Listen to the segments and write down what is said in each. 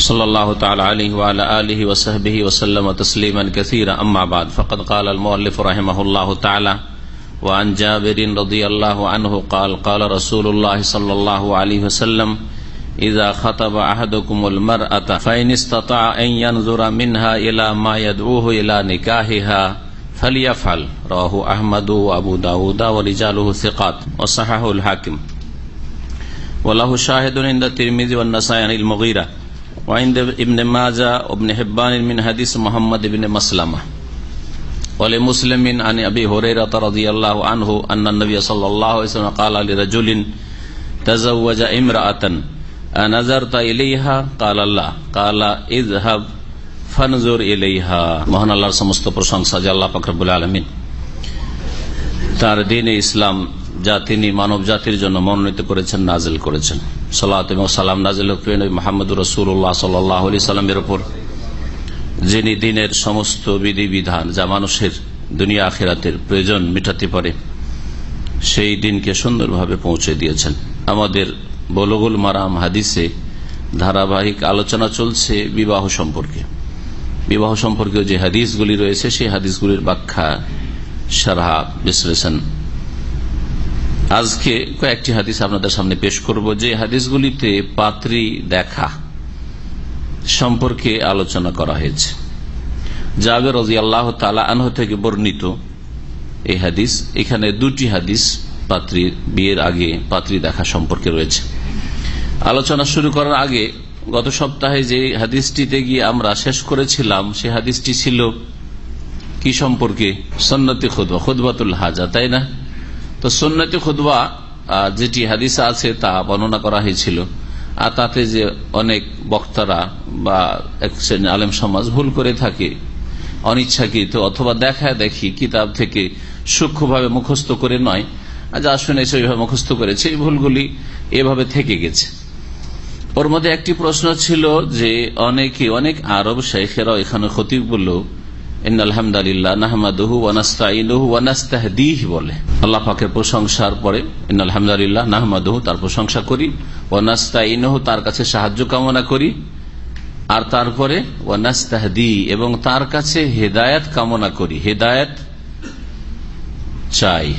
صلى الله تعالى عليه وعلى آله وصحبه وسلم تسليما كثيرا. أما بعد فقد قال المؤلف رحمه الله تعالى وعن جابر رضي الله عنه قال قال رسول الله صلى الله عليه وسلم إذا خطب أحدكم المرأة فإن استطاع أن ينظر منها إلى ما يدعوه إلى نكاحها فليفعل رواه أحمد وأبو داود ورجاله ثقات وصححه الحاكم. وله شاهد عند الترمذي والنسائي المغيرة. وعند ابن ماجه وابن حبان من حديث محمد بن مسلمة ولمسلم عن أبي هريرة رضي الله عنه أن النبي صلى الله عليه وسلم قال لرجل تزوج امرأة أنظرت إليها قال لا قال اذهب ফানজুর ইলাইহা মহান আল্লাহর সমস্ত প্রশংসা যে আল্লাহ ফখরবুল আলমিন তার দিনে ইসলাম যা তিনি মানব জাতির জন্য মনোনীত করেছেন, নাজিল করেছেন। সালাত এবং সালাম নাজিল মাহমুদ রসুল্লাহ সাল্লাহ সাল্লামের ওপর যিনি দিনের সমস্ত বিধি বিধান যা মানুষের দুনিয়া আখেরাতের প্রয়োজন মিটাতে পারে, সেই দিনকে সুন্দরভাবে পৌঁছে দিয়েছেন। আমাদের বলগুল মারাম হাদিসে ধারাবাহিক আলোচনা চলছে বিবাহ সম্পর্কে। বিবাহ সম্পর্কে যে হাদিসগুলি রয়েছে, সেই হাদিসগুলির ব্যাখ্যা সারা বিশ্লেষণ আজকে কয়েকটি হাদিস আপনাদের সামনে পেশ করব। যে হাদিসগুলিতে পাত্রী দেখা সম্পর্কে আলোচনা করা হয়েছে। জাবের রাজি আল্লাহ তালা আনহ থেকে বর্ণিত এই হাদিস। এখানে দুটি হাদিস পাত্রী বিয়ের আগে পাত্রী দেখা সম্পর্কে রয়েছে। আলোচনা শুরু করার আগে গত সপ্তাহে যে হাদিসটিতে গিয়ে আমরা শেষ করেছিলাম, সে হাদিসটি ছিল কি সম্পর্কে? সন্নতি খুদবা খুদবাতুল হাজা, তাই না? তো সন্ন্যতি খুদবা যেটি হাদিসা আছে তা বর্ণনা করা হয়েছিল। আর তাতে যে অনেক বক্তারা বা এক আলেম সমাজ ভুল করে থাকে, অনিচ্ছাকৃত অথবা দেখা দেখি কিতাব থেকে সূক্ষ্মভাবে মুখস্থ করে নয় যা শুনেছে ওইভাবে মুখস্থ করেছে, এই ভুলগুলি এভাবে থেকে গেছে। ওর মধ্যে একটি প্রশ্ন ছিল যে, অনেকে, অনেক আরব শেখেরাও এখানে খতিব প্রশংসার পরে তার প্রশংসা করি তার কাছে সাহায্য কামনা করি, আর তারপরে এবং তার কাছে হেদায়ত কামনা করি, হেদায়ত চাই।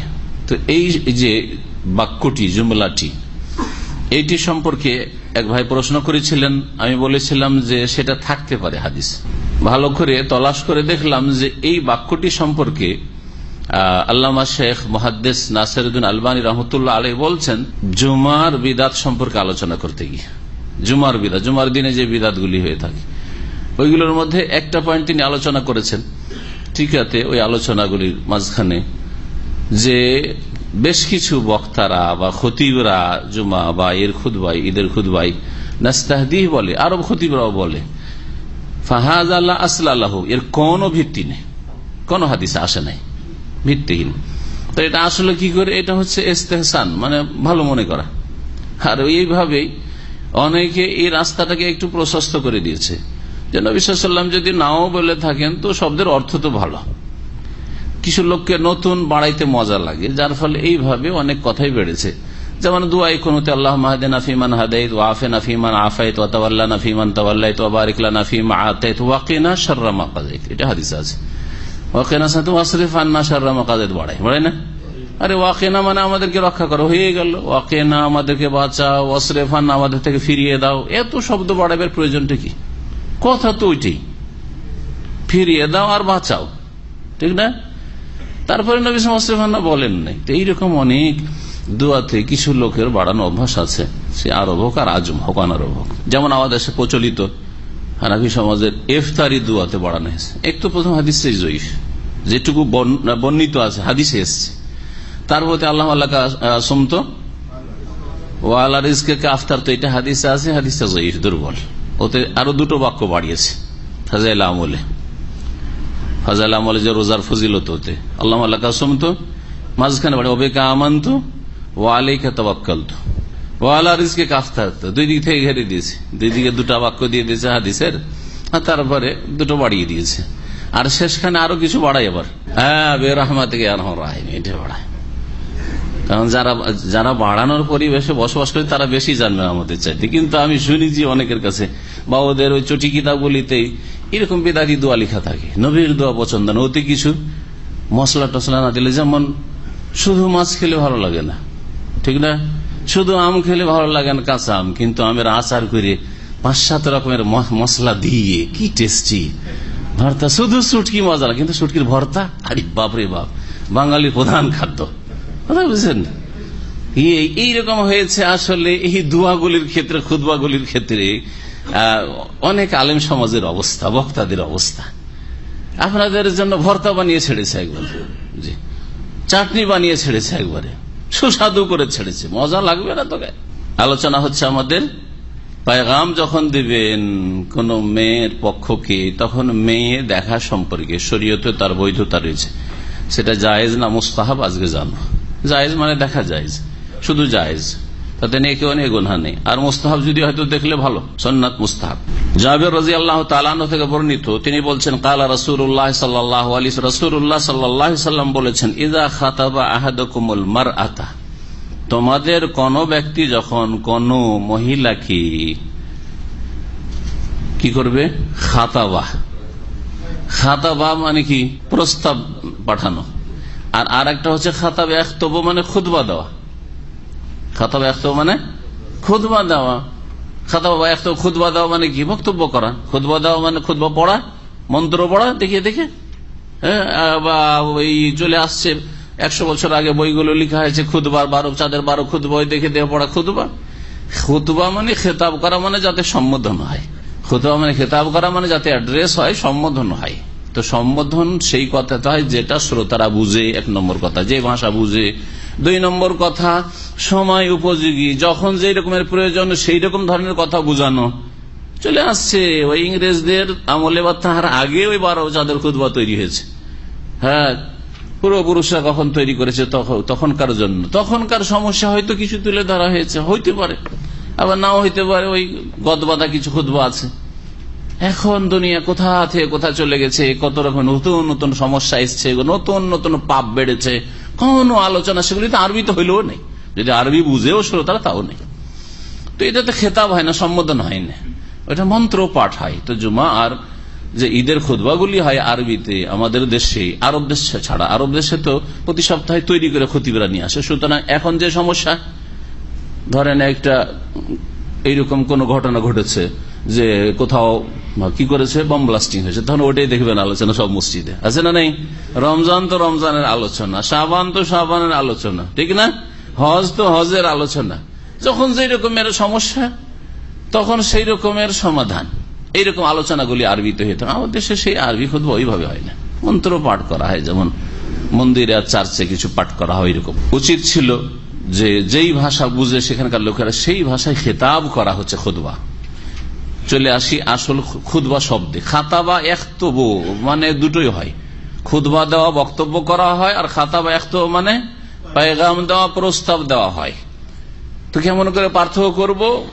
তো এই যে বাক্যটি, জুমলাটি এইটি সম্পর্কে এক ভাই প্রশ্ন করেছিলেন, আমি বলেছিলাম যে সেটা থাকতে পারে হাদিস। ভালো করে তলাশ করে দেখলাম যে এই বাক্যটি সম্পর্কে আল্লামা শেখ মহাদ্দেস নাসিরুদ্দিন আলবানী রহমতুল্লাহ আলী বলছেন, জুমার বিদাত সম্পর্কে আলোচনা করতে গিয়ে। জুমার বিদাত, জুমার দিনে যে বিদাতগুলি হয়ে থাকে, ওইগুলোর মধ্যে একটা পয়েন্ট তিনি আলোচনা করেছেন। ঠিক আছে, ওই আলোচনাগুলির মাঝখানে যে বেশ কিছু বক্তারা বা খতিবরা জুমা বা এর খুদবাই ঈদের খুদবাই নাস্তাহদিহ বলে, আরব খতিবরাও বলে ফাহাজ আল্লাহ আসলাহ এর কোন ভিত্তি নেই। কোন হাদিসে আসে নাই। ভিত্তিহীন। তো এটা আসলে কি করে? এটা হচ্ছে ইস্তেহসান মানে ভালো মনে করা। আর এইভাবেই অনেকে এই রাস্তাটাকে একটু প্রশস্ত করে দিয়েছে। যে নবিসাল্লাম যদি নাও বলে থাকেন, তো শব্দের অর্থ তো ভালো। কিছু লোককে নতুন বাড়াইতে মজা লাগে, যার ফলে এইভাবে অনেক কথাই বেড়েছে। যেমন দুয়াই কোনতে আল্লাহ মাহাদিন আফিমান হাদাইত ওয়াফেন আফিমান আফাইত ওয়াতাল্লাহ নাফিমান তাওয়াল্লাইত ওয়াবারিকলা নাফিমা আতাইত ওয়াকিনা শাররা কাজাইত এটা হাদিস আছে। ওয়াকিনা সাথে ওয়াসরিফ আন্না শাররা কাজাইত বাড়াই বাড়াই না? আরে ওয়াকেনা মানে আমাদেরকে রক্ষা করো, হয়ে গেল। ওয়াকেনা আমাদেরকে বাঁচাও অসরেফান আমাদের থেকে ফিরিয়ে দাও। এত শব্দ বাড়াবার প্রয়োজনটা কি? কথা তো ওইটাই। ফিরিয়ে দাও আর বাঁচাও। ঠিক না? তারপরে নবী সামা বলেন নাই। তো এইরকম অনেক দোয়াতে কিছু লোকের বাড়ানো অভ্যাস আছে। সে আরব হোক আর আজম হোক অনারব হোক যেমন আমাদের দেশে প্রচলিত হানাফি সমাজের এফতারি দোয়াতে বাড়ানো হয়েছে। একটু প্রথম হাদিস জয়ীফ। যেটুকু বর্ণিত আছে, হাদিসে এসছে। তার মধ্যে আল্লাহ আল্লাহ সমত ও আল্লাহ রিজকে আফতার তো এটা হাদিসে আছে, হাদিসটা জয়ীফ, দুর্বল। ওতে আরও দুটো বাক্য বাড়িয়েছে, ফাজাইল আমলে ফাজাইল আমলে যে রোজার ফজিলত হতে আল্লাহ আল্লাহ কাসম তো মাঝখানে বাড়ি অবেকা আমান্ত ও আলাইকা তবাক্কাল ও আল্লাহ রিজকে কাফতার দুই দিক থেকে ঘেরে দিয়েছে। দুই দিকে দুটা বাক্য দিয়ে দিয়েছে হাদিসের, আর তারপরে দুটো বাড়িয়ে দিয়েছে। আর শেষখানে আরও কিছু বাড়াই আবার। হ্যাঁ বের রহমাত এটা বাড়ায়। কারণ যারা যারা বাড়ানোর পরিবেশে বসবাস করে, তারা বেশি জানবে আমাদের চাইতে। কিন্তু আমি শুনেছি অনেকের কাছে, বা ওদের ওই চটি কিতাবগুলিতেই এরকম বেদাতি দোয়া লেখা থাকে। নবীর দোয়া পছন্দ না ওতে কিছু। মশলা টসলা না দিলে যেমন শুধু মাছ খেলে ভালো লাগে না। ঠিক না? শুধু আম খেলে ভালো লাগে না কাঁচা আম, কিন্তু আমের আচার করে পাঁচ, সাত রকমের মশলা দিয়ে, কি টেস্টি ভর্তা, শুধু সুটকি মজা কিন্তু সুটকির ভর্তা, আরে বাপরে বাপ, বাঙালির প্রধান খাদ্য। কথা বুঝছেন? এইরকম হয়েছে আসলে এই দুয়াগুলির ক্ষেত্রে, খুদবাগুলির ক্ষেত্রে অনেক আলেম সমাজের অবস্থা, বক্তাদের অবস্থা। আপনাদের জন্য ভর্তা বানিয়ে ছেড়েছে একবার। চাটনি বানিয়ে ছেড়েছে একবারে। সুস্বাদু করে ছেড়েছে। মজা লাগবে না তোকে? আলোচনা হচ্ছে আমাদের, পায়গাম যখন দিবেন কোন মেয়ের পক্ষকে, তখন মেয়ে দেখা সম্পর্কে, শরীয়তে তার বৈধতা রয়েছে। সেটা জায়েজ না মুস্তাহাব, আজকে জানো। জায়েজ মানে দেখা জায়েজ। শুধু জায়েজ। তাতে নেই কেউ নেই গুনহা নেই। আর মুস্তাহাব যদি হয়তো দেখলে ভালো, সন্ন্যাত মুস্তাহাব। জাবের রাজি আল্লাহ তালানো থেকে বর্ণিত, তিনি বলছেন, কালা রসুল্লাহ সাল্লাহ আলী রসুল্লাহ সাল্লাহ সাল্লাম বলেছেন ইদা খাতাবা আহাদকুমুল মার আতা তোমাদের কোন ব্যক্তি যখন কোন মহিলাকে কি করবে? খাতাবা। খাতাবা মানে কি? প্রস্তাব পাঠানো। আর আর একটা হচ্ছে, খাতাবে এক তবু মানে খুদবা দেওয়া। খাতাব একতব মানে? খুদবা দেওয়া। খাতাব এক খুদবা দেওয়া মানে কি? বক্তব্য করা। খুদবা দেওয়া মানে খুদবা পড়া, মন্ত্র পড়া দেখে দেখে। হ্যাঁ বা ওই চলে আসছে, একশো বছর আগে বইগুলো লেখা হয়েছে খুদবার বারো, চাঁদের বারো খুদবা দেখে দেহ পড়া খুদবা খুতবা মানে খেতাব করা মানে যাতে সম্বোধন হয়। খুতবা মানে খেতাব করা মানে যাতে অ্যাড্রেস হয়, সম্বোধন হয়। তো সম্বোধন সেই কথাটা হয় যেটা শ্রোতারা বুঝে, এক নম্বর কথা। যে ভাষা বুঝে দুই নম্বর কথা, সময় উপযোগী। যখন যে রকমের প্রয়োজন, সেই রকম ধরনের কথা বুঝানো। চলে আসছে, ওই ইংরেজদের আমলে বা তাহার আগে ওই বারো চাঁদের খুদবা তৈরি হয়েছে। হ্যাঁ পূর্বপুরুষরা কখন তৈরি করেছে তখনকার জন্য। তখনকার সমস্যা হয়তো কিছু তুলে ধরা হয়েছে, হইতে পারে। আবার নাও হইতে পারে, ওই গদবাদা কিছু খুদবা আছে। এখন দুনিয়া কোথা থেকে কোথা চলে গেছে, কত রকম নতুন নতুন সমস্যা এসছে, নতুন নতুন পাপ বেড়েছে। কোন আলোচনা সেগুলি তো আরবি তো হইলেও নেই। যদি আরবি বুঝেও শ্রোতারা তাও নেই। তো এটা তো খেতাব হয় না, সম্বোধন হয় না। ওটা মন্ত্র পাঠ হয়। তো জুমা আর যে ঈদের খুদবাগুলি হয় আরবিতে, আমাদের দেশে, আরব দেশ ছাড়া, আরব দেশে তো প্রতি সপ্তাহে তৈরি করে খতিবরা নিয়ে আসে। সুতরাং এখন যে সমস্যা, ধরেন একটা এইরকম কোন ঘটনা ঘটেছে যে কোথাও কি করেছে? বম ব্লাস্টিং হয়েছে। তখন ওটাই দেখবেন আলোচনা সব মসজিদে। আছে না নেই? রমজান তো রমজানের আলোচনা সাবান তো সাবানের আলোচনা, ঠিক না? হজ তো হজের আলোচনা। যখন যেই রকমের সমস্যা, তখন সেই রকমের সমাধান। এইরকম আলোচনাগুলি আরবিতে হইত আমাদের দেশে সেই আরবি খুব ওইভাবে হয় না। মন্ত্র পাঠ করা হয়, যেমন মন্দিরে আর চার্চে কিছু পাঠ করা হয় এরকম। উচিত ছিল যে যেই ভাষা বুঝে সেখানকার লোকেরা সেই ভাষায় খেতাব করা হচ্ছে খুদবা। চলে আসি আসল খুদবা শব্দে। খাতাবা একতব মানে দুটোই হয়। খুদবা দেওয়া বক্তব্য করা হয় আর খাতাবা একতব মানে পায়গাম দেওয়া, প্রস্তাব দেওয়া হয়। তো কেমন করে পার্থক্য করব?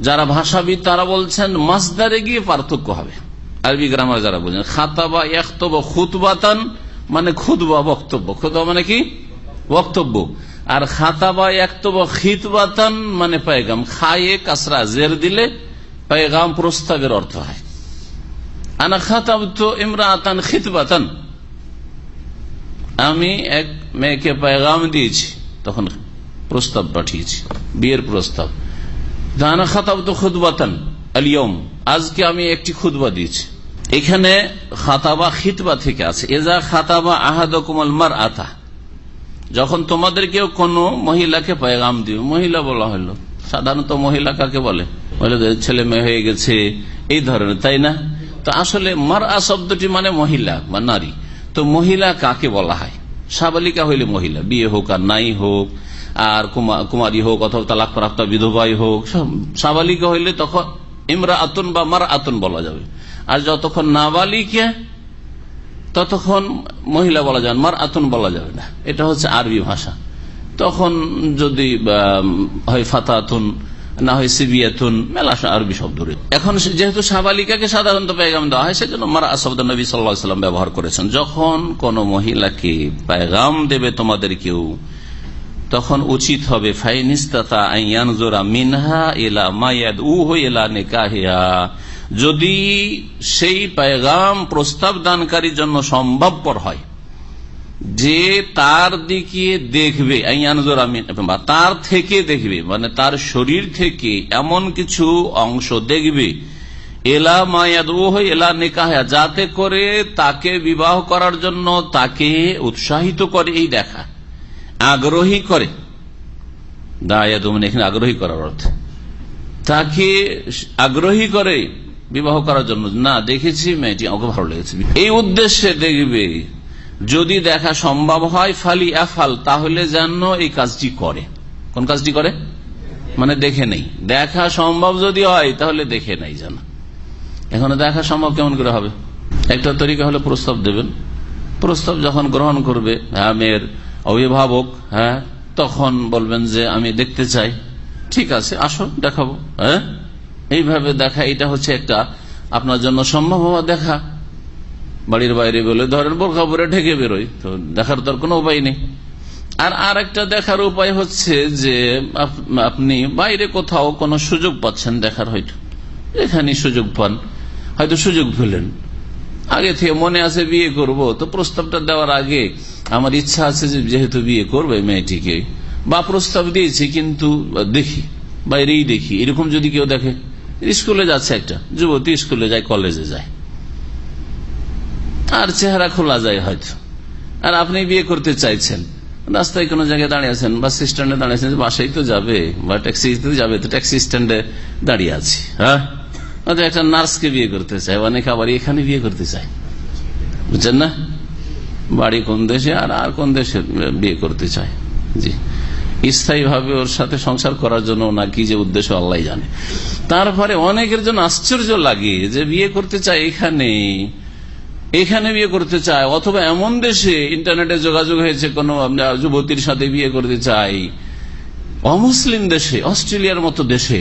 যারা ভাষাবিদ, তারা বলছেন, মাসদারে গিয়ে পার্থক্য হবে। আরবি গ্রামার যারা বলছেন খাতা খাতাবা একতব খুতবাতান মানে খুদবা বক্তব্য। খুদবা মানে কি? বক্তব্য। আর খাতাবা একতব খিতবাতান মানে পায়গাম খায়ে কাসরা জের দিলে পায়গাম প্রস্তাবের অর্থ হয়। আনা খাতাব তো ইমরাতান খিতবাতান। আমি এক মেয়েকে পেগাম দিয়েছি, তখন প্রস্তাব পাঠিয়েছি, বিয়ের প্রস্তাব। দানা খাতাব তো খুদবাতান আলিয়ম আজকে আমি একটি খুদবা দিয়েছি। এখানে খাতাবা খিতবা থেকে আছে। এজা খাতাবা আহাদ কুমাল মার আতা যখন তোমাদের কেউ কোন মহিলাকে পয়গাম দিও, মহিলা বলা হলো। সাধারণত মহিলা কাকে বলে? ছেলে মেয়ে হয়ে গেছে, এই ধরনের, তাই না? তো আসলে মার শব্দটি মানে মহিলা বা নারী। তো মহিলা কাকে বলা হয়? সাবালিকা হইলে মহিলা, বিয়ে হোক আর নাই হোক, আর কুমারী হোক অথবা তালাক প্রাপ্ত বিধবাই হোক সাবালিকা হইলে তখন ইমরা আতুন বা মার আতুন বলা যাবে। আর যতক্ষণ নাবালিকা ততক্ষণ মহিলা বলা যাবে মার আতুন বলা যাবে না। এটা হচ্ছে আরবি ভাষা। তখন যদি হয় ফাতাতুন, না হয় সিবিয়াতুন, মেলা আরবি শব্দ এখন যেহেতু সাবালিকাকে সাধারণত পেগাম দেওয়া হয়, সেজন্য মারা শব্দ নবী সাল্লাম ব্যবহার করেছেন। যখন কোন মহিলাকে পেগাম দেবে তোমাদের কেউ, তখন উচিত হবে ফাইনিস্তা মিনহা এলা মায়াদ উ এলা নেকাহিয়া যদি সেই পেগাম প্রস্তাব দানকারীর জন্য সম্ভবপর হয়, যে তার দিকে দেখবে বা তার থেকে দেখবে মানে তার শরীর থেকে এমন কিছু অংশ দেখবে, এলা মায়াদ এলা নেকাহা, যাতে করে তাকে বিবাহ করার জন্য তাকে উৎসাহিত করে এই দেখা, আগ্রহী করে। দায়াদুমন এখানে আগ্রহী করার অর্থে। তাকে আগ্রহী করে বিবাহ করার জন্য। না, দেখেছি মেয়েটি আমাকে ভালো লেগেছে। এই উদ্দেশ্যে দেখবে, যদি দেখা সম্ভব হয়, ফালি আফাল, তাহলে যেন এই কাজটি করে। কোন কাজটি করে? মানে দেখে নেই। দেখা সম্ভব যদি হয়, তাহলে দেখে নেই যেন। এখন দেখা সম্ভব কেমন করে হবে? একটা তরিকা হলে প্রস্তাব দেবেন। প্রস্তাব যখন গ্রহণ করবে হ্যাঁ মেয়ের অভিভাবক হ্যাঁ তখন বলবেন যে, আমি দেখতে চাই। ঠিক আছে আসো দেখাবো হ্যাঁ? এইভাবে দেখা, এটা হচ্ছে একটা আপনার জন্য সম্ভব হওয়া দেখা। বাড়ির বাইরে বলে ধরেন বোরখা পরে ঢেকে বেরোয় তো দেখার তোর কোনো উপায় নেই। আর আর একটা দেখার উপায় হচ্ছে যে আপনি বাইরে কোথাও কোনো সুযোগ পাচ্ছেন দেখার হয়তো। এখানে সুযোগ পান, হয়তো সুযোগ পেলেন। আগে থেকে মনে আছে বিয়ে করব, তো প্রস্তাবটা দেওয়ার আগে আমার ইচ্ছা আছে যে যেহেতু বিয়ে করবে মেয়েটিকে, বা প্রস্তাব দিয়েছি কিন্তু দেখি, বাইরেই দেখি, এরকম যদি কেউ দেখে। স্কুলে যাচ্ছে একটা যুবতী স্কুলে যায় কলেজে যায়। আর চেহারা খোলা যায় হয়তো। আর আপনি বিয়ে করতে চাইছেন, রাস্তায় কোন জায়গায় দাঁড়িয়ে আছেন, বাস স্ট্যান্ডে দাঁড়িয়ে আছেন, বাসায় তো যাবে বা ট্যাক্সিতে যাবে, তো ট্যাক্সি স্ট্যান্ডে দাঁড়িয়ে আছি হ্যাঁ? একটা নার্সকে বিয়ে করতে চাই অনেক আবার এখানে বিয়ে করতে চায়। বুঝছেন না? বাড়ি কোন দেশে আর আর কোন দেশে বিয়ে করতে চায়? জি। স্থায়ী ভাবে ওর সাথে সংসার করার জন্য না কি যে উদ্দেশ্য আল্লাহ জানে। তারপরে অনেকের জন্য আশ্চর্য লাগে যে বিয়ে করতে চায় এখানে এখানে বিয়ে করতে চায়, অথবা এমন দেশে ইন্টারনেটে যোগাযোগ হয়েছে কোন যুবতীর সাথে বিয়ে করতে চাই অমুসলিম দেশে, অস্ট্রেলিয়ার মতো দেশে,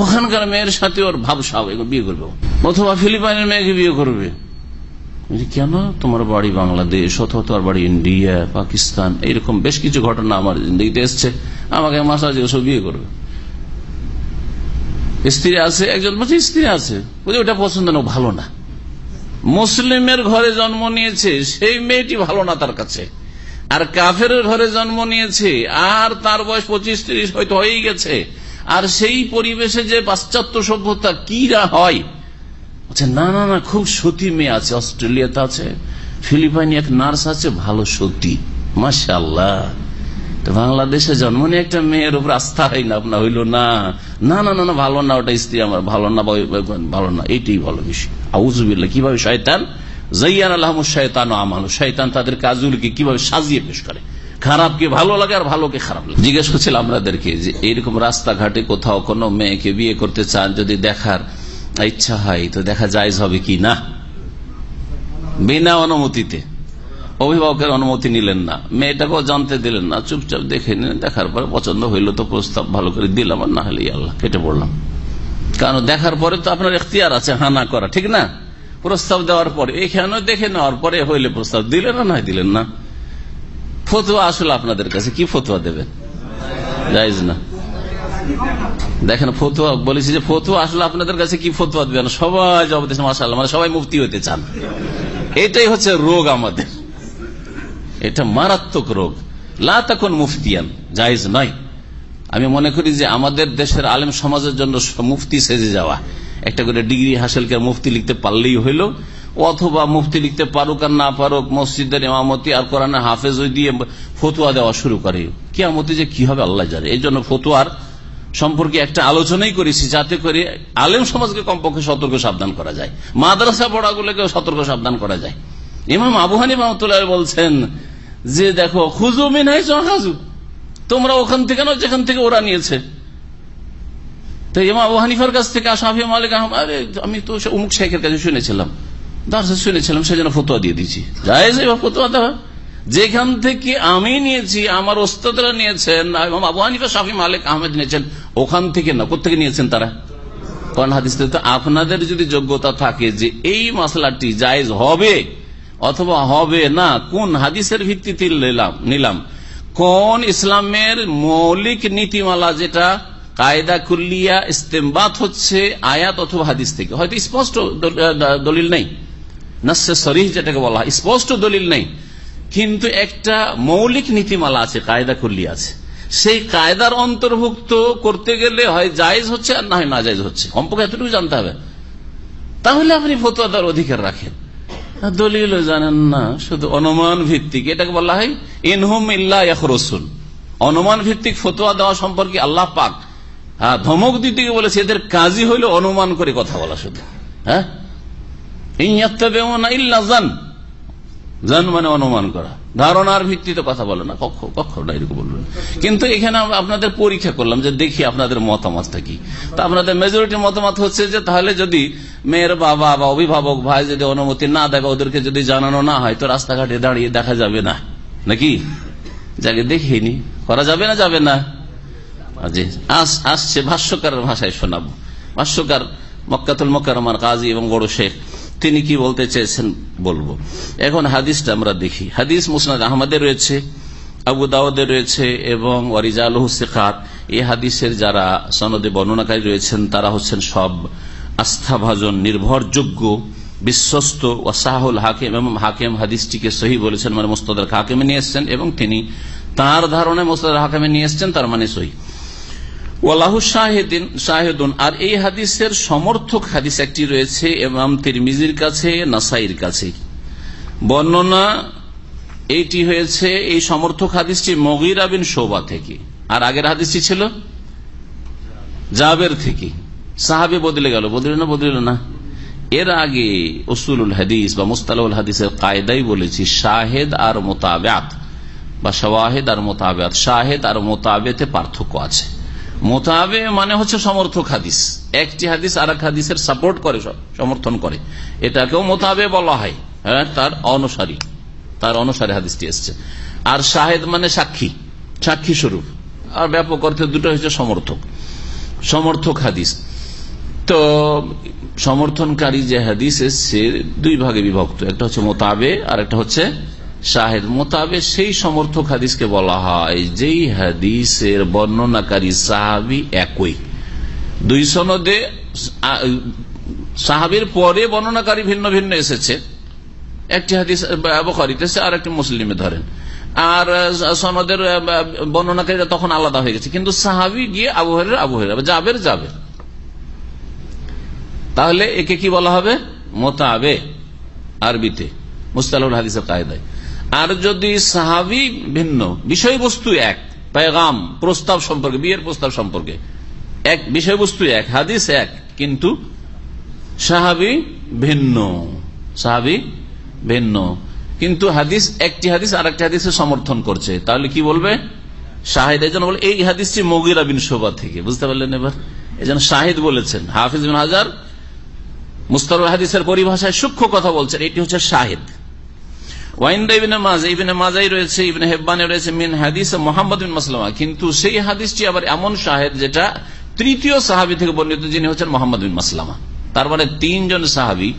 ওখানকার মেয়ের সাথে ওর ভাবসাব বিয়ে করবে অথবা ফিলিপাইনের মেয়েকে বিয়ে করবে। কেন তোমার বাড়ি বাংলাদেশ অথবা তোমার বাড়ি ইন্ডিয়া, পাকিস্তান, এইরকম বেশ কিছু ঘটনা আমার জিন্দগিতে এসছে। আমাকে মাসাজ ওসব বিয়ে করবে। স্ত্রী আছে, একজন বলছে, স্ত্রী আছে। ওটা পছন্দ না ভালো না। মুসলিমের ঘরে জন্ম নিয়েছে, সেই মেয়েটি ভালো না তার কাছে। আর কাফের ঘরে জন্ম নিয়েছে, আর তার বয়স পঁচিশ তিরিশ হয়তো হয়েই গেছে। আর সেই পরিবেশে যে পাশ্চাত্য সভ্যতা কিরা হয়? না না না, খুব সতী মেয়ে আছে, অস্ট্রেলিয়াতে আছে, ফিলিপাইনি এক নার্স আছে, ভালো সতী মাসাল্লাহ বাংলাদেশে জন্ম নিয়ে একটা মেয়ের উপর আস্থা হয় না আপনার হইল, না না না না ভালো না, ওটা স্ত্রী আমার, ভালো না ভালো না, এইটাই ভালো বিষয়। আউজুবিল্লা কীভাবে শয়তান? জাইয়ান আল্লাহ শয়তান আমাল। শয়তান তাদের কাজগুলিকে কীভাবে সাজিয়ে পেশ করে? খারাপকে ভালো লাগে আর ভালোকে খারাপ লাগে। জিজ্ঞেস করছিলাম, আপনাদেরকে যে এইরকম রাস্তাঘাটে কোথাও কোনো মেয়েকে বিয়ে করতে চান, যদি দেখার ইচ্ছা হয়, তো দেখা যায় হবে কি না? বিনা অনুমতিতে। অভিভাবকের অনুমতি নিলেন না। মেয়েটাকেও জানতে দিলেন না, চুপচাপ দেখে নিলেন, দেখার পরে পছন্দ হইল তো প্রস্তাব ভালো করে দিলাম আর না হলে আল্লাহ কেটে পড়লাম। কারণ দেখার পরে তো আপনার এখতিয়ার আছে, হানা করা, ঠিক না? প্রস্তাব দেওয়ার পরে এখানে দেখে নেওয়ার পরে হইলে প্রস্তাব দিলেন না নয় দিলেন না? ফতুয়া আসলে আপনাদের কাছে, কি ফতুয়া দেবেন? যাইজ না। দেখেন, ফতুয়া, বলেছি যে ফতুয়া আসলে আপনাদের কাছে কি ফতুয়া দেবেন? সবাই জবাব দিয়েছে মাসাল্লাহ মানে সবাই মুক্তি হতে চান। এটাই হচ্ছে রোগ আমাদের। এটা মারাত্মক রোগ। লা তখন মুফতিয়ান, জায়জ নয়। আমি মনে করি যে আমাদের দেশের আলেম সমাজের জন্য মুফতি সেজে যাওয়া। একটা করে ডিগ্রি হাসিল করে মুফতি লিখতে পারলেই হইল, অথবা মুফতি লিখতে পারুক আর না পারুক, মসজিদের ইমামতি আর কোরআনে হাফেজ দিয়ে ফতুয়া দেওয়া শুরু করে। কিয়ামতি যে কি হবে আল্লাহ জানে। এই জন্য ফতুয়ার সম্পর্কে একটা আলোচনাই করেছি যাতে করে আলেম সমাজকে কমপক্ষে সতর্ক সাবধান করা যায়। মাদ্রাসা পড়াগুলোকে সতর্ক সাবধান করা যায়। ইমাম আবু হানি বলছেন যে, দেখো খুজু মিনাই হাজু তোমরা ওখান থেকে না যেখান থেকে ওরা নিয়েছে। তো ইমাম আবু হানিফার কাছ থেকে আসাফি মালিক আহমদ আমি তো অমুক শেখের কাছে শুনেছিলাম। দার্সে শুনেছিলাম, সেজন্য ফতোয়া দিয়ে দিচ্ছি যাই ফতোয়া দেওয়া। যেখান থেকে আমি নিয়েছি, আমার ওস্তাদরা নিয়েছেন আবু হানিফা, শাফি, মালিক, আহমেদ নিয়েছেন, ওখান থেকে না কোথেকে নিয়েছেন তারা? হাদিস আপনাদের যদি যোগ্যতা থাকে যে এই মশলাটি জায়জ হবে অথবা হবে না, কোন হাদিসের ভিত্তিতে নিলাম নিলাম? কোন ইসলামের মৌলিক নীতিমালা যেটা কায়দা কুল্লিয়া ইস্তেমবাত হচ্ছে আয়াত অথবা হাদিস থেকে? হয়তো স্পষ্ট দলিল নেই। নাসে শরীফ যেটাকে বলা স্পষ্ট দলিল নেই। কিন্তু একটা মৌলিক নীতিমালা আছে, কায়দা কুল্লি আছে। সেই কায়দার অন্তর্ভুক্ত করতে গেলে হয় জায়জ হচ্ছে আর না হয় না জায়জ হচ্ছে। কমপক্ষে এতটুকু জানতে হবে। তাহলে আপনি ফতোয়া দেওয়ার অধিকার রাখেন। দলিল জানেন না, শুধু অনুমান ভিত্তিক। এটাকে বলা হয় ইনহুম ইল্লাহ রসুল অনুমান ভিত্তিক ফতোয়া দেওয়া সম্পর্কে আল্লাহ পাক হ্যাঁ ধমক দিতে বলেছে, এদের কাজই হইল অনুমান করে কথা বলা শুধু। হ্যাঁ? ইল্লা জান জান মানে অনুমান করা। ধারণার ভিত্তিতে কথা বলে না, কক্ষ কক্ষ না এরকম বলবেন কিন্তু এখানে আপনাদের পরীক্ষা করলাম যে দেখি আপনাদের মতামতটা কি। তা আপনাদের মেজরিটি মতামত হচ্ছে যে তাহলে যদি মেয়ের বাবা বা অভিভাবক ভাই যদি অনুমতি না দেয় ওদেরকে যদি জানানো না হয়, তো রাস্তাঘাটে দাঁড়িয়ে দেখা যাবে না। নাকি? যাকে দেখিনি, করা যাবে না যাবে না। আসছে, ভাষ্যকারের ভাষায় শোনাবো। ভাষ্যকার মক্কাতুল মক্কারমার কাজী এবং বড় শেখ তিনি কি বলতে চেয়েছেন বলব। এখন হাদিসটা আমরা দেখি। হাদিস মুসনাদ আহমদের রয়েছে, আবু দাউদের রয়েছে এবং ওয়ারিজাল শেখাত এই হাদিসের যারা সনদে বর্ণনাকারী রয়েছেন, তারা হচ্ছেন সব আস্থাভাজন, নির্ভরযোগ্য, বিশ্বস্ত ওয়াসাহুল হাকিম এবং হাকিম হাদিসটিকে সহি বলেছেন মানে মোস্তাদ হাকিমে নিয়ে এসছেন এবং তিনি তার ধারণায় মোস্তাদ হাকিমে নিয়ে এসছেন, তার মানে সহি। ওয়ালাহু শাহেদিন, শাহেদুন। আর এই হাদিসের সমর্থক হাদিস একটি রয়েছে এমাম তিরমিজির কাছে, নাসাইর কাছে। বর্ণনা এইটি হয়েছে এই সমর্থক হাদিসটি মগিরা বিন শোভা থেকে। আর আগের হাদিসটি ছিল? জাবের থেকে। সাহাবে বদলে গেল। বদলে না বদলে না? এর আগে উসুলুল হাদিস বা মুস্তালুল হাদিসের কায়দাই বলেছি, শাহেদ আর মোতাবেত বা শাহেদ আর মোতাবেত শাহেদ আর মোতাবেতে পার্থক্য আছে। মোতাবে মানে হচ্ছে সমর্থক হাদিস। একটি হাদিস আর এক হাদিসের সাপোর্ট করে সমর্থন করে। এটাকেও মোতাবে বলা হয়। হ্যাঁ তার অনুসারী। তার অনুসারে হাদিসটি এসছে। আর শাহেদ মানে সাক্ষী। সাক্ষী স্বরূপ। আর ব্যাপক অর্থে দুটো হচ্ছে সমর্থক। সমর্থক হাদিস। তো সমর্থনকারী যে হাদিস এসছে, দুই ভাগে বিভক্ত। একটা হচ্ছে মোতাবে আর একটা হচ্ছে শাহেদ মোতাবে সেই সমর্থক হাদিসকে বলা হয়, যেই হাদিসের বর্ণনাকারী সাহাবি একই। দুই সনদে সাহাবির পরে বর্ণনাকারী ভিন্ন ভিন্ন এসেছে। একটি হাদিস বখারিতে আর একটি মুসলিমে ধরেন। আর সনদের বর্ণনাকারীরা তখন আলাদা হয়ে গেছে। কিন্তু সাহাবি গিয়ে আবহাওয়ার আবহাওয়ার জাবের জাবের তাহলে একে কি বলা হবে? মোতাবে আরবিতে মুস্তালুল হাদিসের কায়দায়। আর যদি সাহাবি ভিন্ন, বিষয়বস্তু এক, পেগাম, প্রস্তাব সম্পর্কে, বিয়ের প্রস্তাব সম্পর্কে, এক, বিষয়বস্তু এক, হাদিস এক, কিন্তু সাহাবি ভিন্ন সাহাবি ভিন্ন। কিন্তু হাদিস, একটি হাদিস আর একটি হাদিসের সমর্থন করছে। তাহলে কি বলবে? শাহিদ এই জন্য বলে, এই হাদিসটি মগিরা বিন শোভা থেকে, বুঝতে পারলেন এবার? এই জন্য শাহিদ বলেছেন, হাফিজ বিন হাজার মুস্তারুল হাদিসের পরিভাষায় সূক্ষ্ম কথা বলছেন, এটি হচ্ছে শাহিদ। কিন্তু সেই হাদিসটি আবার এমন শাহেদ যেটা তৃতীয় সাহাবি থেকে বর্ণিত যিনি হচ্ছেন মোহাম্মদ বিন মাসলামা। তার মানে তিনজন সাহাবি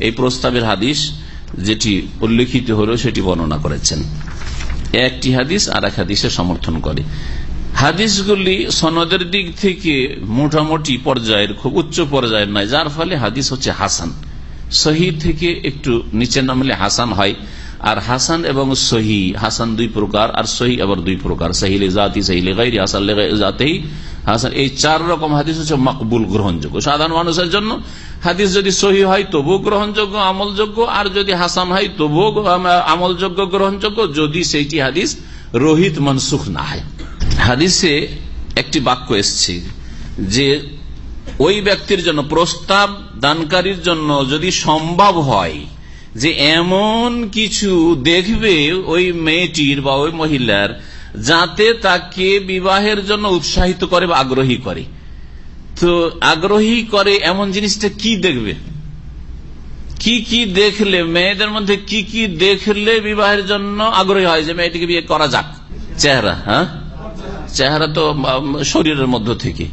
এই প্রস্তাবের হাদিস যেটি উল্লেখিত হল সেটি বর্ণনা করেছেন। একটি হাদিস আর এক হাদিসের সমর্থন করে। হাদিসগুলি সনদের দিক থেকে মোটামুটি পর্যায়ের, খুব উচ্চ পর্যায়ের নয়, যার ফলে হাদিস হচ্ছে হাসান। সহি থেকে একটু নিচে নামলে হাসান হয়। আর হাসান এবং সহি, হাসান দুই প্রকার, আর সহি আবার দুই প্রকার। সহিলে জাতি সহিলে গাইরি, হাসান জাতেই হাসান এই চার রকম হাদিস হচ্ছে মকবুল গ্রহণযোগ্য। সাধারণ মানুষের জন্য হাদিস যদি সহি হয় তবুও গ্রহণযোগ্য, আমলযোগ্য, আর যদি হাসান হয় তবুও আমলযোগ্য, গ্রহণযোগ্য, যদি সেইটি হাদিস রোহিত মনসুখ না হয়। হাদিসে একটি বাক্য এসছে যে ওই ব্যক্তির জন্য প্রস্তাব দানকারীর জন্য যদি সম্ভব হয় যে এমন কিছু দেখবে ওই মেয়েটির বা ওই মহিলার, যাতে তাকে বিবাহের জন্য উৎসাহিত করে বা আগ্রহী করে। তো আগ্রহী করে এমন জিনিসটা কি দেখবে? কি কি দেখলে, মেয়েদের মধ্যে কি কি দেখলে বিবাহের জন্য আগ্রহী হয় যে মেয়েটিকে বিয়ে করা যাক? চেহারা হ্যাঁ? চেহারা তো শরীরের মধ্য থেকে।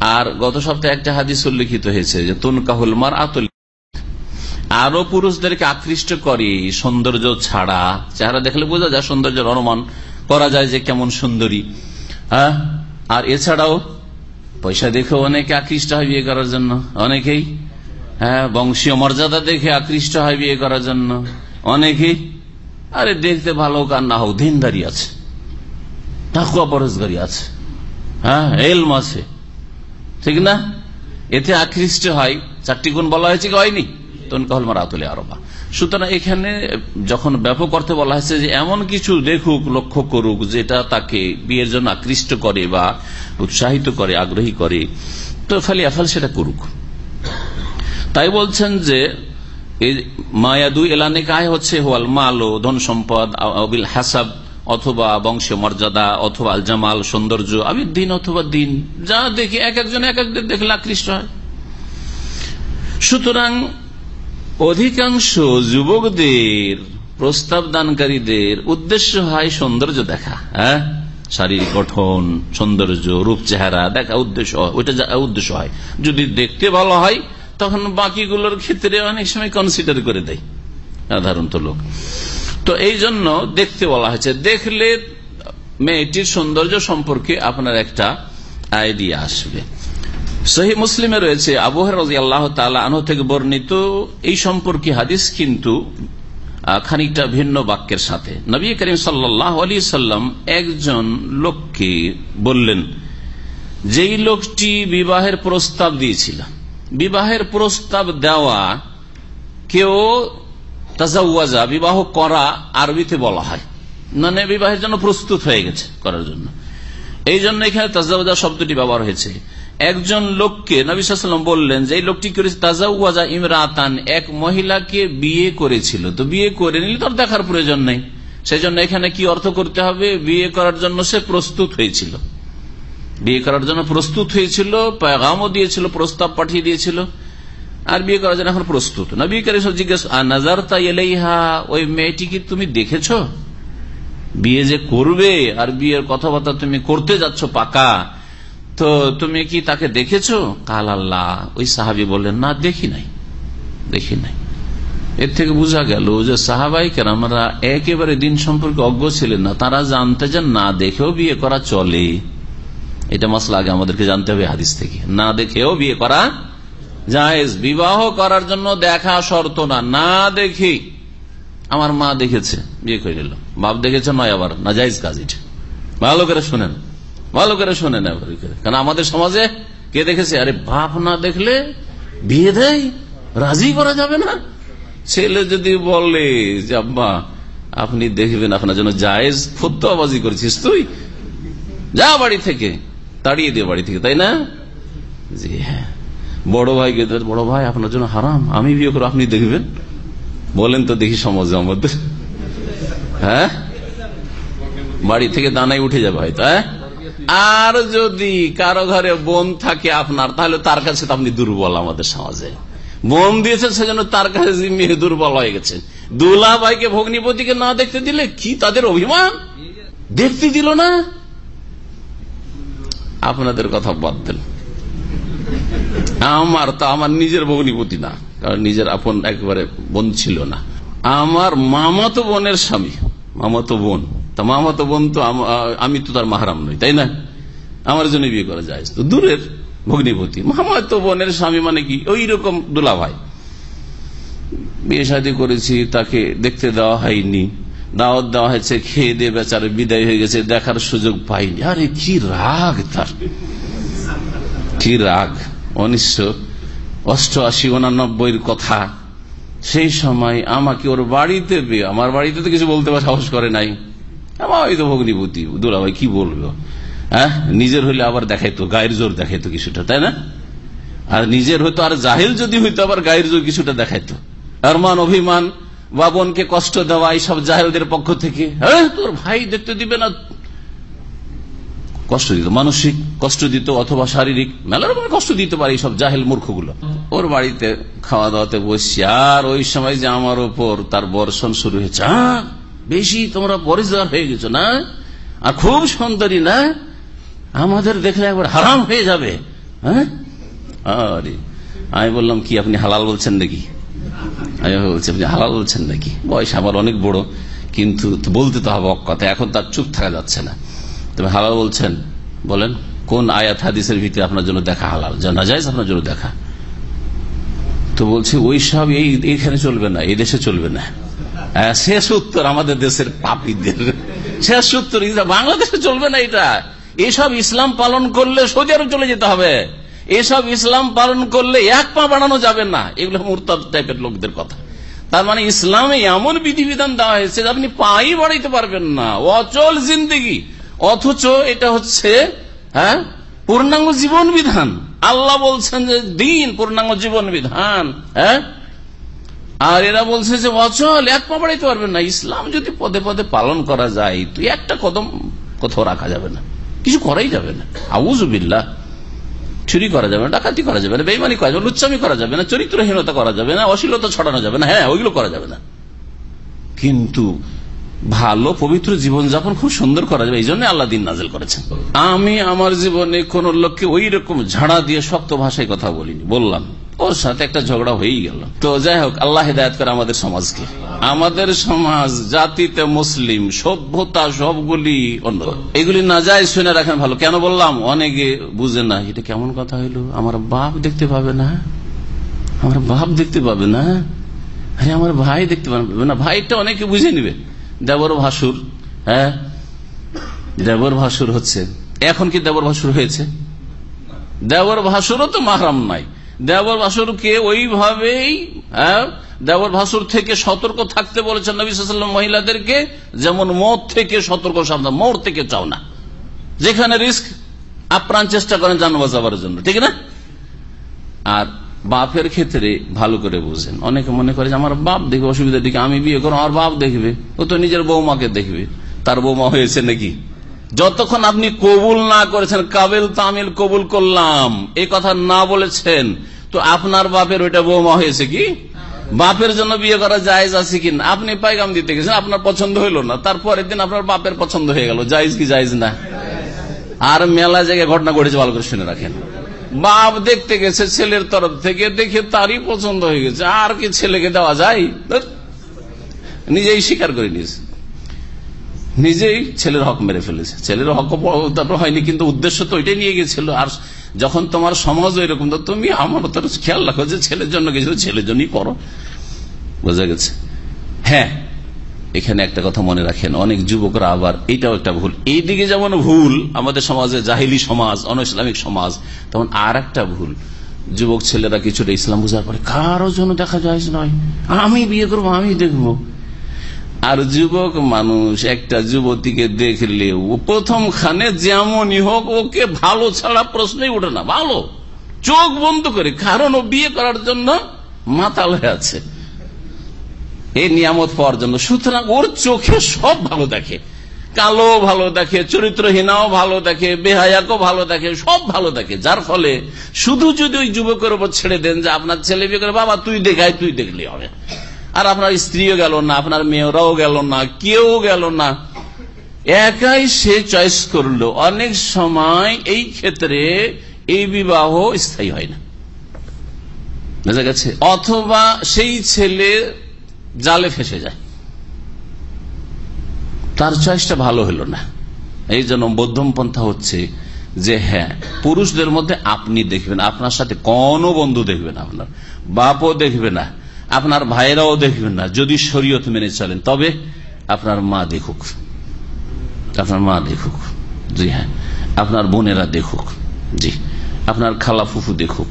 আর গত সপ্তাহে একটা হাদিস উল্লেখিত হয়েছে যে, তুনকাহুল মার আতল আরও পুরুষদেরকে আকৃষ্ট করে সৌন্দর্য ছাড়া। চেহারা দেখলে বোঝা যায় সৌন্দর্যের অনুমান করা যায় যে কেমন সুন্দরী। হ্যাঁ? আর এছাড়াও পয়সা দেখে অনেকে আকৃষ্ট হয় বিয়ে করার জন্য। অনেকেই হ্যাঁ বংশীয় মর্যাদা দেখে আকৃষ্ট হয় বিয়ে করার জন্য। অনেকেই, আরে দেখতে ভালো কার না হোক, দিনদারি আছে। তাকুয়া পরশগারি আছে। হ্যাঁ এলম আছে। ঠিক না? এতে আকৃষ্ট হয়। চারটি গুণ বলা হয়েছে কি হয়নি? সুতরাং এখানে যখন ব্যাপক অর্থে বলা হয়েছে যে এমন কিছু দেখুক, লক্ষ্য করুক, যেটা তাকে বিয়ের জন্য আকৃষ্ট করে বা উৎসাহিত করে, আগ্রহী করে, তো ফালি আফাল সেটা করুক। তাই বলছেন যে মায়াদু এলানে কায় হচ্ছে হোয়াল মাল ধন সম্পদ হাসাব, অথবা বংশ মর্যাদা, অথবা জামাল, সৌন্দর্য আমি দিন অথবা দিন, যা দেখি এক একজন এক একদের দেখলে আকৃষ্ট হয়। সুতরাং অধিকাংশ যুবকদের প্রস্তাব দানকারীদের উদ্দেশ্য হয় সৌন্দর্য দেখা হ্যাঁ? শারীরিক গঠন, সৌন্দর্য, রূপ, চেহারা দেখা উদ্দেশ্য ওইটা উদ্দেশ্য হয়। যদি দেখতে ভালো হয়, তখন বাকিগুলোর ক্ষেত্রে অনেক সময় কনসিডার করে দেয়, সাধারণত লোক। তো এই জন্য দেখতে বলা হয়েছে, দেখলে মেয়েটির সৌন্দর্য সম্পর্কে আপনার একটা আইডিয়া আসবে। সহি মুসলিমে রয়েছে আবহাওয়ার রাজি আল্লাহ আনহ থেকে বর্ণিত এই সম্পর্কে হাদিস কিন্তু খানিকটা ভিন্ন বাক্যের সাথে। নবী করিম সাল্লাহ আলী সাল্লাম একজন লোককে বললেন, যেই লোকটি বিবাহের প্রস্তাব দিয়েছিল, বিবাহের প্রস্তাব দেওয়া কেউ তাজাউয়াজা বিবাহ করা আরবিতে বলা হয়। মানে বিবাহের জন্য প্রস্তুত হয়ে গেছে করার জন্য। এই জন্য এখানে তাজাউজা শব্দটি ব্যবহার হয়েছে। একজন লোককে নবিসাম বললেন যে, এই লোকটি করেছে? তাজাউজা ইমরাতান, এক মহিলাকে বিয়ে করেছিল। তো বিয়ে করে নিলে তার দেখার প্রয়োজন নেই। সেই জন্য এখানে কি অর্থ করতে হবে? বিয়ে করার জন্য সে প্রস্তুত হয়েছিল। বিয়ে করার জন্য প্রস্তুত হয়েছিল পেগামও দিয়েছিল, প্রস্তাব পাঠিয়ে দিয়েছিল। আর বিয়ে করার জন্য এখন প্রস্তুত। না বিয়ে করে জিজ্ঞেস নাজার তাই এলেইহা ওই মেয়েটিকে তুমি দেখেছ? বিয়ে যে করবে? আর বিয়ের কথাবার্তা তুমি করতে যাচ্ছ পাকা? তো তুমি কি তাকে দেখেছ? কাল আল্লাহ ওই সাহাবি বললেন, না, দেখি নাই দেখি নাই। এর থেকে বোঝা গেল যে সাহাবাই আমরা একেবারে দিন সম্পর্কে অজ্ঞ ছিলেন না। তারা জানতে যে না দেখেও বিয়ে করা চলে। এটা মশলা আগে আমাদেরকে জানতে হবে হাদিস থেকে। না দেখেও বিয়ে করা জায়েজ। বিবাহ করার জন্য দেখা শর্ত না। না দেখি। আমার মা দেখেছে। বিয়ে করে নিল। বাপ দেখেছে নয় আবার। না, জায়েজ কাজ এটা। ভালো করে শোনেন। ভালো করে শোনেন কারণ আমাদের সমাজে কে দেখেছে, আরে বাপ না দেখলে বিয়ে দেয়, রাজি করা যাবে না। ছেলে যদি বলে যে, আব্বা, আপনি দেখবেন আপনার জন্য জায়েজ ফুত্তাবাজি করেছিস তুই। যা বাড়ি থেকে, তাড়িয়ে দিয়ে বাড়ি থেকে, তাই না? জি হ্যাঁ বড় ভাইকে বড় ভাই আপনার জন্য হারাম, আমি বিয়ে করে আপনি দেখবেন। বলেন তো দেখি সমাজে আমাদের। হ্যাঁ? বাড়ি থেকে দানাই উঠে যাবে হয়তো হ্যাঁ? আর যদি কারও ঘরে বোন থাকে আপনার, তাহলে তার কাছে তো আপনি দুর্বল আমাদের সমাজে। বোন দিয়েছে, সেজন্য তার কাছে মেয়ে দুর্বল হয়ে গেছে। দুলা ভাইকে, ভগ্নিপতিকে না দেখতে দিলে কি তাদের অভিমান? দেখতে দিল না? আপনাদের কথা বাদ দেন আমার তো আমার নিজের ভগ্নিপতি না, কারণ নিজের আপন একবারে বোন ছিল না। আমার মামাতো বোনের স্বামী, মামাতো বোন। তা মামাতো বোন তো আমি তো তার মাহারাম নই, তাই না? আমার জন্য বিয়ে করা যায়। তো দূরের ভগ্নিপতি। মামাতো বোনের স্বামী মানে কি? ওই রকম দোলা ভাই বিয়ে শাদী করেছি, তাকে দেখতে দেওয়া হয়নি। দাওয়াত দেওয়া হয়েছে, খেয়ে দিয়ে বেচারে বিদায় হয়ে গেছে, দেখার সুযোগ পাইনি। আরে কি রাগ তার। কি রাগ। উনিশশো অষ্টআশি, উনানব্বইয়ের কথা। সেই সময় আমাকে ওর বাড়িতে আমার বাড়িতে তো কিছু বলতে সাহস করে নাই। তো ভগ্নিপতি দুলা ভাই কি হ্যাঁ? নিজের হইলে আবার দেখাইতো, গায়ের জোর দেখাইতো কিছুটা, তাই না? আর নিজের হইতো, আর যদি হইতো, আবার গায়ের জোর কিছুটা দেখাইতো। আর মান, অভিমান কষ্ট দেওয়া, এইসব জাহেলদের পক্ষ থেকে হ্যাঁ? তোর ভাই দেখতে দিবে না। কষ্ট দিত, মানসিক কষ্ট দিত অথবা শারীরিক মেলা রকমের কষ্ট দিতে পারে এইসব জাহেল মূর্খগুলো। ওর বাড়িতে খাওয়া দাওয়াতে বসছি আর ওই সময় যে আমার ওপর তার বর্ষণ শুরু হয়েছে বেশি তোমরা পরিষ্কার হয়ে গেছো, না? আর খুব সুন্দরী, না? আমাদের দেখলে একবার হারাম হয়ে যাবে হ্যাঁ? আরে, আমি বললাম, কি আপনি হালাল বলছেন নাকি? আমি বলছি, আপনি হালাল বলছেন নাকি? বয়স আমার অনেক বড়, কিন্তু বলতে তো হবে কথা এখন তার চুপ থাকা যাচ্ছে না। তবে হালাল বলছেন? বলেন, কোন আয়াত হাদিসের ভিতরে আপনার জন্য দেখা হালাল? যা না যায় আপনার জন্য দেখা? তো বলছে, ওই সব এই এইখানে চলবে না, এই দেশে চলবে না। শেষ উত্তর আমাদের দেশের পাপীদের। শেষ উত্তর বাংলাদেশে চলবে না এটা। এসব ইসলাম পালন করলে আরব চলে যেতে হবে। এসব ইসলাম পালন করলে এক পা বাড়ানো যাবে না। এগুলো মুরতাদ টাইপের লোকদের কথা। তার মানে ইসলামে এমন বিধিবিধান দেওয়া হয়েছে আপনি পাই বাড়াইতে পারবেন না। অচল জিন্দিগি। অথচ এটা হচ্ছে হ্যাঁ পূর্ণাঙ্গ জীবন বিধান। আল্লাহ বলছেন যে দিন পূর্ণাঙ্গ জীবন বিধান হ্যাঁ? আর এরা বলছে যে অচল এক পা বাড়াইতে পারবেন না। ইসলাম যদি পদে পদে পালন করা যায়, তো একটা কদম কোথাও রাখা যাবে না। কিছু করাই যাবে না। আউজুবিল্লাহ চুরি করা যাবে না, ডাকাতি করা যাবে না বেইমানি করা যাবে না, লুচ্চামি করা যাবে না, চরিত্রহীনতা করা যাবে না, অশ্লীলতা ছড়ানো যাবে না। হ্যাঁ ওইগুলো করা যাবে না। কিন্তু ভালো, পবিত্র জীবন যাপন খুব সুন্দর করা যাবে এই জন্য আল্লাহ দিন নাজেল করেছেন। আমি আমার জীবনে কোন লোককে ওই রকম ঝাড়া দিয়ে শক্ত ভাষায় কথা বলিনি, বললাম। ওর সাথে একটা ঝগড়া হয়েই গেল। তো যাই হোক, আল্লাহ হেদায়ত করে আমাদের সমাজকে। আমাদের সমাজ, জাতিতে মুসলিম, সভ্যতা সবগুলি অন্য এগুলি না যায় শুনে রাখেন ভালো। কেন বললাম? অনেকে বুঝে না, এটা কেমন কথা হইল? আমার বাপ দেখতে পাবে না? আমার বাপ দেখতে পাবে না? আরে আমার ভাই দেখতে পাবে না, ভাইটা অনেকে বুঝে নিবে। দেবর ভাসুর হ্যাঁ? দেবর ভাসুর হচ্ছে। এখন কি দেবর ভাসুর হয়েছে? দেবর ভাসুরও তো মাহরাম নাই। দেবর ভাসুরকে ওইভাবেই হ্যাঁ? দেবর ভাসুর থেকে সতর্ক থাকতে বলেছেন নবী সাল্লাম মহিলাদেরকে, যেমন মদ থেকে সতর্ক সাবধান মোর থেকে চাও না। যেখানে রিস্ক, আপ্রাণ চেষ্টা করেন যান বাঁচাবার জন্য, ঠিক না? আর বাপের ক্ষেত্রে ভালো করে বুঝেন। অনেকে মনে করে যে আমার বাপ দেখবে অসুবিধা দিকে, আমি বিয়ে করো আমার বাপ দেখবে, ও তো নিজের বৌমাকে দেখবে। তার বৌমা হয়েছে নাকি? যতক্ষণ আপনি কবুল না করেছেন, কাবিল তামিল কবুল করলাম এই কথা না বলেছেন, তো আপনার বাপের ওইটা বৌমা হয়েছে কি? বাপের জন্য বিয়ে করা জায়েজ আছে কি না? আপনি পাইগাম দিতে গেছেন, আপনার পছন্দ হইল না তারপরের দিন আপনার বাপের পছন্দ হয়ে গেল, জায়েজ কি জায়েজ না? আর মেলা জায়গায় ঘটনা ঘটেছে, ভালো করে শুনে রাখেন। বাপ দেখতে গেছে ছেলের তরফ থেকে, দেখে তারই পছন্দ হয়ে গেছে, আর কি ছেলেকে দেওয়া যায়। নিজেই স্বীকার করে নিয়েছে। নিজেই ছেলের হক মেরে ফেলেছে। ছেলের হক তারপর হয়নি, কিন্তু উদ্দেশ্য তো ওইটাই নিয়ে গেছিল। আর যখন তোমার সমাজ এরকম, তো তুমি আমার তোর খেয়াল রাখো যে ছেলের জন্য গেছিল ছেলের জন্যই করো। বোঝা গেছে? হ্যাঁ এখানে একটা কথা মনে রাখেন, অনেক যুবকরা আবার এটাও একটা ভুল। এইদিকে যেমন ভুল, আমাদের সমাজে জাহিলি সমাজ অন ইসলামিক সমাজ, তেমন আর একটা ভুল। যুবক ছেলেরা কিছুটা ইসলাম বুঝার পরে কারও জন্য দেখা যায় নয়। আমি বিয়ে করব, আমি দেখব। আর যুবক মানুষ, একটা যুবতীকে দেখলে, ও প্রথম খানে যেমনই হোক, ওকে ভালো ছাড়া প্রশ্নই ওঠে না, ভালো। চোখ বন্ধ করে, কারণ ও বিয়ে করার জন্য মাতাল হয়ে আছে। এই নিয়ামত পাওয়ার জন্য। সুতরাং ওর চোখে সব ভালো দেখে। কালো ভালো দেখে, চরিত্রহীনাও ভালো দেখে, বেহায়াকও ভালো দেখে, সব ভালো দেখে। যার ফলে শুধু যদি ওই যুবকের উপর ছেড়ে দেন যে, আপনার ছেলে বিয়ে করে, বাবা, তুই দেখায় তুই দেখলি হবে। আর আপনার স্ত্রীও গেল না, আপনার মেয়েরাও গেল না, কেউ গেল না। একাই সে চয়েস করল। অনেক সময় এই ক্ষেত্রে এই বিবাহ স্থায়ী হয় না। বোঝা গেছে? অথবা সেই ছেলে জালে ফেসে যায়। তার চয়েসটা ভালো হলো না। এই জন্য মধ্যম পন্থা হচ্ছে যে হ্যাঁ পুরুষদের মধ্যে আপনি দেখবেন, আপনার সাথে কোনো বন্ধু দেখবে না আপনার, বাপও দেখবে না। আপনার ভাইয়েরাও দেখবেন না, যদি শরীয়ত মেনে চলেন, তবে আপনার মা দেখুক। আপনার মা দেখুক। জি হ্যাঁ আপনার বোনেরা দেখুক। জি, আপনার খালা ফুফু দেখুক।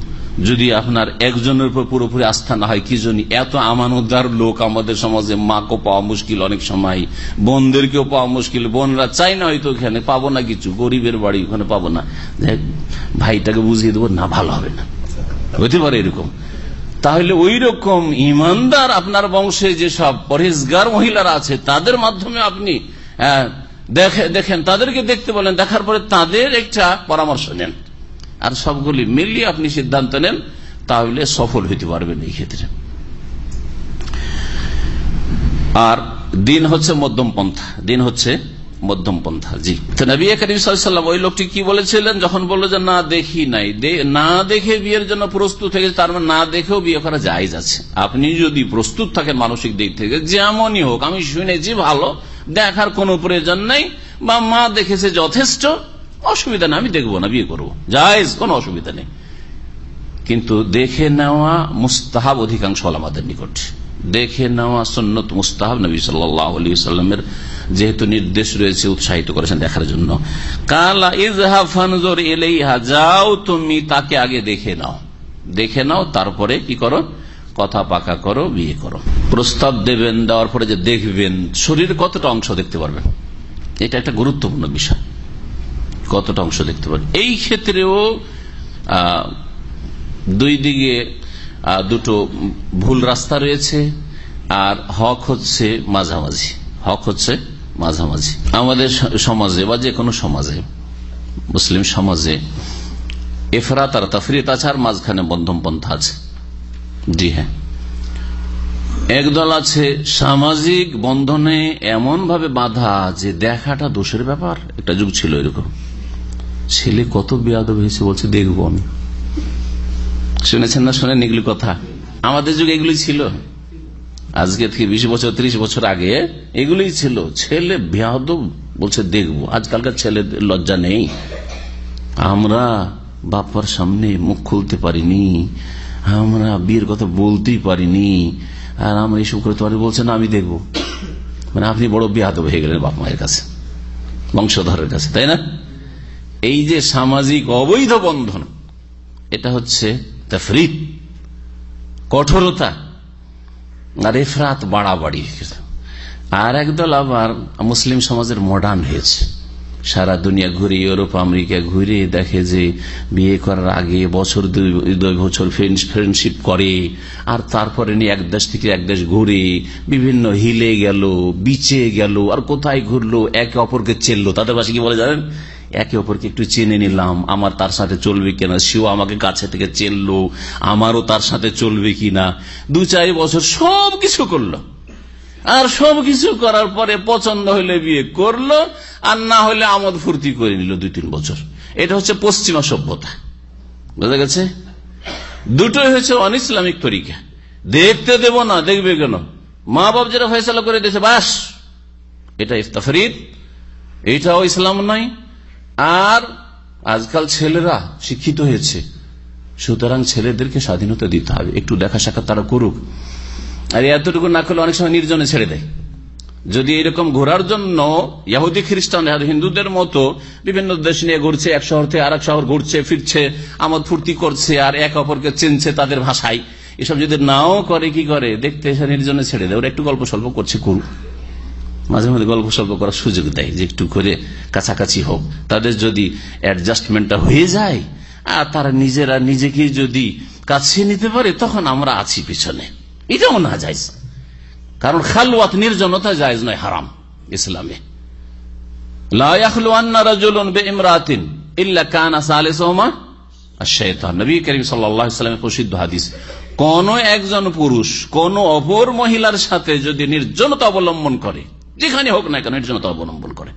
যদি আপনার একজনের উপর পুরোপুরি আস্থা না হয়, কি জন্য এত আমানতদার লোক আমাদের সমাজে মাকেও পাওয়া মুশকিল অনেক সময়। বোনদেরকেও পাওয়া মুশকিল, বোনরা চাই না হয়তো ওখানে, পাবো না কিছু, গরিবের বাড়ি ওখানে পাবো না। ভাইটাকে বুঝিয়ে দেবো, না, ভালো হবে না। হতে পারে এরকম। তাহলে ওই রকম ইমানদার আপনার বংশে যেসব পরেশগার মহিলারা আছে, তাদের মাধ্যমে আপনি দেখেন, তাদেরকে দেখতে বলেন, দেখার পরে তাদের একটা পরামর্শ নেন। আর সবগুলি মিলিয়ে আপনি সিদ্ধান্ত নেন, তাহলে সফল হইতে পারবেন এই ক্ষেত্রে। আর দিন হচ্ছে মধ্যম পন্থা। দিন হচ্ছে মধ্যম পন্থা, জি। তো নবী করিম সাল্লাম ওই লোকটি কি বলেছিলেন? যখন বলল যে, না দেখি নাই। না দেখে বিয়ের জন্য প্রস্তুত থেকে তার মানে না দেখেও বিয়ে করা জায়জ আছে। আপনি যদি প্রস্তুত থাকেন মানসিক দিক থেকে, যেমনই হোক, আমি শুনেছি ভালো, দেখার কোনো প্রয়োজন নেই, বা মা দেখেছে যথেষ্ট, অসুবিধা নেই, আমি দেখব না, বিয়ে করব। জায়জ, কোনো অসুবিধা নেই। কিন্তু দেখে নেওয়া মুস্তাহাব অধিকাংশ আমাদের নিকট। দেখে নেওয়া সন্নত মুস্তাহাব নবী সাল্লাহ আলী সাল্লামের যেহেতু নির্দেশ রয়েছে উৎসাহিত করেছেন দেখার জন্য। কালা ইজহা ফানজোর এলেইহা যাও তুমি তাকে আগে দেখে নাও। দেখে নাও, তারপরে কি করো? কথা পাকা করো, বিয়ে করো। প্রস্তাব দেবেন, দেওয়ার পরে যে দেখবেন, শরীরে কতটা অংশ দেখতে পারবেন এটা একটা গুরুত্বপূর্ণ বিষয়। কতটা অংশ দেখতে পারবেন এই ক্ষেত্রেও দুই দিকে দুটো ভুল রাস্তা রয়েছে। আর হক হচ্ছে মাঝামাঝি। হক হচ্ছে মাঝামাঝি। আমাদের সমাজে বা যে কোনো সমাজে, মুসলিম সমাজে, এফরাত আর তাফরিত আছে আর মাঝখানে বন্ধম পন্থা আছে। জি হ্যাঁ। একদল আছে সামাজিক বন্ধনে এমন ভাবে বাধা যে দেখাটা দোষের ব্যাপার। একটা যুগ ছিল এরকম। ছেলে কত বেয়াদব হয়েছে বলছে, দেখব আমি। শুনেছেন না শোনেন এগুলি কথা? আমাদের যুগে এগুলি ছিল। আজকে থেকে বিশ বছর, ত্রিশ বছর আগে এগুলি ছিল। ছেলে বেয়াদব বলছে, দেখব, আজকালকার ছেলেদের লজ্জা নেই। আমরা বাপার সামনে মুখ খুলতে পারিনি, আমরা বিয়ের কথা বলতেই পারিনি, আর আমরা এইসব করতে পারি বলছে, না, আমি দেখব। মানে আপনি বড় বেয়াদব হয়ে গেলেন বাপ মায়ের কাছে, বংশধরের কাছে, তাই না? এই যে সামাজিক অবৈধ বন্ধন, এটা হচ্ছে কঠোরতা। আর এফরাত বাড়াবাড়ি আর একদল আবার মুসলিম সমাজের মডার্ন হয়েছে। সারা দুনিয়া ঘুরে, ইউরোপ, আমেরিকা ঘুরে দেখে যে বিয়ে করার আগে বছর দুই বছর ফ্রেন্ডশিপ করে, আর তারপরে নিয়ে এক দেশ থেকে এক দেশ ঘুরে, বিভিন্ন হিলে গেল বিচে গেল, আর কোথায় ঘুরলো, একে অপরকে চেললো তাদের পাশে কি বলে জানেন? একে অপরকে একটু চেনে নিলাম, আমার তার সাথে চলবে কিনা, সেও আমাকে কাছে থেকে চেনলো, আমারও তার সাথে চলবে কিনা। দু চার বছর সব কিছু করল। আর সব কিছু করার পরে পছন্দ হলে বিয়ে করল, আর না হলে আমোদ ফুর্তি করে নিল দুই তিন বছর। এটা হচ্ছে পশ্চিমা সভ্যতা। বোঝা গেছে? দুটোই হচ্ছে অন ইসলামিক তরিকা। দেখতে দেব না, দেখবে কেন? মা বাপ যেটা ফয়সলা করে দিয়েছে, বাস। এটা ইফতাফরিদ এটাও ইসলাম নয়। আর আজকাল ছেলেরা শিক্ষিত হয়েছে। সুতরাং ছেলেদেরকে স্বাধীনতা দিতে হবে। একটু দেখা সাক্ষাৎ তারা করুক। আর এতটুকু না করলে অনেক সময় নির্জনে ছেড়ে দেয়। যদি এরকম ঘোরার জন্য ইয়াহুদি খ্রিস্টান হিন্দুদের মতো বিভিন্ন দেশ নিয়ে ঘুরছে, এক শহর থেকে আর এক শহর ঘুরছে, ফিরছে, আমোদ ফুর্তি করছে, আর এক অপরকে চিনছে তাদের ভাষায়, এসব যদি নাও করে, কি করে? দেখতে এসে নির্জনে ছেড়ে দেয়। ওরা একটু গল্প স্বল্প করছে, করুক। মাঝে মাঝে গল্প স্বল্প করার সুযোগ দেয় যে একটু করে কাছাকাছি হোক। তাদের যদি অ্যাডজাস্টমেন্টটা হয়ে যায়, আর তারা নিজেরা নিজেকে যদি কাছে নিতে পারে, তখন আমরা আছি পিছনে। এটাও না যায় কারণ খালওয়াত নির্জনতা জায়জ নয়, হারাম ইসলামে। কোন একজন পুরুষ, কোন অপর মহিলার সাথে যদি নির্জনতা অবলম্বন করে যেখানে হোক না কেন নির্জনতা অবলম্বন করে।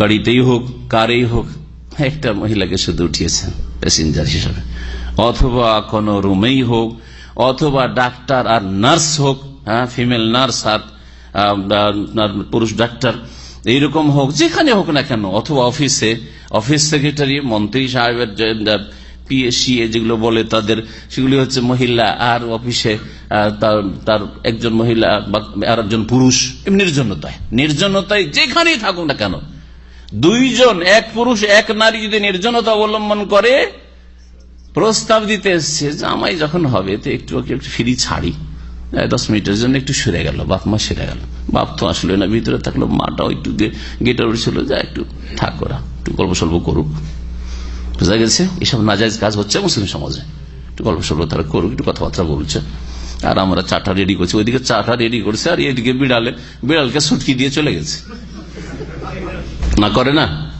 গাড়িতেই হোক, কারেই হোক, একটা মহিলাকে শুধু উঠিয়েছেন প্যাসেঞ্জার হিসাবে। অথবা কোন রুমেই হোক, অথবা ডাক্তার আর নার্স হোক হ্যাঁ ফিমেল নার্স আর পুরুষ ডাক্তার, এইরকম হোক, যেখানে হোক না কেন, অথবা অফিসে, অফিস সেক্রেটারি, মন্ত্রী সাহেবের পিএসসি যেগুলো বলে তাদের, সেগুলি হচ্ছে মহিলা আর অফিসে তার একজন মহিলা আর একজন পুরুষ। নির্জনতায়। নির্জনতায় যেখানেই থাকুক না কেন। দুইজন, এক পুরুষ, এক নারী যদি নির্জনতা অবলম্বন করে, প্রস্তাব দিতে এসছে, জামাই যখন হবে তো একটু একটু ফ্রি ছাড়ি। দশ মিনিটের জন্য একটু সরে গেল, বাপ মা সেরে গেল। বাপ তো আসলে না, ভিতরে থাকল, মাটাও একটু গেটে উঠছিল, যা একটু থাক একটু গল্প সল্প করুক। বোঝা গেছে? এসব নাজাইজ কাজ হচ্ছে মুসলিম সমাজে। একটু গল্প সল্প তারা করুক, একটু কথাবার্তা বলছে। আর আমরা চাটা রেডি করছি। ওইদিকে চাটা রেডি করছে আর এদিকে বিড়ালে, বিড়ালকে সুটকি দিয়ে চলে গেছে। না করে না?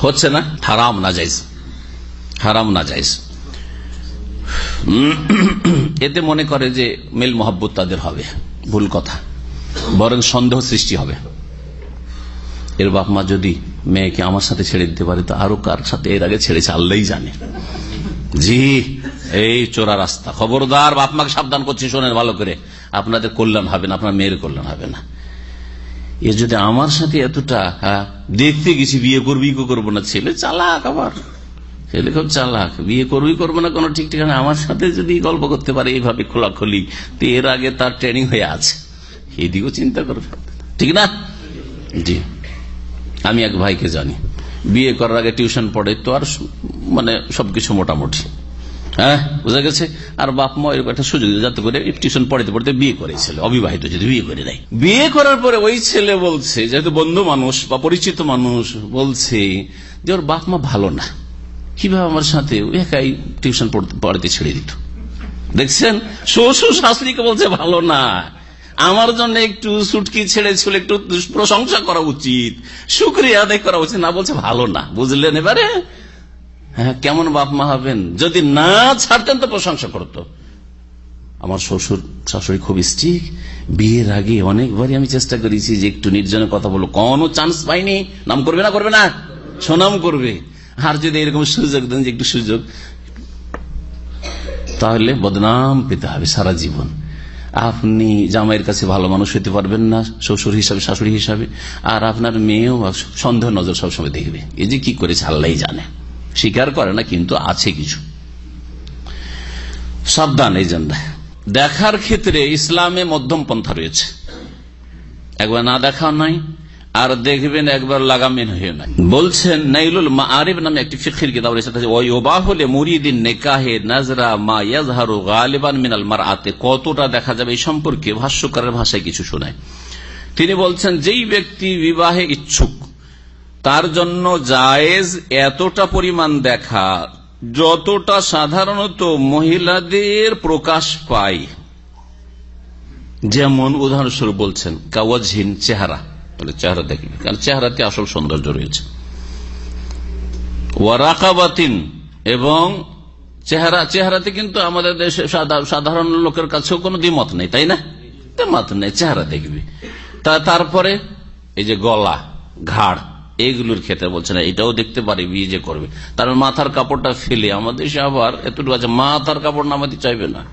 হচ্ছে না? হারাম না যাইজ হারাম না যাইজ এতে মনে করে যে মেল মহব্বত তাদের হবে। ভুল কথা। বরং সন্দেহ সৃষ্টি হবে। এর বাপ মা যদি মেয়েকে আমার সাথে ছেড়ে দিতে পারে তো আরও কার সাথে? এর আগে ছেড়েছে আল্লাহ জানে। জি এই চোরা রাস্তা। খবরদার বাপ মাকে সাবধান করছি শোনেন ভালো করে। আপনাদের কল্যাণ হবে না আপনার মেয়ের কল্যাণ হবে না। এ যদি আমার সাথে এতটা হ্যাঁ, দেখতে গেছি বিয়ে করবি করব না ছেলে চালাক আবার ছেলে খুব চালাক। বিয়ে করবি করব না কোনো ঠিক ঠিকানা? আমার সাথে যদি গল্প করতে পারে এইভাবে খোলাখুলি তো এর আগে তার ট্রেনিং হয়ে আছে। এদিকেও চিন্তা করবে। ঠিক না? জি। আমি এক ভাইকে জানি। বিয়ে করার আগে টিউশন পড়ে, তো আর মানে সবকিছু মোটামুটি। হ্যাঁ বুঝা গেছে? আর বাপ মা এরকম একটা সুযোগ যাতে করে টিউশন পড়াতে পড়তে বিয়ে করেছিল অবিবাহিত যদি বিয়ে করে দেয়। বিয়ে করার পরে ওই ছেলে বলছে, যেহেতু বন্ধু মানুষ বা পরিচিত মানুষ, বলছে যে ওর বাপ মা ভালো না। কীভাবে আমার সাথে একাই টিউশন পড়াতে ছেড়ে দিত? দেখছেন? শ্বশুর শাশুড়িকে বলছে ভালো না। আমার জন্য একটু সুটকি ছেড়েছিল একটু প্রশংসা করা উচিত। শুক্রিয়া আদায় করা উচিত। না বলছে, ভালো না। বুঝলেন এবারে? হ্যাঁ কেমন বাপ মা হবেন? যদি না ছাড়তেন তো প্রশংসা করতো। আমার শ্বশুর, শাশুড়ি খুব স্ট্রিক বিয়ের আগে অনেকবারই আমি চেষ্টা করেছি যে একটু নির্জনে কথা বলো কোনো চান্স পাইনি। নাম করবে না করবে না। সুনাম করবে। আর যদি এরকম সুযোগ দেন যে একটু সুযোগ, তাহলে বদনাম পেতে হবে সারা জীবন। আপনি জামাইয়ের কাছে ভালো মানুষ হইতে পারবেন না, শ্বশুর হিসাবে, শাশুড়ি হিসাবে। আর আপনার মেয়েও সন্দেহ নজর সবসময় দেখবে। এই যে কি করেছে আল্লাহ জানে। স্বীকার করে না, কিন্তু আছে কিছু। সাবধান এই জন্য। দেখার ক্ষেত্রে ইসলামে মধ্যম পন্থা রয়েছে। একবার না দেখা নাই আর দেখবেন একবার লাগামেন হয়ে নাই। বলছেন নাইলুল মা আরিফ নামে একটি ফিকির কিতাব রয়েছে ওই ওবা হলে মুরিদিন নেকাহে নাজরা মা ইয়াজহারু গালিবান মিনাল মার আতে কতটা দেখা যাবে এই সম্পর্কে ভাষ্যকারের ভাষায় কিছু শোনায়। তিনি বলছেন, যেই ব্যক্তি বিবাহে ইচ্ছুক, তার জন্য জায়েজ এতটা পরিমাণ দেখা যতটা সাধারণত মহিলাদের প্রকাশ পায়। যেমন উদাহরণস্বরূপ বলছেন, কাওয়াজহীন চেহারা। বলে চেহারা দেখবে কারণ চেহারাতে আসল সৌন্দর্য রয়েছে। ওয়ারাকাবাতিন এবং চেহারা, চেহারাতে কিন্তু আমাদের দেশে সাধা- সাধারণ লোকের কাছেও কোনো দ্বিমত নেই, তাই না? দ্বিমত নেই, চেহারা দেখবি। তা তারপরে এই যে গলা, ঘাড়, এইগুলোর ক্ষেত্রে বলছে না, এটাও দেখতে পারি, বিয়ে যে করবে। তার মাথার কাপড়টা ফেলে, আমাদের দেশে আবার এতটুকু আছে, মাথার কাপড় নামাতে চাইবে না।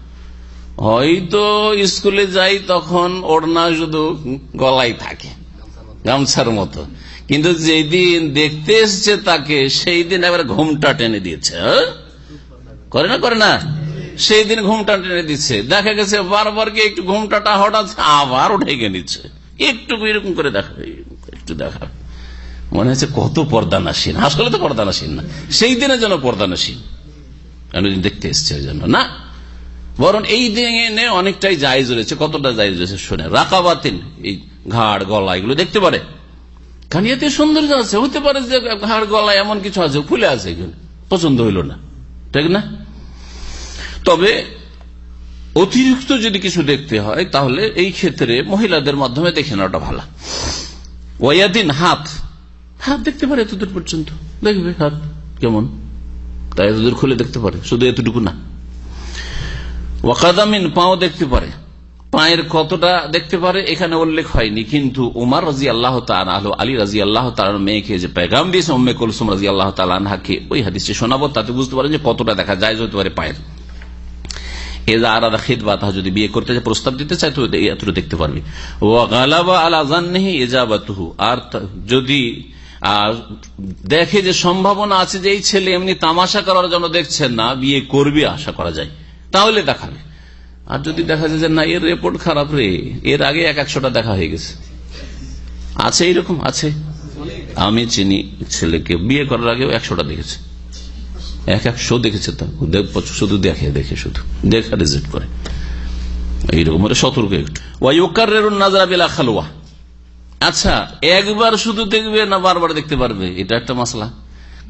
হয়তো স্কুলে যাই, তখন ওড়না শুধু গলায় থাকে। গামছার মতো। কিন্তু যেদিন দেখতে এসছে তাকে সেই দিন এবার ঘুমটা টেনে দিয়েছে হ্যাঁ? করে না করে না? সেই দিন ঘুমটা টেনে দিচ্ছে দেখা গেছে বারবার গিয়ে একটু ঘুমটাটা হঠাৎ আবার উঠে গিয়ে নিচ্ছে। একটু এরকম করে দেখা একটু দেখা। মনে হচ্ছে কত পর্দানাসীন আসলে তো পর্দানাসীন না। সেই দিনের জন্য পর্দানাসীন আমি দেখতে এসছে ওই জন্য, না? বরং এই দিনে অনেকটাই জায়জ রয়েছে। কতটা জায়জ রয়েছে শুনে রাকাবাতিন, এই ঘাড়, গলা, এগুলো দেখতে পারে। কারণ এতে সৌন্দর্য আছে, হতে পারে যে ঘাড়, গলা এমন কিছু আছে খুলে আছে পছন্দ হইল না। ঠিক না? তবে অতিরিক্ত যদি কিছু দেখতে হয়, তাহলে এই ক্ষেত্রে মহিলাদের মাধ্যমে দেখে নেওয়াটা ভালো। ওয়াদিন হাত। হাত দেখতে পারে এতদূর পর্যন্ত। দেখবে হাত কেমন? তাই এতদূর খুলে দেখতে পারে, শুধু এতটুকু না। ওয়াকাদামিন, পাও দেখতে পারে। পায়ের কতটা দেখতে পারে, এখানে উল্লেখ হয়নি। কিন্তু উমার রাজি আল্লাহ আলো আলী রাজি আল্লাহ মেয়েকে যে পেগাম দিয়েছে, উম্মে কুলসুম রাজি আল্লাহ তালাহাকে ওই হাদিসে শোনাবো, তাতে বুঝতে পারেন যে কতটা দেখা যায়, হতে পারে পায়ের। দেখে যে সম্ভাবনা আছে যে এই ছেলে এমনি তামাশা করার জন্য দেখছেন না, বিয়ে করবে আশা করা যায়। তাহলে দেখাবে আর যদি দেখা যায় যে, না, এর রেপোর্ট খারাপ রে, এর আগে এক একশোটা দেখা হয়ে গেছে। আছে এইরকম আছে। আমি চিনি ছেলেকে। বিয়ে করার আগেও একশোটা দেখেছে। এক একশো দেখেছে তো। শুধু দেখে দেখে শুধু। দেখা রিজেক্ট করে। এইরকম সতর্ক একটু। নাজরা খালুয়া আচ্ছা একবার শুধু দেখবে না বারবার দেখতে পারবে? এটা একটা মশলা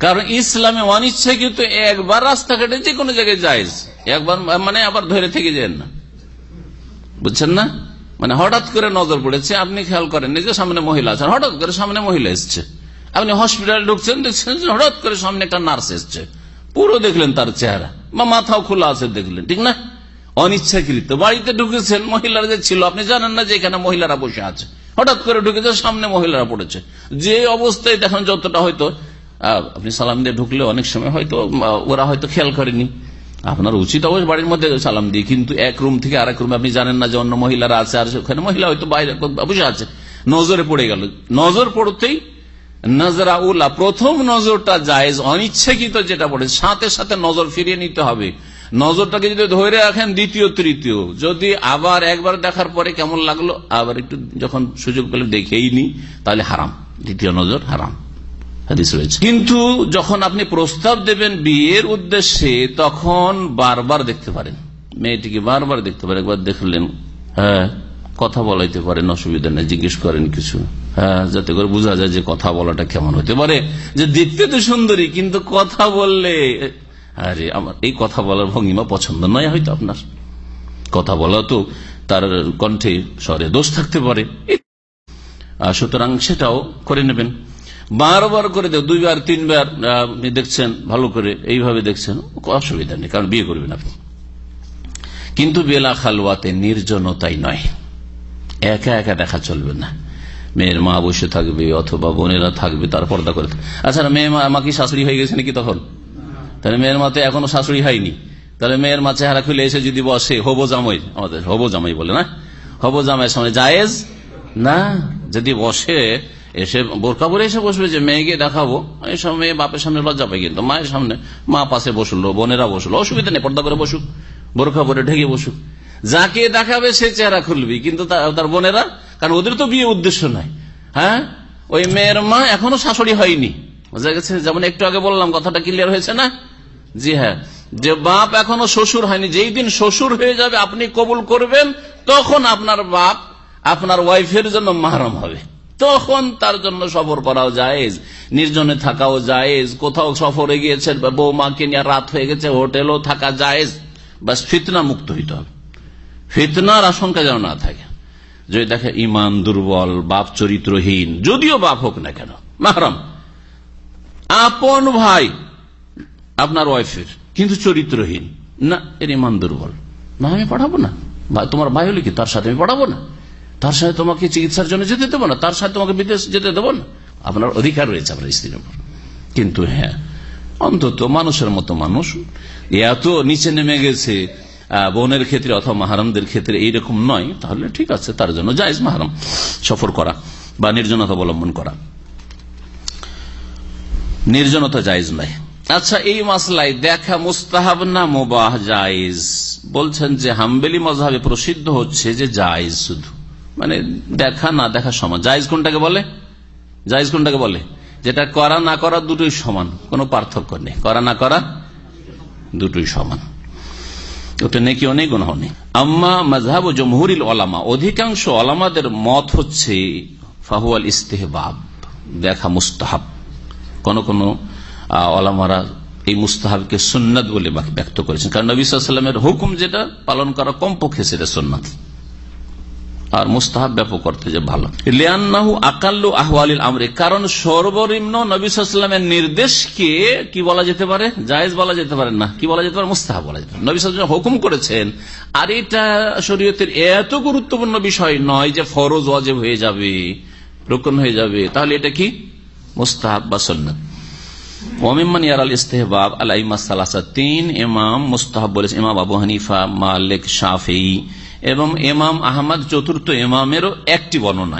কারণ ইসলামে অনিচ্ছা কিন্তু একবার রাস্তাঘাটে যে কোনো জায়গায় যায়। একবার মানে আবার ধরে থেকে যায় না। বুঝছেন না? মানে হঠাৎ করে নজর পড়েছে, আপনি খেয়াল করেন যে সামনে মহিলা আছেন। হঠাৎ করে সামনে মহিলা এসছে। আপনি হসপিটালে ঢুকছেন, দেখছেন হঠাৎ করে সামনে একটা নার্স এসছে। পুরো দেখলেন তার চেহারা, বা মাথাও খোলা আছে দেখলেন, ঠিক না? অনিচ্ছাকৃত। বাড়িতে ঢুকেছেন, মহিলারা যে ছিল, আপনি জানেন না যে এখানে মহিলারা বসে আছে। হঠাৎ করে ঢুকেছে, সামনে মহিলারা পড়েছে। যে অবস্থায় দেখেন যতটা হয়তো আপনি সালাম দিয়ে ঢুকলে অনেক সময় হয়তো ওরা হয়তো খেয়াল করেনি। আপনার উচিত অবশ্য বাড়ির মধ্যে সালাম দিয়ে, কিন্তু এক রুম থেকে আরেক রুমে আপনি জানেন না যে অন্য মহিলারা আছে, আর ওখানে মহিলা হয়তো বাইরে বসে আছে। নজরে পড়ে গেল। নজর পড়তেই নজরা উল্লাহ প্রথম নজরটা জায়েজ, অনিচ্ছাকৃত যেটা পড়ে, সাথে সাথে নজর ফিরিয়ে নিতে হবে। নজরটাকে যদি ধরে রাখেন, দ্বিতীয়, তৃতীয়। যদি আবার একবার দেখার পরে কেমন লাগল, আবার একটু যখন সুযোগ পেলে দেখেই নি, তাহলে হারাম। দ্বিতীয় নজর হারাম। কিন্তু যখন আপনি প্রস্তাব দেবেন বিয়ের উদ্দেশ্যে, তখন বারবার দেখতে পারেন। মেয়েটিকে বারবার দেখতে পারেন। একবার দেখলেন হ্যাঁ কথা বলাইতে পারেন, অসুবিধা নেই, জিজ্ঞেস করেন কিছু। হ্যাঁ যাতে করে বোঝা যায় যে কথা বলাটা কেমন হতে পারে। যে দেখতে তো সুন্দরী, কিন্তু কথা বললে, আরে, আমার এই কথা বলার ভঙ্গিমা পছন্দ নয় হয়তো আপনার। কথা বলা তো তার কণ্ঠে স্বরে দোষ থাকতে পারে। সুতরাং সেটাও করে নেবেন। বারবার করে দেখ দুইবার, তিনবার, আপনি দেখছেন, ভালো করে এইভাবে দেখছেন, অসুবিধা নেই, কারণ বিয়ে করবেন আপনি। কিন্তু বেলা খালুয়াতে নির্জনতাই নয়। একা একা দেখা চলবে না। মেয়ের মা বসে থাকবে, অথবা বোনেরা থাকবে, তার পর্দা করে আচ্ছা মেয়ে মা কি শাশুড়ি হয়ে গেছে নাকি তখন? তাহলে মেয়ের মা তো এখনও শাশুড়ি হয়নি। তাহলে মেয়ের মা চেহারা খুলে এসে যদি বসে, হব জামাই, আমাদের হব জামাই বলে না? হব জামাই সামনে জায়েজ? না, যদি বসে এসে বোরকা পরে এসে বসবে যে, মেয়েকে দেখাবো। এইসব মেয়ে বাপের সামনে লজ্জা পাই কিন্তু মায়ের সামনে, মা পাশে বসল, বোনেরা বসল, অসুবিধা নেই, পর্দা করে বসুক বোরখা পরে ঢেকে বসুক। যাকে দেখাবে সে চেহারা খুলবি, কিন্তু তার বোনেরা, কারণ ওদের তো বিয়ে উদ্দেশ্য নাই। হ্যাঁ? ওই মেয়ের মা এখনও শাশুড়ি হয়নি। বোঝা গেছে? যেমন একটু আগে বললাম, কথাটা ক্লিয়ার হয়েছে না? জি হ্যাঁ। যে বাপ এখনও শ্বশুর হয়নি, যেই দিন শ্বশুর হয়ে যাবে, আপনি কবুল করবেন, তখন আপনার বাপ আপনার ওয়াইফের জন্য মাহারম হবে। তখন তার জন্য সফর করাও জায়েজ, নির্জনে থাকাও জায়েজ, কোথাও সফরে গিয়েছে বৌমাকে নিয়ে রাত হয়ে গেছে, হোটেলও থাকা জায়েজ, বাস ফিতনা মুক্ত হইতে হবে। ফিতনার আশঙ্কা যেন না থাকে। যদি দেখে ইমান দুর্বল, বাপ চরিত্রহীন, যদিও বাপ হোক না কেন, মাহরাম। আপন ভাই, আপনার ওয়াইফের, কিন্তু চরিত্রহীন, না, এর ইমান দুর্বল। না, আমি পড়াবো না। তোমার ভাই হলে কি তার সাথে আমি পড়াবো না? তার সাথে তোমাকে চিকিৎসার জন্য যেতে দেবো না, তার সাথে তোমাকে বিদেশ যেতে দেবো না। আপনার অধিকার রয়েছে আপনার স্ত্রীর উপর। কিন্তু হ্যাঁ অন্তত মানুষের মতো মানুষ, এত নিচে নেমে গেছে বোনের ক্ষেত্রে অথবা মাহারামদের ক্ষেত্রে এইরকম নয়, তাহলে ঠিক আছে, তার জন্য জায়জ মাহারাম, সফর করা বা নির্জনতা অবলম্বন করা। নির্জনতা জায়জ নয়। আচ্ছা এই মাসলায় দেখা মুস্তাহাব না মোবাহ জায়জ। বলছেন যে হাম্বেলি মজাবে প্রসিদ্ধ হচ্ছে যে জায়জ শুধু। মানে দেখা না দেখা সমান। জায়জ কোনটাকে বলে? জায়জ কোনটাকে বলে? যেটা করা না করা দুটোই সমান, কোনো পার্থক্য নেই। করা না করা দুটোই সমান। ওটা নেই অনেক গুণ নেই। আম্মা মজাব ও জমহুরিল ওলামা অধিকাংশ ওলামাদের মত হচ্ছে ফাহুয়াল ইস্তেহবাব, দেখা মুস্তাহাব। কোন কোন ওলামারা এই মুস্তাহাবকে সুন্নাত বলে ব্যক্ত করেছেন। কারণ নবী সাল্লামের হুকুম যেটা পালন করা কমপক্ষে সেটা সুন্নাত। আর মুস্তাহাব ব্যাপক অর্থে যে ভালো। লিয়ান্নাহু আকাল্লু আহওয়ালিল আমরে। কারণ সর্বনিম্ন নবিসামের নির্দেশকে কি বলা যেতে পারে? জায়েজ বলা যেতে পারে না। কি বলা যেতে পারে? মুস্তাহাব বলা যেতে পারে। নবী হুকুম করেছেন, আর এটা শরীয়তের এত গুরুত্বপূর্ণ বিষয় নয় যে ফরজ ওয়াজেব হয়ে যাবে, রোকন হয়ে যাবে। তাহলে এটা কি? মুস্তাহাব বা সন্ন্যত ইমাম মুস্তাহাব বলেছে ইমাম আবু হানিফা, মালিক, শাফি। এবং এমাম আহমদ চতুর্থ ইমামেরও একটি বর্ণনা।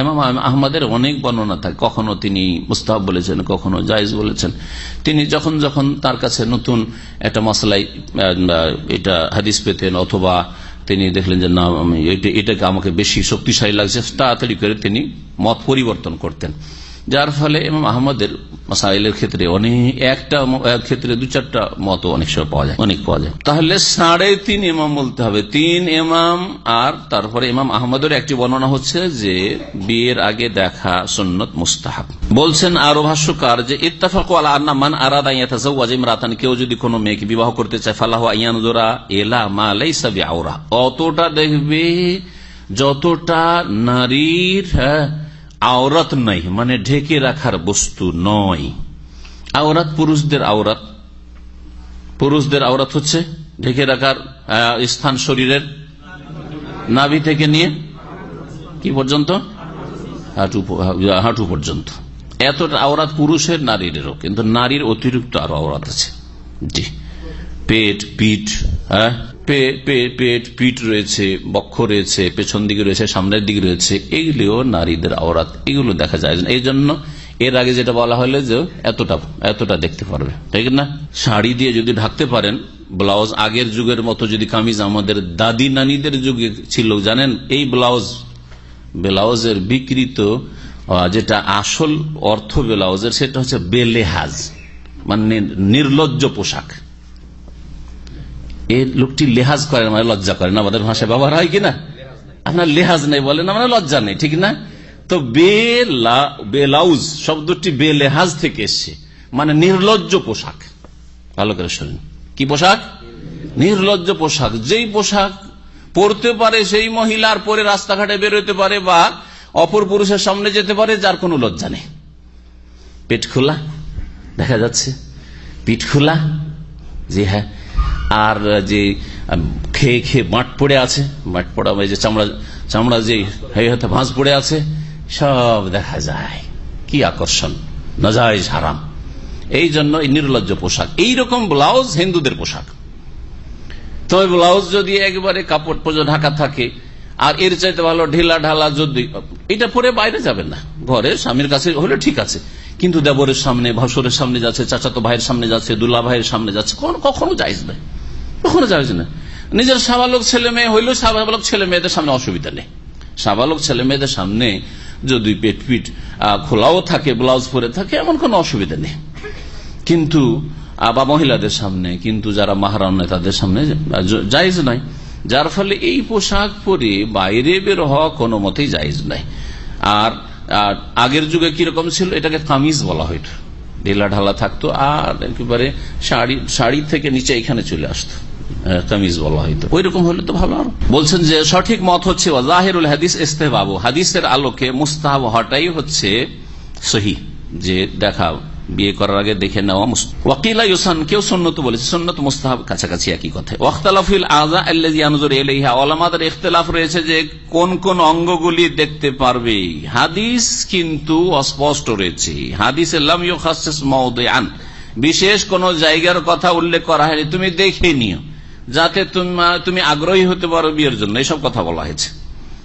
এমাম আহমদের অনেক বর্ণনা থাকে। কখনো তিনি মুস্তাহাব বলেছেন, কখনো জায়জ বলেছেন। তিনি যখন যখন তার কাছে নতুন একটা মশলাই এটা হাদিস পেতেন অথবা তিনি দেখলেন যে, না এটাকে আমাকে বেশি শক্তিশালী লাগছে, তাড়াতাড়ি করে তিনি মত পরিবর্তন করতেন। যার ফলে ইমাম আহমদের মাসাইলের ক্ষেত্রে অনেক, একটা ক্ষেত্রে দু চারটা মত অনেক সময় পাওয়া যায়, অনেক পাওয়া যায়। তাহলে সাড়ে তিন ইমাম বলতে হবে। তিন ইমাম আর তারপরে ইমাম আহমদের একটি বর্ণনা হচ্ছে যে, বিয়ের আগে দেখা সন্নত মুস্তাহাব। বলছেন আরও ভাষ্যকার যে, ইত্তাফাক আন্না মান আরাদা ইয়াতাজাওয়াজ কেউ যদি কোনো মেয়েকে বিবাহ করতে চায়, ফালাহ আইয়ানুদরা এলা মা লাইসা বিআউরা অতটা দেখবে যতটা নারীর হ্যাঁ আওরাত নাই মানে ঢেকে রাখার বস্তু নয়। আওরাত পুরুষদের আওরাত। পুরুষদের আওরাত হচ্ছে ঢেকে রাখার স্থান শরীরের নাভি থেকে নিয়ে কি পর্যন্ত? হাঁটু হাঁটু পর্যন্ত। এতটা আওরাত পুরুষের নারীরও কিন্তু নারীর অতিরিক্ত আরও আওরাত আছে। জি। পেট, পিঠ হ্যাঁ? পেট, পিঠ রয়েছে, বক্ষ রয়েছে, পেছন দিকে রয়েছে, সামনের দিকে রয়েছে এইগুলিও নারীদের আওরাত এগুলো দেখা যায় এই জন্য এর আগে যেটা বলা হলে যে এতটা এতটা দেখতে পারবে। ঠিক না? শাড়ি দিয়ে যদি ঢাকতে পারেন, ব্লাউজ আগের যুগের মতো যদি কামিজ আমাদের দাদি নানিদের যুগে ছিল, জানেন? এই ব্লাউজ, ব্লাউজের বিকৃত যেটা আসল অর্থ ব্লাউজের, সেটা হচ্ছে বেলেহাজ মানে নির্লজ্জ পোশাক। এই লোকটি লেহাজ করে মানে লজ্জা করে না? আমাদের ভাষায় ব্যবহার হয় কিনা আপনার লেহাজ নেই বলেন মানে লজ্জা নেই, ঠিক না? তো বেলাউজ শব্দটি বেলেহাজ থেকে এসছে মানে নির্লজ্জ পোশাক। ভালো করে শুনুন। কি পোশাক? নির্লজ্জ পোশাক। যেই পোশাক পড়তে পারে সেই মহিলার পরে রাস্তাঘাটে বেরোতে পারে বা অপর পুরুষের সামনে যেতে পারে, যার কোনো লজ্জা নেই। পেট খোলা, দেখা যাচ্ছে। পিঠ খোলা? জি হ্যাঁ। আর যে খেয়ে খেয়ে মাঠ পড়ে আছে মাঠ পড়া যে চামড়া চামড়া যে হাতে ভাঁজ পড়ে আছে, সব দেখা যায়। কি আকর্ষণ নজাইজ হারাম। এই জন্য নির্লজ্জ পোশাক, এইরকম ব্লাউজ হিন্দুদের পোশাক। তবে ব্লাউজ যদি একবারে কাপড় পর্যন্ত ঢাকা থাকে আর এর চাইতে ভালো ঢিলা ঢালা যদি, এটা পরে বাইরে যাবেন না। ঘরে স্বামীর কাছে হলে ঠিক আছে। কিন্তু দেবরের সামনে, ভাসুরের সামনে যাচ্ছে, চাচাতো ভাইয়ের সামনে যাচ্ছে, দুলা ভাইয়ের সামনে যাচ্ছে, কখনো যাইজ না কখনো যাইজ না নিজের সাবালক ছেলে মেয়ে হইলেও সাবালক ছেলে মেয়েদের সামনে অসুবিধা নেই। সাবালক ছেলে মেয়েদের সামনে যদি পেট পিট খোলাও থাকে, ব্লাউজ পরে থাকে, এমন কোন অসুবিধা নেই। কিন্তু বা মহিলাদের সামনে, কিন্তু যারা মাহারাম নয় তাদের সামনে জায়জ নয় যার ফলে এই পোশাক পরে বাইরে বের হওয়া কোনো মতেই জায়জ নাই। আর আগের যুগে কীরকম ছিল? এটাকে কামিজ বলা হইত। ঢেলা ঢালা থাকতো, আর একেবারে শাড়ি থেকে নিচে এখানে চলে আসতো। কামিজ বলা হইতো। ওই রকম হলে তো ভালো আর। বলছেন যে, সঠিক মত হচ্ছে জাহিরুল হাদিস ইস্তেহবাবু হাদিসের আলোকে মুস্তাহাব হওয়াটাই হচ্ছে সহি, যে দেখা বিয়ে করার আগে দেখে নেওয়া ওয়াকিলা ইউসান, কেউ সন্ন্যত বলেছে। সন্ন্যত মুস্তাহাব কাছাকাছি একই কথা। ওয়াক্তালাফিল আজা আল্লাহ ওলামাদের ইখতলাফ রয়েছে যে কোন কোন অঙ্গগুলি দেখতে পারবে। হাদিস কিন্তু অস্পষ্ট রয়েছে। হাদিস আন বিশেষ কোন জায়গার কথা উল্লেখ করা হয়নি। তুমি দেখে নিও। যাতে তুমি আগ্রহী হতে পারো বিয়ের জন্য। এইসব কথা বলা হয়েছে।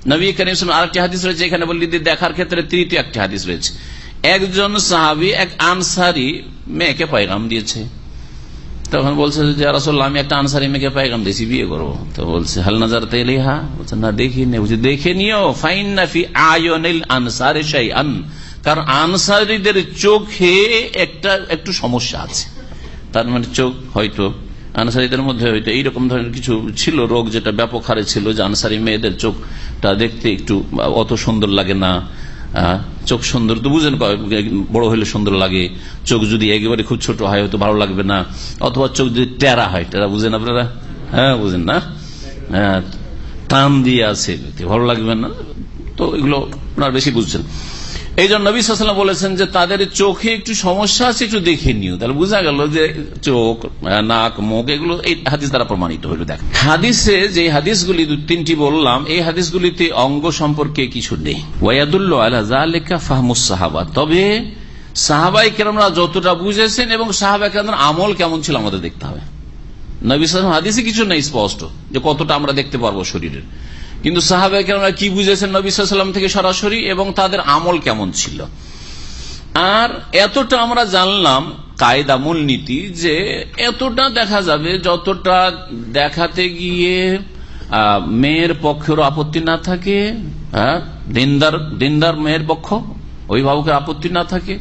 নবী করিম আরেকটি হাদিস রয়েছে। এখানে বললি দেখার ক্ষেত্রে তৃতীয় একটি হাদিস রয়েছে। একজন সাহাবি এক আনসারি মেয়েকে পায়গাম দিয়েছে। তখন বলছে যে রাসোল্লা আমি একটা আনসারি মেয়েকে পায়গাম দিয়েছি, বিয়ে করব। তো বলছে, হাল নাজার তেলে হা বলছে, না, দেখি নে। বলছে, দেখে নিও ফাইন নাফি আয়নিল আনসারে শাই আন কারণ আনসারিদের চোখে একটা, একটু সমস্যা আছে। তার মানে চোখ হয়তো, আনসারিদের মধ্যে হয়তো এইরকম ধরনের কিছু ছিল রোগ যেটা ব্যাপক হারে ছিল, যে আনসারি মেয়েদের চোখটা দেখতে একটু অত সুন্দর লাগে না। চোখ সুন্দর তো বুঝেন বড় হলে সুন্দর লাগে। চোখ যদি একেবারে খুব ছোট হয়, হয়তো ভালো লাগবে না। অথবা চোখ যদি টেরা হয়, টেরা বুঝেন আপনারা? হ্যাঁ বুঝেন না? হ্যাঁ টান দিয়ে আছে। ভালো লাগবে না? তো এগুলো আপনারা বেশি বুঝছেন। এই জন্য নবী সাল্লাম বলেছেন যে তাদের চোখে একটু সমস্যা আছে, একটু দেখে নিও। তাহলে বোঝা গেল যে চোখ, নাক, মুখ, এগুলো এই হাদিস দ্বারা প্রমাণিত হইল। দেখ, হাদিসে যে হাদিসগুলি দু, তিনটি বললাম, এই হাদিসগুলিতে অঙ্গ সম্পর্কে কিছু নেই। ওয়াদুল্লাহ আল্লাহ ফাহমুস সাহাবা। তবে সাহাবাই কেরামরা যতটা বুঝেছেন এবং সাহাবাই কেরাম আমল কেমন ছিল আমাদের দেখতে হবে। নবী সালাম হাদিসে কিছু নেই স্পষ্ট যে কতটা আমরা দেখতে পারব শরীরের। কিন্তু সাহাবাই কেরামরা কি বুঝেছেন? নবী সাল্লাম থেকে সরাসরি এবং তাদের আমল কেমন ছিল? আর এতটা আমরা জানলাম কায়দা মূলনীতি যে এতটা দেখা যাবে যতটা দেখাতে গিয়ে মেয়ের পক্ষেরও আপত্তি না থাকে দিনদার দিনদার মেয়ের পক্ষ, অভিভাবকের আপত্তি না থাকে।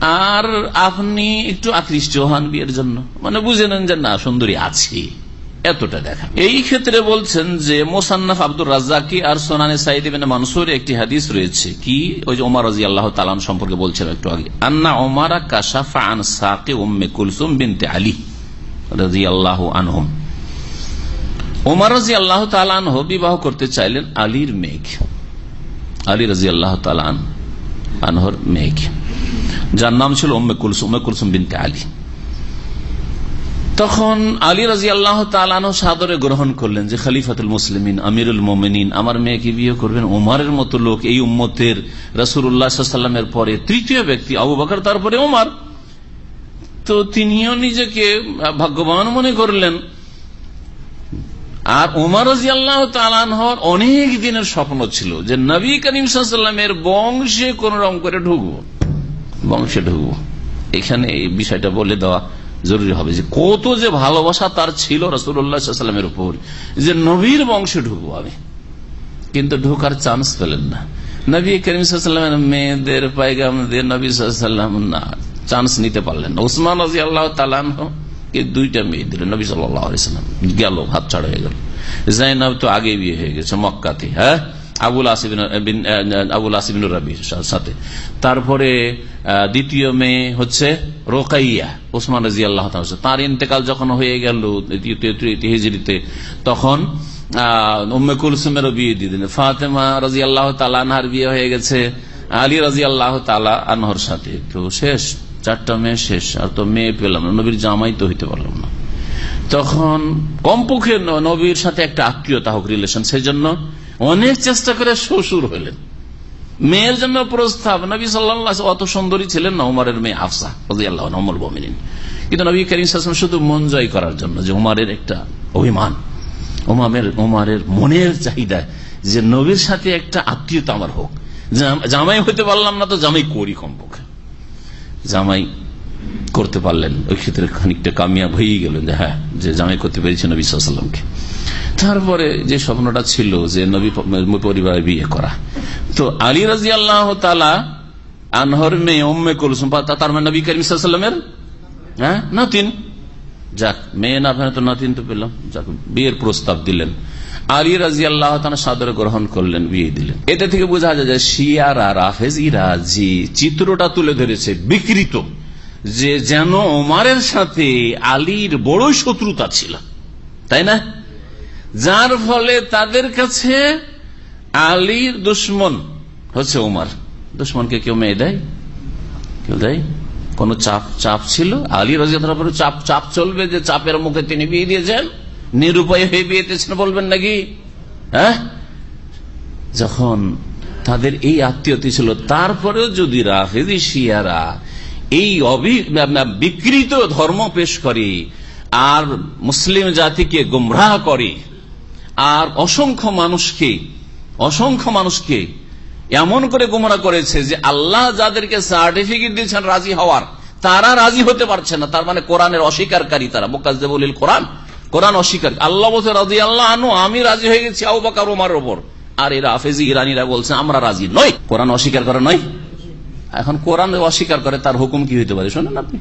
আর আপনি একটু আকৃষ্ট হন বিয়ের জন্য। মানে বুঝে নেন যে না, সুন্দরী আছে। এতটা দেখা। এই ক্ষেত্রে বলছেন যে মোসান্নাফ আব্দুর রাজ্জাকি আর সোনানে সাইদিন মানসুর একটি হাদিস রয়েছে। কি? ওই যে ওমর রাজি আল্লাহ তালাম সম্পর্কে বলছিলাম একটু আগে। আন্না ওমারা কাশাফা আন সাকে উম্মে কুলসুম বিনতে আলী রাজি আল্লাহ আনহম। ওমর রাজি আল্লাহ তালানহ বিবাহ করতে চাইলেন আলীর মেঘ। আলী রাজি আল্লাহ তালান আনহর মেঘ। যার নাম ছিল উম্মে কুলসুম উম্মে কুলসুম বিনতে আলী। তখন আলী রাজি আল্লাহ তালানো সাদরে গ্রহণ করলেন যে, খালিফাতুল মুসলিমিন, আমিরুল মোমিনিন, আমার মেয়েকে বিয়ে করবেন? উমারের মতো লোক এই উম্মতের রসুল্লাহামের পরে তৃতীয় ব্যক্তি আবু বাকর, তারপরে উমার। তো তিনিও নিজেকে ভাগ্যবান মনে করলেন। আর উমার রাজি আল্লাহ তালানহর অনেক দিনের স্বপ্ন ছিল যে, নবী করিম সাল্লামের বংশে কোন রকম করে ঢুকবো। বংশে ঢুকবো। এখানে এই বিষয়টা বলে দেওয়া। জরুরি হবে। যে কত যে ভালোবাসা তার ছিল রসুল্লাহামের উপর, যে নবীর বংশে ঢুকবো আমি। কিন্তু ঢোকার চান্স পেলেন না। নবী করিমের মেয়েদের পাইগাম দিয়ে নবী সাল্লাম না চান্স নিতে পারলেন না। উসমান রাজি আল্লাহ তালান দুইটা মেয়ে দিলেন নবী সাল্লাম গেল, হাত ছাড়া হয়ে গেল। জাইনাব তো আগে বিয়ে হয়ে গেছে, মক্কাতে হ্যাঁ? আবুল আসিবিন আবুল আসিবিন রবির সাথে। তারপরে দ্বিতীয় মেয়ে হচ্ছে রোকাইয়া, ওসমান রাজি আল্লাহ তার ইন্তেকাল যখন হয়ে গেল হিজড়িতে, তখন উম্মে কুলসুমেরও বিয়ে দিয়ে দিলেন ফাতেমা রাজি আল্লাহ তালানহার বিয়ে হয়ে গেছে, আলী রাজি আল্লাহ তালা আনহর সাথে। তো শেষ, চারটা মেয়ে শেষ, আর তো মেয়ে পেলাম না, নবীর জামাই তো হইতে পারলাম না। তখন কমপক্ষে নবীর সাথে একটা আত্মীয়তা হোক রিলেশন সেই জন্য অনেক চেষ্টা করে শ্বশুর হইলেন। মেয়ের জন্য প্রস্তাব, নবী সাল্লাহ অত সুন্দরী ছিলেন না উমারের মেয়ে আফসা আল্লাহ নমল বমিন কিন্তু নবী করিম শুধু মন জয় করার জন্য, যে উমারের একটা অভিমান, উমামের উমারের মনের চাহিদা, যে নবীর সাথে একটা আত্মীয়তা আমার হোক। জামাই হইতে পারলাম না তো জামাই করি কমপক্ষে। জামাই করতে পারলেন। ওই ক্ষেত্রে খানিকটা কামিয়াব হয়েই গেলেন যে হ্যাঁ যে জামাই করতে পেরেছে নবী সাল্লামকে তারপরে যে স্বপ্নটা ছিল যে নবী পরিবারে বিয়ে করা। তো আলী রাজি আল্লাহ আনহর মেয়ে ওম্মে কুলসুম তার মানে নবী করিম সাল্লামের হ্যাঁ নাতিন। যাক, মেয়ে না তো নাতিন তো পেলাম। যাক, বিয়ের প্রস্তাব দিলেন। আলী রাজি আল্লাহ সাদরে গ্রহণ করলেন, বিয়ে দিলেন। এটা থেকে বোঝা যায় যে শিয়ারা রাফেজিরা যে চিত্রটা তুলে ধরেছে বিকৃত। যে যেন ওমারের সাথে আলীর বড় শত্রুতা ছিল, তাই না? যার ফলে তাদের কাছে আলীর দুশ্মন হচ্ছে উমার দুশ্মনকে কেউ মেয়ে দেয়? কেউ দেয়? কোন চাপ চাপ ছিল? আলী রাজিয়ার চাপ চাপ চলবে যে চাপের মুখে তিনি বিয়ে দিয়েছেন। নিরুপায় হয়ে বিয়ে দিয়েছেন বলবেন নাকি? হ্যাঁ? যখন তাদের এই আত্মীয়তা ছিল, তারপরেও যদি রাফেজি শিয়ারা এই বিকৃত ধর্ম পেশ করে, আর মুসলিম জাতিকে গুমরাহ করে, আর অসংখ্য মানুষকে অসংখ্য মানুষকে এমন করে গুমরা করেছে যে আল্লাহ যাদেরকে সার্টিফিকেট দিয়েছেন রাজি হওয়ার, তারা রাজি হতে পারছে না। তার মানে কোরআনের অস্বীকারী তারা। মোকাজেবুল কোরআন। কোরআন অস্বীকার আল্লাহ বলছে রাজি আল্লাহ আনু আমি রাজি হয়ে গেছি আউ বাকার ওমার ওপর। আর এরা আফেজি ইরানিরা বলছে, আমরা রাজি নয় কোরআন অস্বীকার করে নয় এখন কোরআন অস্বীকার করে, তার হুকুম কি হইতে পারে? শোনেন আপনি।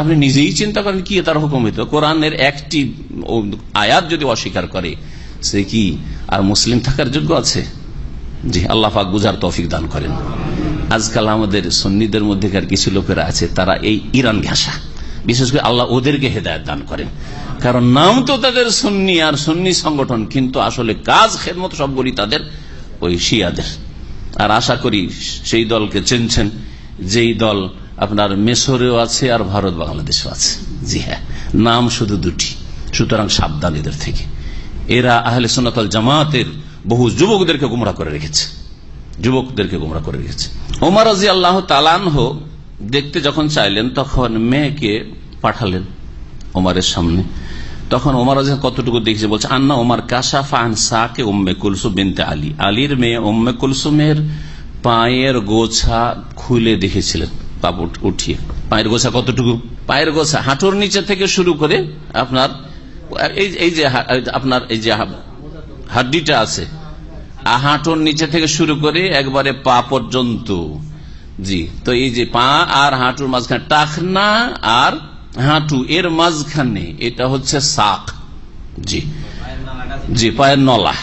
আপনি নিজেই চিন্তা করেন কি তার হুকুম হইতে কোরআনের একটি আয়াত যদি অস্বীকার করে, সে কি আর মুসলিম থাকার যোগ্য আছে? জি, আল্লাহ পাক বুঝার তৌফিক দান করেন। আজকাল আমাদের সন্নিদের মধ্যেকার কিছু লোকেরা আছে, তারা এই ইরান ঘাসা বিশেষ করে আল্লাহ ওদেরকে হেদায়ত দান করেন। কারণ নাম তো তাদের সন্নি আর সন্নি সংগঠন, কিন্তু আসলে কাজ, খেদমত সবগুলি তাদের ওই শিয়াদের। আর আশা করি সেই দলকে চেনছেন, যেই দল আপনার মেসরেও আছে আর ভারত বাংলাদেশও আছে। জি হ্যাঁ নাম শুধু দুটি, সুতরাং সাবধান এদের থেকে। এরা আহলে সোনাতল জামাতের বহু যুবকদেরকে গুমরা করে রেখেছে, যুবকদেরকে গুমরা করে রেখেছে। ওমর রাজি আল্লাহ তালানহ দেখতে যখন চাইলেন, তখন মেয়েকে পাঠালেন ওমারের সামনে। তখন ওমর রাজা কতটুকু দেখছে? বলছে, আন্না ওমর কাশাফা আনসাকে উম্মে কুলসুম বিনতে আলী। আলীর মেয়ে উম্মে কুলসুমের পায়ের গোছা খুলে দেখেছিলেন কাপড় উঠিয়ে। পায়ের গোছা কতটুকু? পায়ের গোছা, হাঁটুর নিচে থেকে শুরু করে আপনার, এই- যে আপনার, এই যে হাড্ডিটা আছে হাঁটুর নিচে থেকে শুরু করে একবারে পা পর্যন্ত। জি, তো এই যে পা আর হাঁটুর মাঝখানে টাকনা আর হাঁটু এর মাঝখানে এটা হচ্ছে সাক। জি। জি পায়ের নলা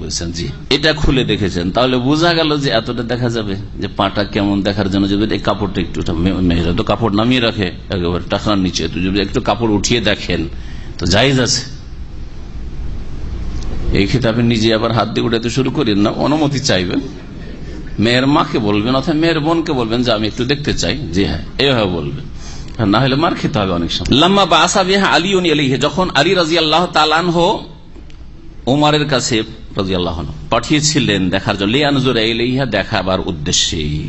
বলছেন জি। এটা খুলে দেখেছেন। তাহলে বোঝা গেল যে এতটা দেখা যাবে যে পাটা কেমন দেখার জন্য যদি এই কাপড়টা একটু মেয়েরা তো কাপড় নামিয়ে রাখে একেবারে টাকার নিচে। তো যদি একটু কাপড় উঠিয়ে দেখেন তো জায়েজ আছে। এই ক্ষেত্রে আপনি নিজে আবার হাত দিয়ে উঠাতে শুরু করেন না অনুমতি চাইবেন। মেয়ের মাকে বলবেন অথবা মেয়ের বোনকে বলবেন যে আমি একটু দেখতে চাই। জি হ্যাঁ এইভাবে বলবেন। না হলে মার খেতে হবে অনেক সময়। লাম্মা বা আসাবিহা আলী আলিহে যখন আলী রাজি আল্লাহ তালানহ ওমারের কাছে রাজি আল্লাহ পাঠিয়েছিলেন দেখার জন্য দেখাবার উদ্দেশ্যে।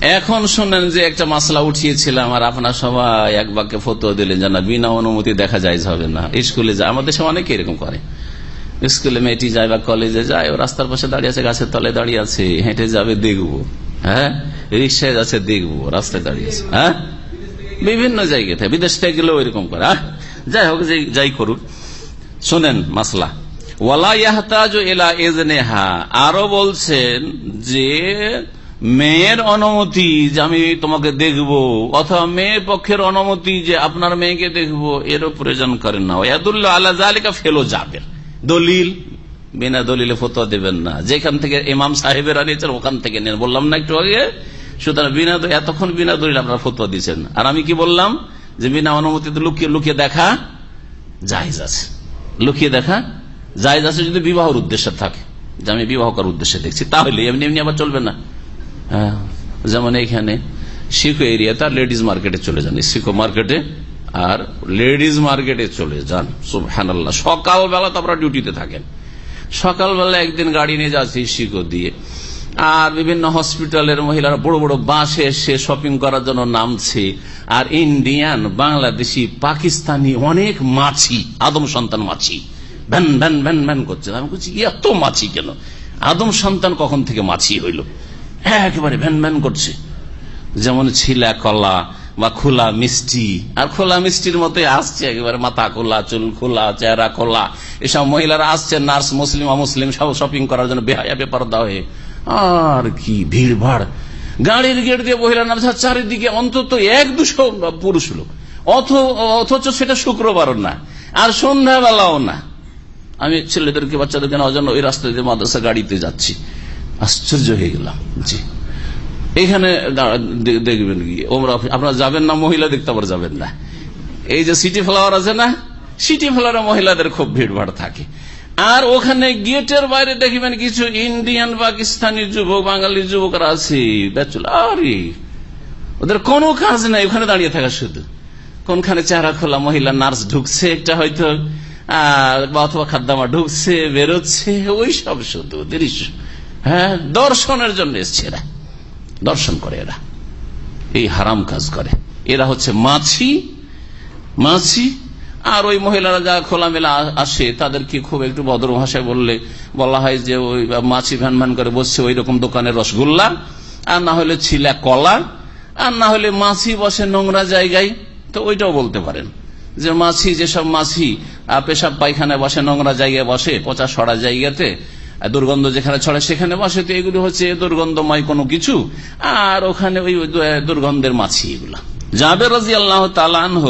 এখন শুনেন যে একটা মাসলা উঠিয়েছিলাম আর আপনার সবাই এক বাক্যে ফতো দিলেন যে না বিনা অনুমতি দেখা যায় হবে না। স্কুলে যায় আমাদের সব অনেকে এরকম করে। স্কুলে মেয়েটি যায় বা কলেজে যায়, ও রাস্তার পাশে দাঁড়িয়ে আছে, গাছের তলে দাঁড়িয়ে আছে, হেঁটে যাবে দেখব। হ্যাঁ? রিক্সায় যাচ্ছে দেখব, রাস্তায় দাঁড়িয়ে আছে। হ্যাঁ? বিভিন্ন জায়গায় থেকে। বিদেশ থেকে গেলেও এরকম করে? যাই হোক যাই করুক। শোনেন মাসলা। আরও বলছেন যে, মেয়ের অনুমতি যে আমি তোমাকে দেখব, অথবা মেয়ের পক্ষের অনুমতি যে আপনার মেয়েকে দেখব, এরও প্রয়োজন করেন না। ওয়াদুল্লাহ আল্লাহ জালিকা ফেলো যাবে দলিল, বিনা দলিলে ফতোয়া দেবেন না। যেখান থেকে ইমাম সাহেবের আনিয়েছেন ওখান থেকে নেন। বললাম না একটু আগে সুতরাং বিনা এতক্ষণ বিনা দলিল আপনারা ফতোয়া দিচ্ছেন আর আমি কি বললাম? যে বিনা অনুমতিতে লুকিয়ে লুকিয়ে দেখা জাহেজ আছে। লুকিয়ে দেখা জাহেজ আছে যদি বিবাহর উদ্দেশ্যে থাকে। যে আমি বিবাহ করার উদ্দেশ্যে দেখছি তাহলে এমনি এমনি আবার চলবে না। হ্যাঁ, যেমন এখানে শিখো এরিয়া তার লেডিজ মার্কেটে চলে যান। শিখো মার্কেটে আর লেডিজ মার্কেটে চলে যান। সুবহানাল্লাহ। সকালবেলা তো আপনারা ডিউটিতে থাকেন। সকালবেলা একদিন গাড়ি নিয়ে যাচ্ছি শিখো দিয়ে। আর বিভিন্ন হসপিটালের মহিলারা বড় বড় বাসে এসে শপিং করার জন্য নামছে। আর ইন্ডিয়ান, বাংলাদেশি, পাকিস্তানি অনেক মাছি, আদম সন্তান মাছি। ভ্যান ভ্যান ভ্যান ভ্যান করছে। আমি বলছি, এত মাছি কেন? আদম সন্তান কখন থেকে মাছি হইল? একেবারে ভ্যান ভ্যান করছে। যেমন ছিলা কলা বা খোলা মিষ্টি। আর খোলা মিষ্টির মতোই আসছে একেবারে, মাথা খোলা, চুল খোলা, চেহারা খোলা। এসব মহিলারা আসছে, নার্স, মুসলিম, অমুসলিম, সব শপিং করার জন্য বেহায়া বেপার হয়ে আর কি ভিড় ভাড় গাড়ির গেট দিয়ে মহিলা নামছে, চারিদিকে অন্তত এক দুশো পুরুষ লোক। অথ- অথচ সেটা শুক্রবারও না, আর সন্ধ্যাবেলাও না। আমি ছেলেদেরকে, বাচ্চাদেরকে নেওয়ার জন্য ওই রাস্তা দিয়ে মাদ্রাসা গাড়িতে যাচ্ছি। আশ্চর্য হয়ে গেলাম, জি। এখানে দেখবেন কি, ওমরা, আপনারা যাবেন না, মহিলা দেখতে আবার যাবেন না। এই যে সিটি ফ্লাওয়ার আছে না, সিটি ফ্লাওয়ারে মহিলাদের খুব ভিড় ভাড় থাকে। আর ওখানে গেটের বাইরে দেখবেন কিছু ইন্ডিয়ান, পাকিস্তানি যুবক, বাঙালি যুবকরা আছে আরে ওদের কোনো কাজ নাই, ওখানে দাঁড়িয়ে থাকা শুধু। কোনখানে চেহারা খোলা, মহিলা নার্স ঢুকছে, একটা হয়তো অথবা খাদ্দামা ঢুকছে, বেরোচ্ছে ওই সব শুধু দৃশ্য। হ্যাঁ দর্শনের জন্য এসছে এরা। দর্শন করে এরা। এই হারাম কাজ করে। এরা হচ্ছে মাছি মাছি আর ওই মহিলারা যা খোলামেলা আসে, তাদেরকে খুব একটু ভদ্র ভাষায় বললে বলা হয় যে ওই মাছি ভ্যান ভ্যান করে বসছে ওই রকম দোকানের রসগোল্লা, আর না হলে ছিলা কলা, আর না হলে মাছি বসে নোংরা জায়গায়। তো ওইটাও বলতে পারেন যে মাছি, যেসব মাছি পেশাব পায়খানায় বসে, নোংরা জায়গায় বসে, পচা সরা জায়গাতে দুর্গন্ধ যেখানে ছড়ে সেখানে বসে, তো এগুলো হচ্ছে দুর্গন্ধময় কোনো কিছু। আর ওখানে ওই দুর্গন্ধের মাছি এগুলা। জাবের রাজি আল্লাহ তালানহ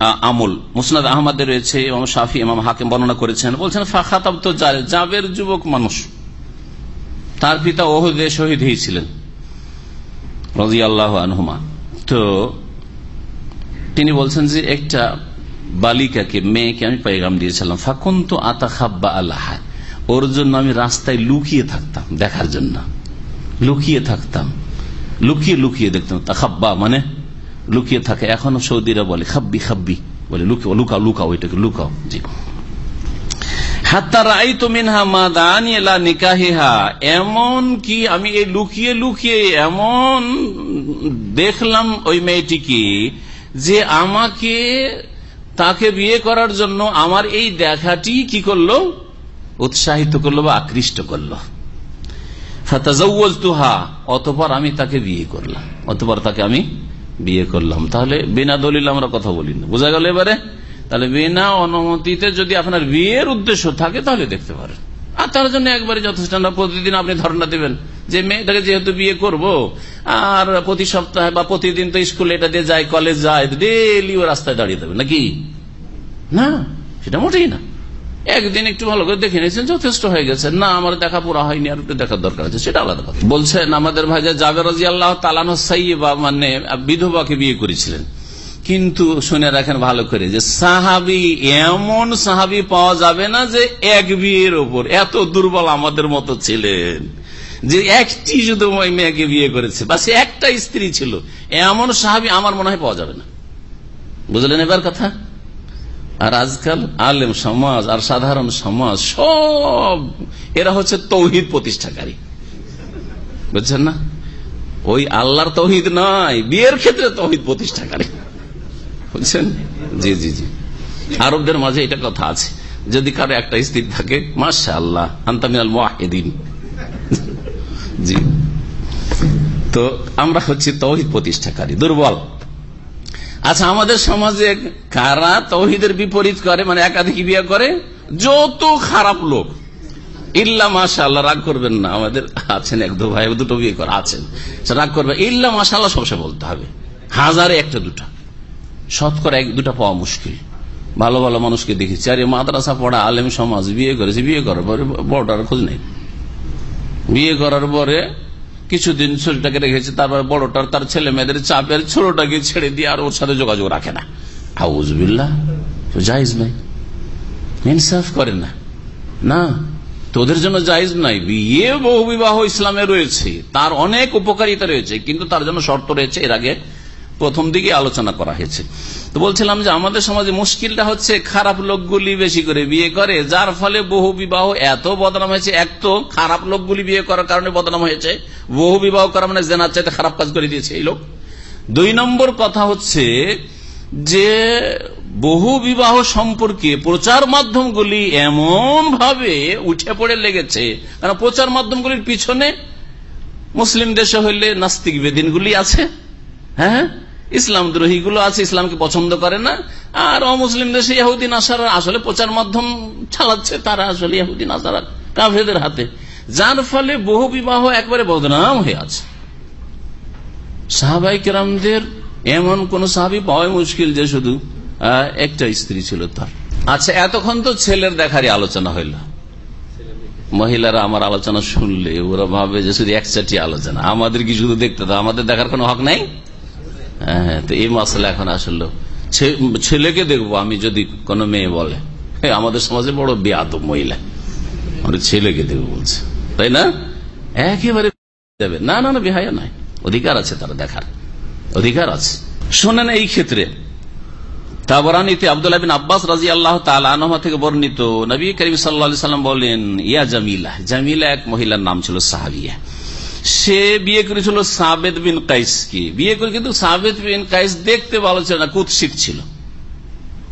আমল। মুসনাদ আহমদে রয়েছে এবং শাফি, ইমাম হাকিম বর্ণনা করেছেন। বলছেন ফাখাতাব তো জাবের যুবক মানুষ। তার পিতা ওহদে শহীদ হয়েছিলেন রাজি আল্লাহ আনহুমা। তো তিনি বলছেন যে, একটা বালিকাকে, মেয়েকে আমি পাইগাম দিয়েছিলাম। ফাকুন তো আতা খাব্বা আল্লাহ ওর জন্য আমি রাস্তায় লুকিয়ে থাকতাম দেখার জন্য। লুকিয়ে থাকতাম। লুকিয়ে লুকিয়ে দেখতাম। তাখাব্বা মানে লুকিয়ে থাকে। এখনও সৌদিরা বলে, খাব্বি খাব্বি। বলে, লুকিয়ে, লুকাও লুকাও এটাকে লুকাও। জি। এমন কি আমি এই লুকিয়ে লুকিয়ে এমন দেখলাম ওই মেয়েটিকে যে আমাকে তাকে বিয়ে করার জন্য আমার এই দেখাটি কি করল? উৎসাহিত করল বা আকৃষ্ট করল। তুহা অতপর আমি তাকে বিয়ে করলাম। অতপর তাকে আমি বিয়ে করলাম। তাহলে বিনা দলিল আমরা কথা বলি না বোঝা গেল এবারে? তাহলে বিনা অনুমতিতে যদি আপনার বিয়ের উদ্দেশ্য থাকে, তাহলে দেখতে পারেন। আর তার জন্য একবারে যথেষ্ট না, প্রতিদিন আপনি ধারণা দেবেন যে মেয়েটাকে যেহেতু বিয়ে করব, আর প্রতি সপ্তাহে বা প্রতিদিন তো স্কুলে এটা দিয়ে যায়, কলেজ যায় ডেলি ও রাস্তায় দাঁড়িয়ে দেবে। নাকি? না, সেটা মোটেই না। একদিন একটু ভালো করে দেখে নিয়েছেন, যথেষ্ট হয়ে গেছে। না, আমার দেখা পুরা হয়নি, আর একটু দেখার দরকার আছে, সেটা আলাদা কথা। বলছেন, আমাদের ভাই জাবের আল্লাহ তালানো সাইবা মানে বিধবাকে বিয়ে করেছিলেন। কিন্তু শুনে রাখেন ভালো করে যে, সাহাবি এমন সাহাবি পাওয়া যাবে না যে এক বিয়ের ওপর। এত দুর্বল আমাদের মতো ছিলেন যে একটি শুধু ওই মেয়েকে বিয়ে করেছে বা সে একটা স্ত্রী ছিল। এমন সাহাবি আমার মনে হয় পাওয়া যাবে না। বুঝলেন এবার কথা? আর আজকাল আলেম সমাজ আর সাধারণ সমাজ সব, এরা হচ্ছে তৌহিদ প্রতিষ্ঠাকারী। বুঝছেন না? ওই আল্লাহর তৌহিদ নয় বিয়ের ক্ষেত্রে তৌহিদ প্রতিষ্ঠাকারী। বুঝছেন? জি জি জি। আরবদের মাঝে এটা কথা আছে। যদি কারও একটা স্ত্রী থাকে মাসা আল্লাহ আন্তামিনাল মাহিদিন জি। তো আমরা হচ্ছি তৌহিদ প্রতিষ্ঠাকারী, দুর্বল। আচ্ছা আমাদের সমাজে কারা তৌহিদের বিপরীত করে মানে একাধিক বিয়ে করে? যত খারাপ লোক। ইল্লা মাসা আল্লাহ রাগ করবেন না। আমাদের আছেন এক দু ভাই, দুটো বিয়ে করে আছেন। রাগ করবে। ইল্লা মাসা আল্লাহ সবসময় বলতে হবে। হাজারে একটা দুটা। শতকরা এক, দুটা পাওয়া মুশকিল। ভালো ভালো মানুষকে দেখেছি। আরে, মাদ্রাসা পড়া, আলেম সমাজ, বিয়ে করেছে, বিয়ে করার পরে বড়টার খোঁজ নেই। বিয়ে করার পরে কিছুদিন ছোটটাকে রেখেছে, তারপর বড়টার, তার ছেলে মেয়েদের চাপের ছোটটাকে ছেড়ে দিয়ে আর ওর সাথে যোগাযোগ রাখে না। নাই। ইনসাফ করে না। না, তোদের জন্য জায়জ নাই। বিয়ে বহু বিবাহ ইসলামে রয়েছে, তার অনেক উপকারিতা রয়েছে, কিন্তু তার জন্য শর্ত রয়েছে, এর আগে প্রথম দিকে আলোচনা করা হয়েছে। তো বলছিলাম যে আমাদের সমাজে মুশকিলটা হচ্ছে খারাপ লোকগুলি বেশি করে বিয়ে করে, যার ফলে বহু বিবাহ এত বদনাম হয়েছে, এক তো খারাপ লোকগুলি বিয়ে করার কারণে বদনাম হয়েছে, বহু বিবাহ করা মানে জেনার চাইতে খারাপ কাজ করে দিয়েছে এই লোক। দুই নম্বর কথা হচ্ছে যে বহু বিবাহ সম্পর্কে প্রচার মাধ্যমগুলি এমন ভাবে উঠে পড়ে লেগেছে কারণ প্রচার মাধ্যমগুলির পিছনে মুসলিম দেশে হইলে নাস্তিক বেদিনগুলি আছে হ্যাঁ? ইসলাম দ্রোহী গুলো আছে, ইসলামকে পছন্দ করে না। আর অমুসলিম দেশে ইহুদিন আসার আসলে প্রচার মাধ্যম চালাচ্ছে, তারা আসলে ইহুদিন আসার কাভেদের হাতে। যার ফলে বহু বিবাহ একবারে বদনাম হয়ে আছে। সাহাবাই কেরামদের এমন কোন সাহাবি পাওয়াই মুশকিল যে শুধু একটা স্ত্রী ছিল তার। আচ্ছা এতক্ষণ তো ছেলের দেখারই আলোচনা হইল। মহিলারা আমার আলোচনা শুনলে, ওরা ভাবে যে শুধু একচাটি আলোচনা। আমাদের কি শুধু দেখতে তো আমাদের দেখার কোনো হক নাই? হ্যাঁ তো এই মশলা এখন আসলো ছেলেকে দেখব, আমি যদি কোনো মেয়ে বলে। আমাদের সমাজে বড় বেয়াদ মহিলা। আমরা ছেলেকে দেখব বলছে। তাই না? একেবারে দেবে না না না, বেহায়া নাই অধিকার আছে তারা দেখার। অধিকার আছে। শোনেন এই ক্ষেত্রে, তাবরানিতে আবদুল্লাহ বিন আব্বাস রাজি আল্লাহ তালা থেকে বর্ণিত নবী করিম সাল্লাম বলেন, ইয়া জামিলা। জামিলা এক মহিলার নাম ছিল সাহাবিয়া। সে বিয়ে করেছিল সাবেদ বিন কাইসকে। বিয়ে করে কিন্তু সাবেদ বিন কাইস দেখতে ভালো ছিল না, কুৎসিত ছিল।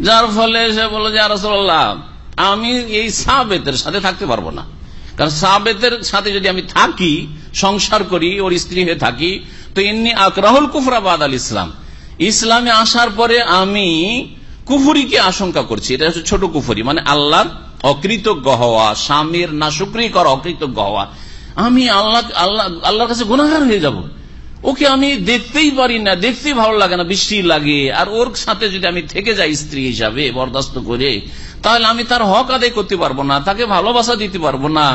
যার ফলে সে বলল যে আরসল্লাহ আমি এই সাবেতের সাথে থাকতে পারব না। কারণ সাবেতের সাথে যদি আমি থাকি, সংসার করি, ওর স্ত্রী হয়ে থাকি, তো এমনি আকরাহুল কুফরাবাদ আল ইসলাম। ইসলামে আসার পরে আমি কুফুরিকে আশঙ্কা করছি। এটা হচ্ছে ছোট কুফুরি মানে আল্লাহর অকৃতজ্ঞ হওয়া, স্বামীর না শুক্রি করা অকৃতজ্ঞ হওয়া। আমি আল্লাহ আল্লাহ, আল্লাহর কাছে গুণাগার হয়ে যাব। ওকে আমি দেখতেই পারি না দেখতেই ভালো লাগে না, বৃষ্টি লাগে। আর ওর সাথে যদি আমি থেকে যাই স্ত্রী হিসাবে, বরদাস্ত করে, তাহলে আমি তার হক আদায় করতে পারব না, তাকে ভালোবাসা দিতে পারব না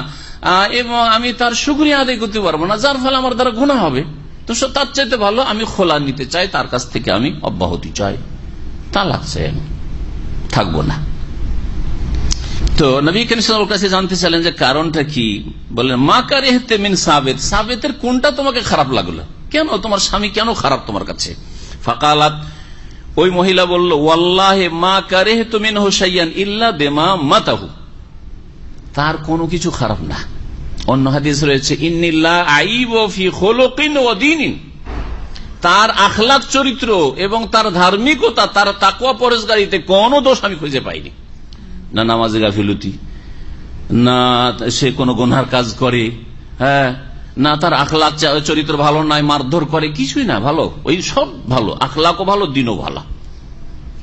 এবং আমি তার সুক্রিয়া আদায় করতে পারব না, যার ফলে আমার দ্বারা গুণা হবে। তো তার চাইতে ভালো আমি খোলা নিতে চাই, তার কাছ থেকে আমি অব্যাহতি চাই। তা লাগছে থাকব না। তো নবী করিমের কাছে জানতে চাইলেন যে কারণটা কি? বললেন, মা কারেহতে মিন সাবেদ সাবেতের কোনটা তোমাকে খারাপ লাগল? কেন? তোমার স্বামী কেন খারাপ তোমার কাছে? ফাকালাত, ওই মহিলা বলল, ওয়াল্লাহে মা কারেহ মিন হোসাইয়ান ইল্লা বেমা মাতাহু। তার কোনো কিছু খারাপ না। অন্য হাদিস রয়েছে তার আখলাক চরিত্র এবং তার ধার্মিকতা, তার তাকুয়া পরেশগারিতে কোনো দোষ আমি খুঁজে পাইনি। না নামাজে গাফিলতি, না সে কোনো গুনহার কাজ করে হ্যাঁ না তার আখলাক চরিত্র ভালো নাই মারধর করে, কিছুই না, ভালো। ওই সব ভালো, আখলাকও ভালো, দিনও ভালো।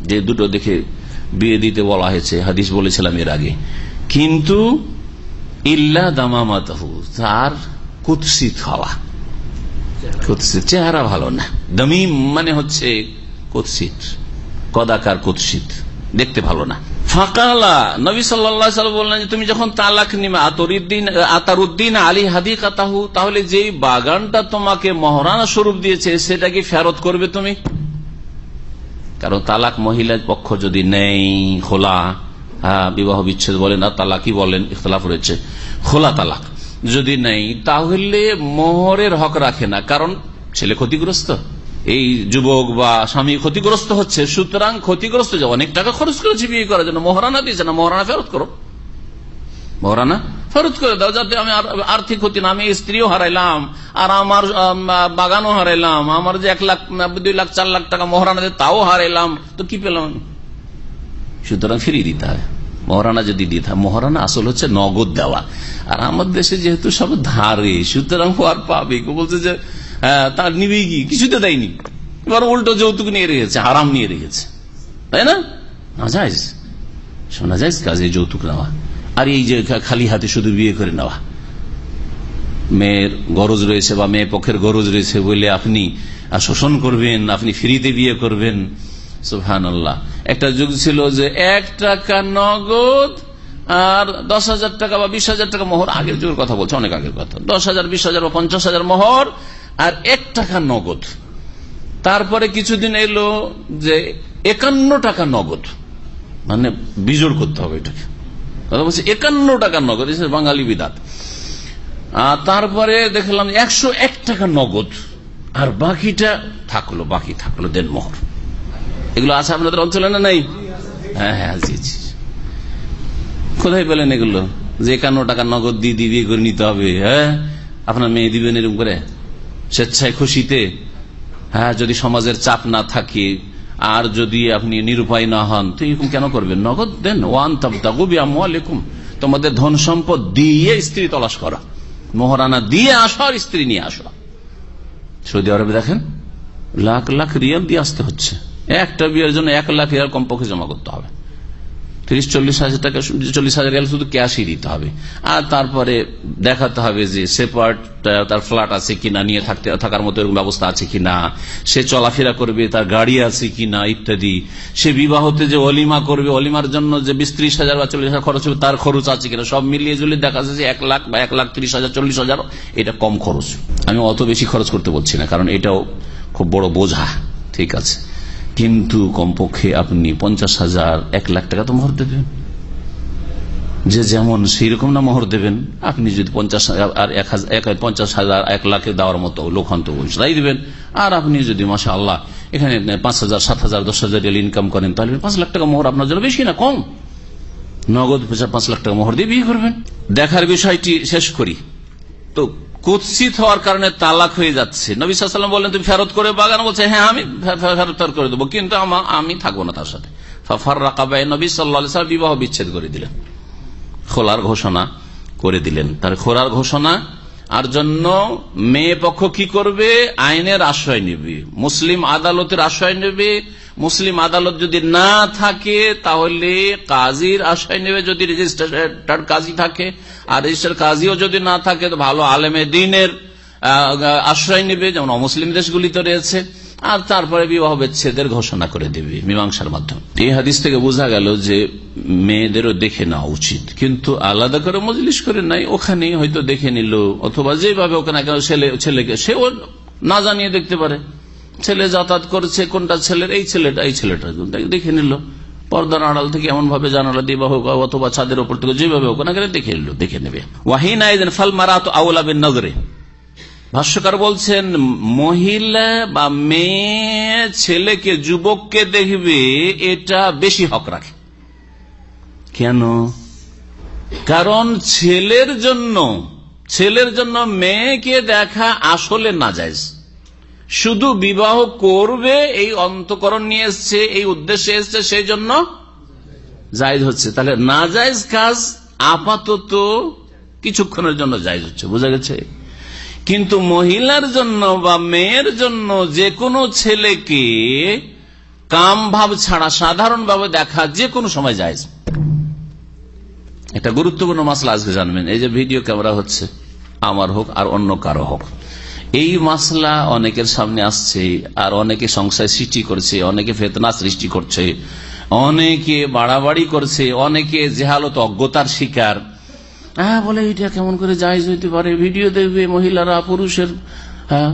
যে দুটো দেখে বিয়ে দিতে বলা হয়েছে, হাদিস বলেছিলাম এর আগে। কিন্তু ইল্লা দামামাতাহু, তার কুৎসিত হওয়া। কুৎসিত, চেহারা ভালো না। দমিম মানে হচ্ছে কুৎসিত, কদাকার কুৎসিত, দেখতে ভালো না। ফাঁকালা নবী সাল্লা বললেন তুমি যখন তালাক নিমা আতরুদ্দিন, আতারুদ্দিন আলী হাদি কাতাহু তাহলে যেই বাগানটা তোমাকে মহারানা স্বরূপ দিয়েছে, সেটা কি ফেরত করবে তুমি? কারণ তালাক মহিলার পক্ষ যদি নেই, খোলা হ্যাঁ বিবাহ বিচ্ছেদ বলেন, আর তালাকই বলেন, ইখতলাফ রয়েছে। খোলা তালাক যদি নেই, তাহলে মোহরের হক রাখে না, কারণ ছেলে ক্ষতিগ্রস্ত। এই যুবক বা স্বামী ক্ষতিগ্রস্ত হচ্ছে, সুতরাং ক্ষতিগ্রস্ত যে অনেক টাকা খরচ করেছে বিয়ে করার জন্য মহারানা দিয়েছে না, মহারানা ফেরত করো। মহারানা, ফেরত করে দাও, যাতে আমি আর্থিক ক্ষতি না, আমি স্ত্রীও হারাইলাম, আর আমার বাগানও হারাইলাম, আমার যে এক লাখ, দুই লাখ, চার লাখ টাকা মহারানা দিয়ে তাও হারাইলাম, তো কি পেলাম আমি? সুতরাং ফিরিয়ে দিতে হবে। মহারানা যদি দিতে হয় মহারানা আসল হচ্ছে নগদ দেওয়া। আর আমার দেশে যেহেতু সব ধারে, সুতরাং আর পাবে। বলছে যে তার নিবে কি কিছুতে দেয়নি। এবার উল্টো যৌতুক নিয়ে রেখেছে আরাম নিয়ে রেখেছে। তাই না? না যাই শোনা যায় কাজে যৌতুক নেওয়া। আর এই যে খালি হাতে শুধু বিয়ে করে নেওয়া। মেয়ের গরজ রয়েছে বা মেয়ে পক্ষের গরজ রয়েছে বলে আপনি শোষণ করবেন, আপনি ফ্রিতে বিয়ে করবেন। সুহান একটা যুগ ছিল যে এক টাকা নগদ আর দশ হাজার টাকা বা বিশ হাজার টাকা মোহর। আগের যুগের কথা বলছে, অনেক আগের কথা। দশ হাজার, বিশ হাজার বা পঞ্চাশ হাজার মোহর আর এক টাকা নগদ। তারপরে কিছুদিন এলো যে একান্ন টাকা নগদ। মানে বিজোড় করতে হবে এটাকে। কথা বলছে, একান্ন টাকা নগদ বাঙালি বিদাত। তারপরে দেখলাম একশো এক টাকা নগদ। আর বাকিটা থাকল, বাকি থাকল দেন মোহর এগুলো আছে আপনাদের অঞ্চলে না নাই? হ্যাঁ হ্যাঁ জি জি কোথায় পেলেন এগুলো? যে একান্ন টাকা নগদ দিয়ে দিয়ে করে নিতে হবে হ্যাঁ? আপনার মেয়ে দিবেন এরকম করে? স্বেচ্ছায় খুশিতে হ্যাঁ যদি সমাজের চাপ না থাকে, আর যদি আপনি নিরুপায় না হন, তো এরকম কেন করবেন? নগদ দেন, ওয়ান তাবুম তোমাদের ধন সম্পদ দিয়ে স্ত্রী তলাশ করা। মোহরানা দিয়ে আসো আর স্ত্রী নিয়ে আসো। সৌদি আরবে দেখেন, লাখ লাখ রিয়াল দিয়ে আসতে হচ্ছে। একটা বিয়ের জন্য এক লাখ রিয়াল কমপক্ষে জমা করতে হবে। তিরিশ, চল্লিশ হাজার টাকা চল্লিশ হাজার রিয়াল শুধু ক্যাশই দিতে হবে। আর তারপরে দেখাতে হবে যে সেপার্ট তার ফ্ল্যাট আছে কিনা, নিয়ে থাকতে থাকার মতো এরকম ব্যবস্থা আছে কিনা, সে চলাফেরা করবে, তার গাড়ি আছে কিনা, ইত্যাদি। সে বিবাহতে যে অলিমা করবে, অলিমার জন্য যে বিশ, ত্রিশ হাজার বা চল্লিশ হাজার খরচ হবে, তার খরচ আছে কিনা, সব মিলিয়ে জুলিয়ে দেখা যাচ্ছে এক লাখ বা এক লাখ ত্রিশ হাজার, চল্লিশ হাজার, এটা কম খরচ। আমি অত বেশি খরচ করতে বলছি না, কারণ এটাও খুব বড় বোঝা, ঠিক আছে। কিন্তু কমপক্ষে আপনি পঞ্চাশ হাজার, এক লাখ টাকা তো মোহর দেবেন। যে যেমন সেই রকম না মোহর দেবেন, আপনি যদি পঞ্চাশ আর এক পঞ্চাশ হাজার, এক লাখে দেওয়ার মতো লোক হন তাই দেবেন। আর আপনি যদি মাসা আল্লাহ এখানে পাঁচ হাজার, সাত হাজার, দশ হাজার ইনকাম করেন, তাহলে পাঁচ লাখ টাকা মোহর আপনার জন্য বেশি না, কম। নগদ পাঁচ লাখ টাকা মোহর দিয়ে বিয়ে করবেন। দেখার বিষয়টি শেষ করি। তো কুৎসিত হওয়ার কারণে তালাক হয়ে যাচ্ছে। নবী সাল্লাম বললেন, তুমি ফেরত করে বাগান বলছে হ্যাঁ আমি ফেরত করে দেবো, কিন্তু আমি থাকব না তার সাথে। ফাফার রাকাবাই নবী সাল্লা বিবাহ বিচ্ছেদ করে দিলেন। খোলার ঘোষণা করে দিলেন। তার খোলার ঘোষণা আর জন্য মেয়ে পক্ষ কি করবে? আইনের আশ্রয় নেবে। মুসলিম আদালতের আশ্রয় নেবে। মুসলিম আদালত যদি না থাকে, তাহলে কাজীর আশ্রয় নেবে যদি রেজিস্ট্রার কাজী থাকে। আর রেজিস্টার কাজীও যদি না থাকে, তো ভালো আলেমে দিনের আশ্রয় নেবে। যেমন অমুসলিম দেশগুলিতে রয়েছে। আর তারপরে বিবাহ বিচ্ছেদের ঘোষণা করে দেবে মীমাংসার মাধ্যমে। এই হাদিস থেকে বোঝা গেল যে মেয়েদেরও দেখে নেওয়া উচিত। কিন্তু আলাদা করে মজলিশ করে নাই, ওখানেই হয়তো দেখে নিল, অথবা যেভাবে ওখানে কেন ছেলে, ছেলেকে সেও না জানিয়ে দেখতে পারে। ছেলে যাতায়াত করছে, কোনটা ছেলের? এই ছেলেটা এই ছেলেটা। দেখে নিল। পর্দার আড়াল থেকে এমন ভাবে জানালা দিবা হোক, অথবা ছাদের উপর থেকে যেভাবে হোক না দেখে নিল, দেখে নেবে। ওয়াহিন ফাল মারা তো আউলাবের নজরে। ভাষ্যকার বলছেন, মহিলা বা মেয়ে ছেলেকে যুবককে দেখবে এটা বেশি হক রাখে। কেন? কারণ ছেলের জন্য ছেলের জন্য মেয়েকে দেখা আসলে না যায় শুধু বিবাহ করবে, এই অন্তকরণ নিয়ে এসছে, এই উদ্দেশ্যে এসছে, সেই জন্য জায়জ হচ্ছে। তাহলে না কাজ আপাতত কিছুক্ষণের জন্য জায়জ হচ্ছে, বোঝা গেছে? কিন্তু মহিলার জন্য বা মেয়ের জন্য যে কোনো ছেলেকে কাম ভাব ছাড়া সাধারণভাবে দেখা যে কোনো সময় যায় এটা গুরুত্বপূর্ণ মাসলা আজকে জানবেন। এই যে ভিডিও ক্যামেরা হচ্ছে, আমার হোক আর অন্য কারও হোক। এই মাসলা অনেকের সামনে আসছে, আর অনেকে সংশয় সৃষ্টি করছে, অনেকে ফেতনা সৃষ্টি করছে, অনেকে বাড়াবাড়ি করছে, অনেকে জেহালত অজ্ঞতার শিকার হ্যাঁ বলে এটা কেমন করে জায়জ হইতে পারে? ভিডিও দেখবে মহিলারা, পুরুষের হ্যাঁ।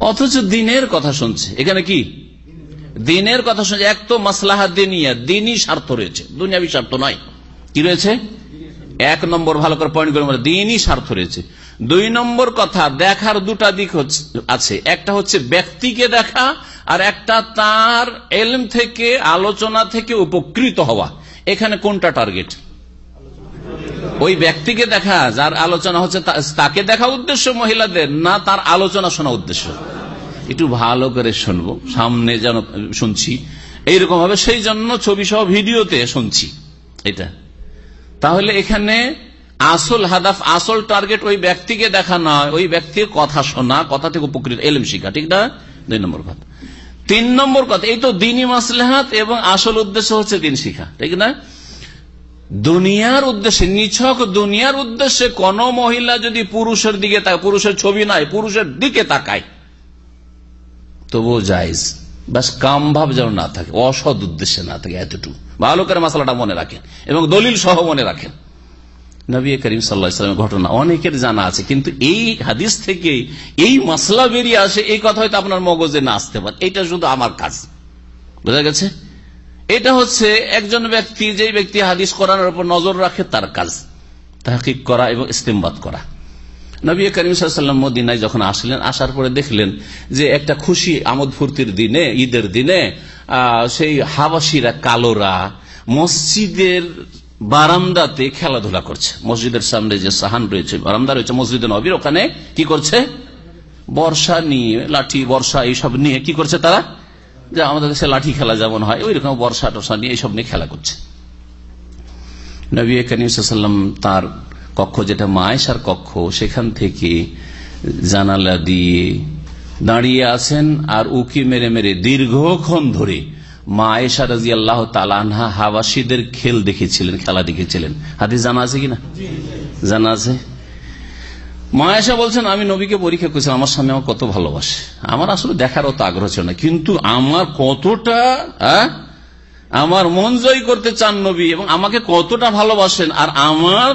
অথচ দিনের কথা শুনছে। এখানে কি? দিনের কথা শুনছে। এক তো মাসলাহা দিনিয়া, দিনই স্বার্থ রয়েছে। দুনিয়াবি স্বার্থ নয়। কি রয়েছে? এক নম্বর ভালো করে পয়েন্ট করে দিনই স্বার্থ রয়েছে। দুই নম্বর কথা, দেখার দুটা দিক আছে। একটা হচ্ছে ব্যক্তিকে দেখা, আর একটা তার এলম থেকে, আলোচনা থেকে উপকৃত হওয়া। এখানে কোনটা টার্গেট ওই ব্যক্তিকে দেখা, যার আলোচনা হচ্ছে তাকে দেখা উদ্দেশ্য মহিলাদের, না তার আলোচনা শোনা উদ্দেশ্য। একটু ভালো করে শুনব, সামনে যেন শুনছি। এইরকম ভাবে সেই জন্য ছবি সহ ভিডিওতে শুনছি, এটা। তাহলে এখানে আসল হাদাফ, আসল টার্গেট ওই ব্যক্তিকে দেখা নয়, ওই ব্যক্তির কথা শোনা, কথা থেকে উপকৃত, এলম শিখা, ঠিক না? দুই নম্বর কথা। তিন নম্বর কথা, এই তো দিনী মাসলেহাত এবং আসল উদ্দেশ্য হচ্ছে দিন শিখা, ঠিক না? দুনিয়ার উদ্দেশ্যে, নিছক দুনিয়ার উদ্দেশ্যে কোন মহিলা যদি পুরুষের দিকে পুরুষের ছবি নাই, পুরুষের দিকে তাকায়, তবুও যাইজ বাস কাম ভাব যেন না থাকে, অসৎ উদ্দেশ্যে না থাকে এতটুকু। ভালো করে মশলাটা মনে রাখেন এবং দলিল সহ মনে রাখেন। নবী করিম সাল্লামের ঘটনা অনেকের জানা আছে, কিন্তু এই হাদিস থেকে এই মশলা বেরিয়ে আসে, এই কথা হয়তো আপনার মগজে না আসতে পারে, এটা শুধু আমার কাজ। বোঝা গেছে? এটা হচ্ছে একজন ব্যক্তি যে ব্যক্তি হাদিস করানোর উপর নজর রাখে, তার কাজ। তাহকিক করা এবং ইস্তেমবাদ করা। নবী করিম সাল্লাম মদিনায় যখন আসলেন, আসার পরে দেখলেন যে একটা খুশি আমোদ ফুর্তির দিনে, ঈদের দিনে সেই হাবাসিরা, কালোরা মসজিদের বারান্দাতে খেলাধুলা করছে। মসজিদের সামনে যে সাহান রয়েছে, বারান্দা রয়েছে মসজিদের নবীর, ওখানে কি করছে? বর্ষা নিয়ে, লাঠি, বর্ষা, এইসব নিয়ে কি করছে তারা? যে আমাদের দেশে লাঠি খেলা যেমন হয় ওই রকম বর্ষা টর্ষা নিয়ে এইসব নিয়ে খেলা করছে। নবী করিম তার কক্ষ যেটা মায়েশার কক্ষ সেখান থেকে জানালা দিয়ে দাঁড়িয়ে আছেন আর উকি মেরে মেরে দীর্ঘক্ষণ ধরে মা আয়েশা রাজি আল্লাহ তালানহা হাবাসীদের খেল দেখেছিলেন খেলা দেখেছিলেন। হাতে জানা আছে কিনা? জানা আছে? মায়েশা বলছেন, আমি নবীকে পরীক্ষা করেছিলাম, আমার স্বামী আমার কত ভালোবাসে। আমার আসলে দেখার অত আগ্রহ ছিল না, কিন্তু আমার কতটা আমার মন জয় করতে চান নবী এবং আমাকে কতটা ভালোবাসেন, আর আমার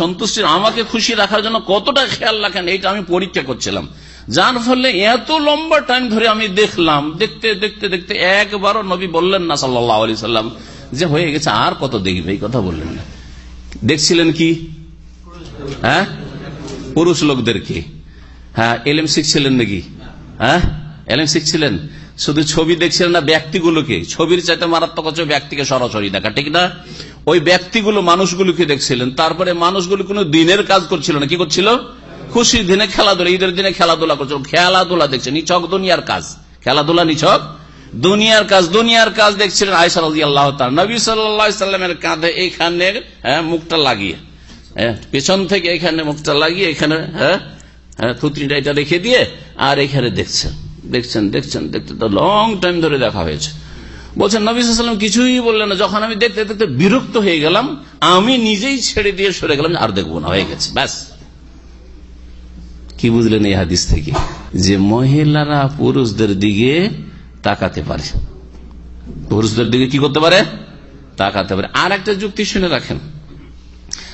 সন্তুষ্টি, আমাকে খুশি রাখার জন্য কতটা খেয়াল রাখেন, এইটা আমি পরীক্ষা করছিলাম। যার ফলে এত লম্বা টাইম ধরে আমি দেখলাম, দেখতে দেখতে দেখতে একবারও নবী বললেন না সাল্লাহ আলি সাল্লাম যে হয়ে গেছে, আর কত দেখবে, এই কথা বললেন না। দেখছিলেন কি? হ্যাঁ? পুরুষ লোকদেরকে হ্যাঁ এলএম শিখছিলেন নাকি? হ্যাঁ এলএম শিখছিলেন শুধু ছবি দেখছিলেন না, ব্যক্তিগুলোকে? ছবির চাইতে মারাত্মক হচ্ছে ব্যক্তিকে সরাসরি দেখা, ঠিক না? ওই ব্যক্তিগুলো মানুষগুলোকে দেখছিলেন, তারপরে মানুষগুলো কোন দিনের কাজ করছিল না, কি করছিল? খুশির দিনে খেলাধুলা, ঈদের দিনে খেলাধুলা করছিল, খেলাধুলা দেখছে, নিছক দুনিয়ার কাজ। খেলাধুলা নিছক দুনিয়ার কাজ দুনিয়ার কাজ দেখছিলেন আয়সা রাজি আল্লাহ নবী সাল্লামের কাঁধে এইখানে হ্যাঁ মুখটা লাগিয়ে। হ্যাঁ পেছন থেকে এখানে মুখটা লাগিয়ে এখানে হ্যাঁ হ্যাঁ থুতনিটা এটা রেখে দিয়ে আর এখানে দেখছেন দেখছেন দেখছেন, দেখতে তো লং টাইম ধরে দেখা হয়েছে। বলছেন, নবী সাল্লাম কিছুই বললেন না, যখন আমি দেখতে দেখতে বিরক্ত হয়ে গেলাম, আমি নিজেই ছেড়ে দিয়ে সরে গেলাম, আর দেখব না, হয়ে গেছে, ব্যাস। কি বুঝলেন এই হাদিস থেকে? যে মহিলারা পুরুষদের দিকে তাকাতে পারে। পুরুষদের দিকে কি করতে পারে? তাকাতে পারে। আর একটা যুক্তি শুনে রাখেন।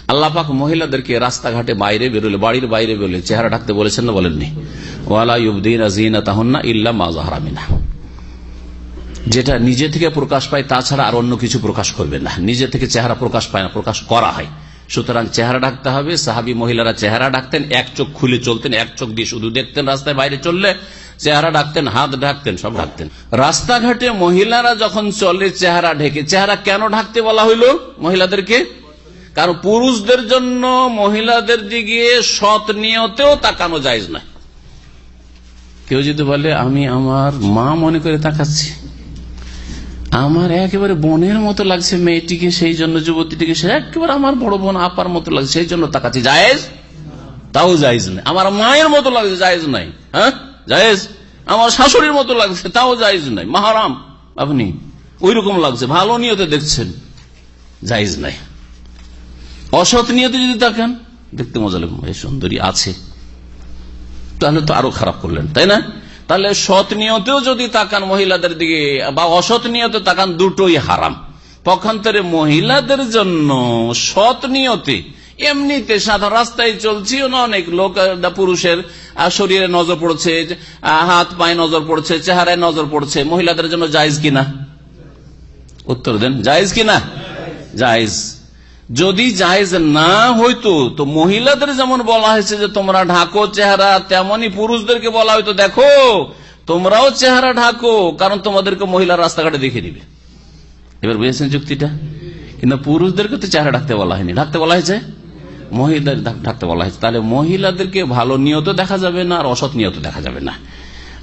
আল্লাপাক মহিলাদেরকে রাস্তাঘাটে বাইরে বেরোলে, বাড়ির বাইরে বেরোলে চেহারা ঢাকতে বলেছেন না বলেননি? যেটা নিজে থেকে প্রকাশ পায়, তাছাড়া আর অন্য কিছু প্রকাশ করবে না। নিজে থেকে চেহারা প্রকাশ পায় না, প্রকাশ করা হয়। সুতরাং চেহারা ডাকতে হবে, সাহাবি মহিলারা চেহারা ডাকতেন এক চোখ খুলে চলতেন, এক চোখ দিয়ে শুধু দেখতেন, রাস্তায় বাইরে চললে চেহারা ডাকতেন হাত ঢাকতেন, সব ঢাকতেন। রাস্তাঘাটে মহিলারা যখন চলে, চেহারা ঢেকে, চেহারা কেন ঢাকতে বলা হইল মহিলাদেরকে? কারণ পুরুষদের জন্য মহিলাদের দিকে সৎ নিয়তেও তাকানো যায় না কেউ যদি বলে, আমি আমার মা মনে করে তাকাচ্ছি। আমার একেবারে বোনের মতো লাগছে মেয়েটিকে, সেই জন্য যুবতীটিকে, সে একেবারে আমার বড় বোন, আপার মতো লাগছে, সেই জন্য তাকাচ্ছি। জায়েজ? তাও জায়েজ নাই আমার মায়ের মতো লাগছে, জায়েজ নাই হ্যাঁ? জায়েজ? আমার শাশুড়ির মতো লাগছে, তাও জায়েজ নাই মাহারাম। আপনি ওই রকম লাগছে, ভালো নিয়তে দেখছেন। জায়েজ নাই অসৎ নিয়তে যদি তাকান, দেখতে মজা লাগবে। ভাই সুন্দরী আছে। তাহলে তো আরও খারাপ করলেন, তাই না? তাহলে সৎ নিয়তেও যদি তাকান মহিলাদের দিকে, বা অসৎ নিয়তে তাকান দুটোই হারাম। পক্ষান্তরে মহিলাদের জন্য সৎ নিয়তে এমনিতে সাধারণ রাস্তায় চলছি অনেক লোক পুরুষের শরীরে নজর পড়ছে হাত পায়ে নজর পড়ছে, চেহারায় নজর পড়ছে, মহিলাদের জন্য জায়জ কিনা? উত্তর দেন, জায়জ কিনা? জায়জ। যদি জায়েজ না হইতো, তো মহিলাদের যেমন বলা হয়েছে যে তোমরা ঢাকো চেহারা তেমনই পুরুষদেরকে বলা হয়তো দেখো, তোমরাও চেহারা ঢাকো, কারণ তোমাদেরকে মহিলা রাস্তাঘাটে দেখে দিবে। এবার বুঝেছেন যুক্তিটা? কিন্তু পুরুষদেরকে তো চেহারা ঢাকতে বলা হয়নি। ঢাকতে বলা হয়েছে? মহিলাদের ঢাকতে বলা হয়েছে। তাহলে মহিলাদেরকে ভালো নিয়ত দেখা যাবে না, আর অসৎ নিয়ত দেখা যাবে না?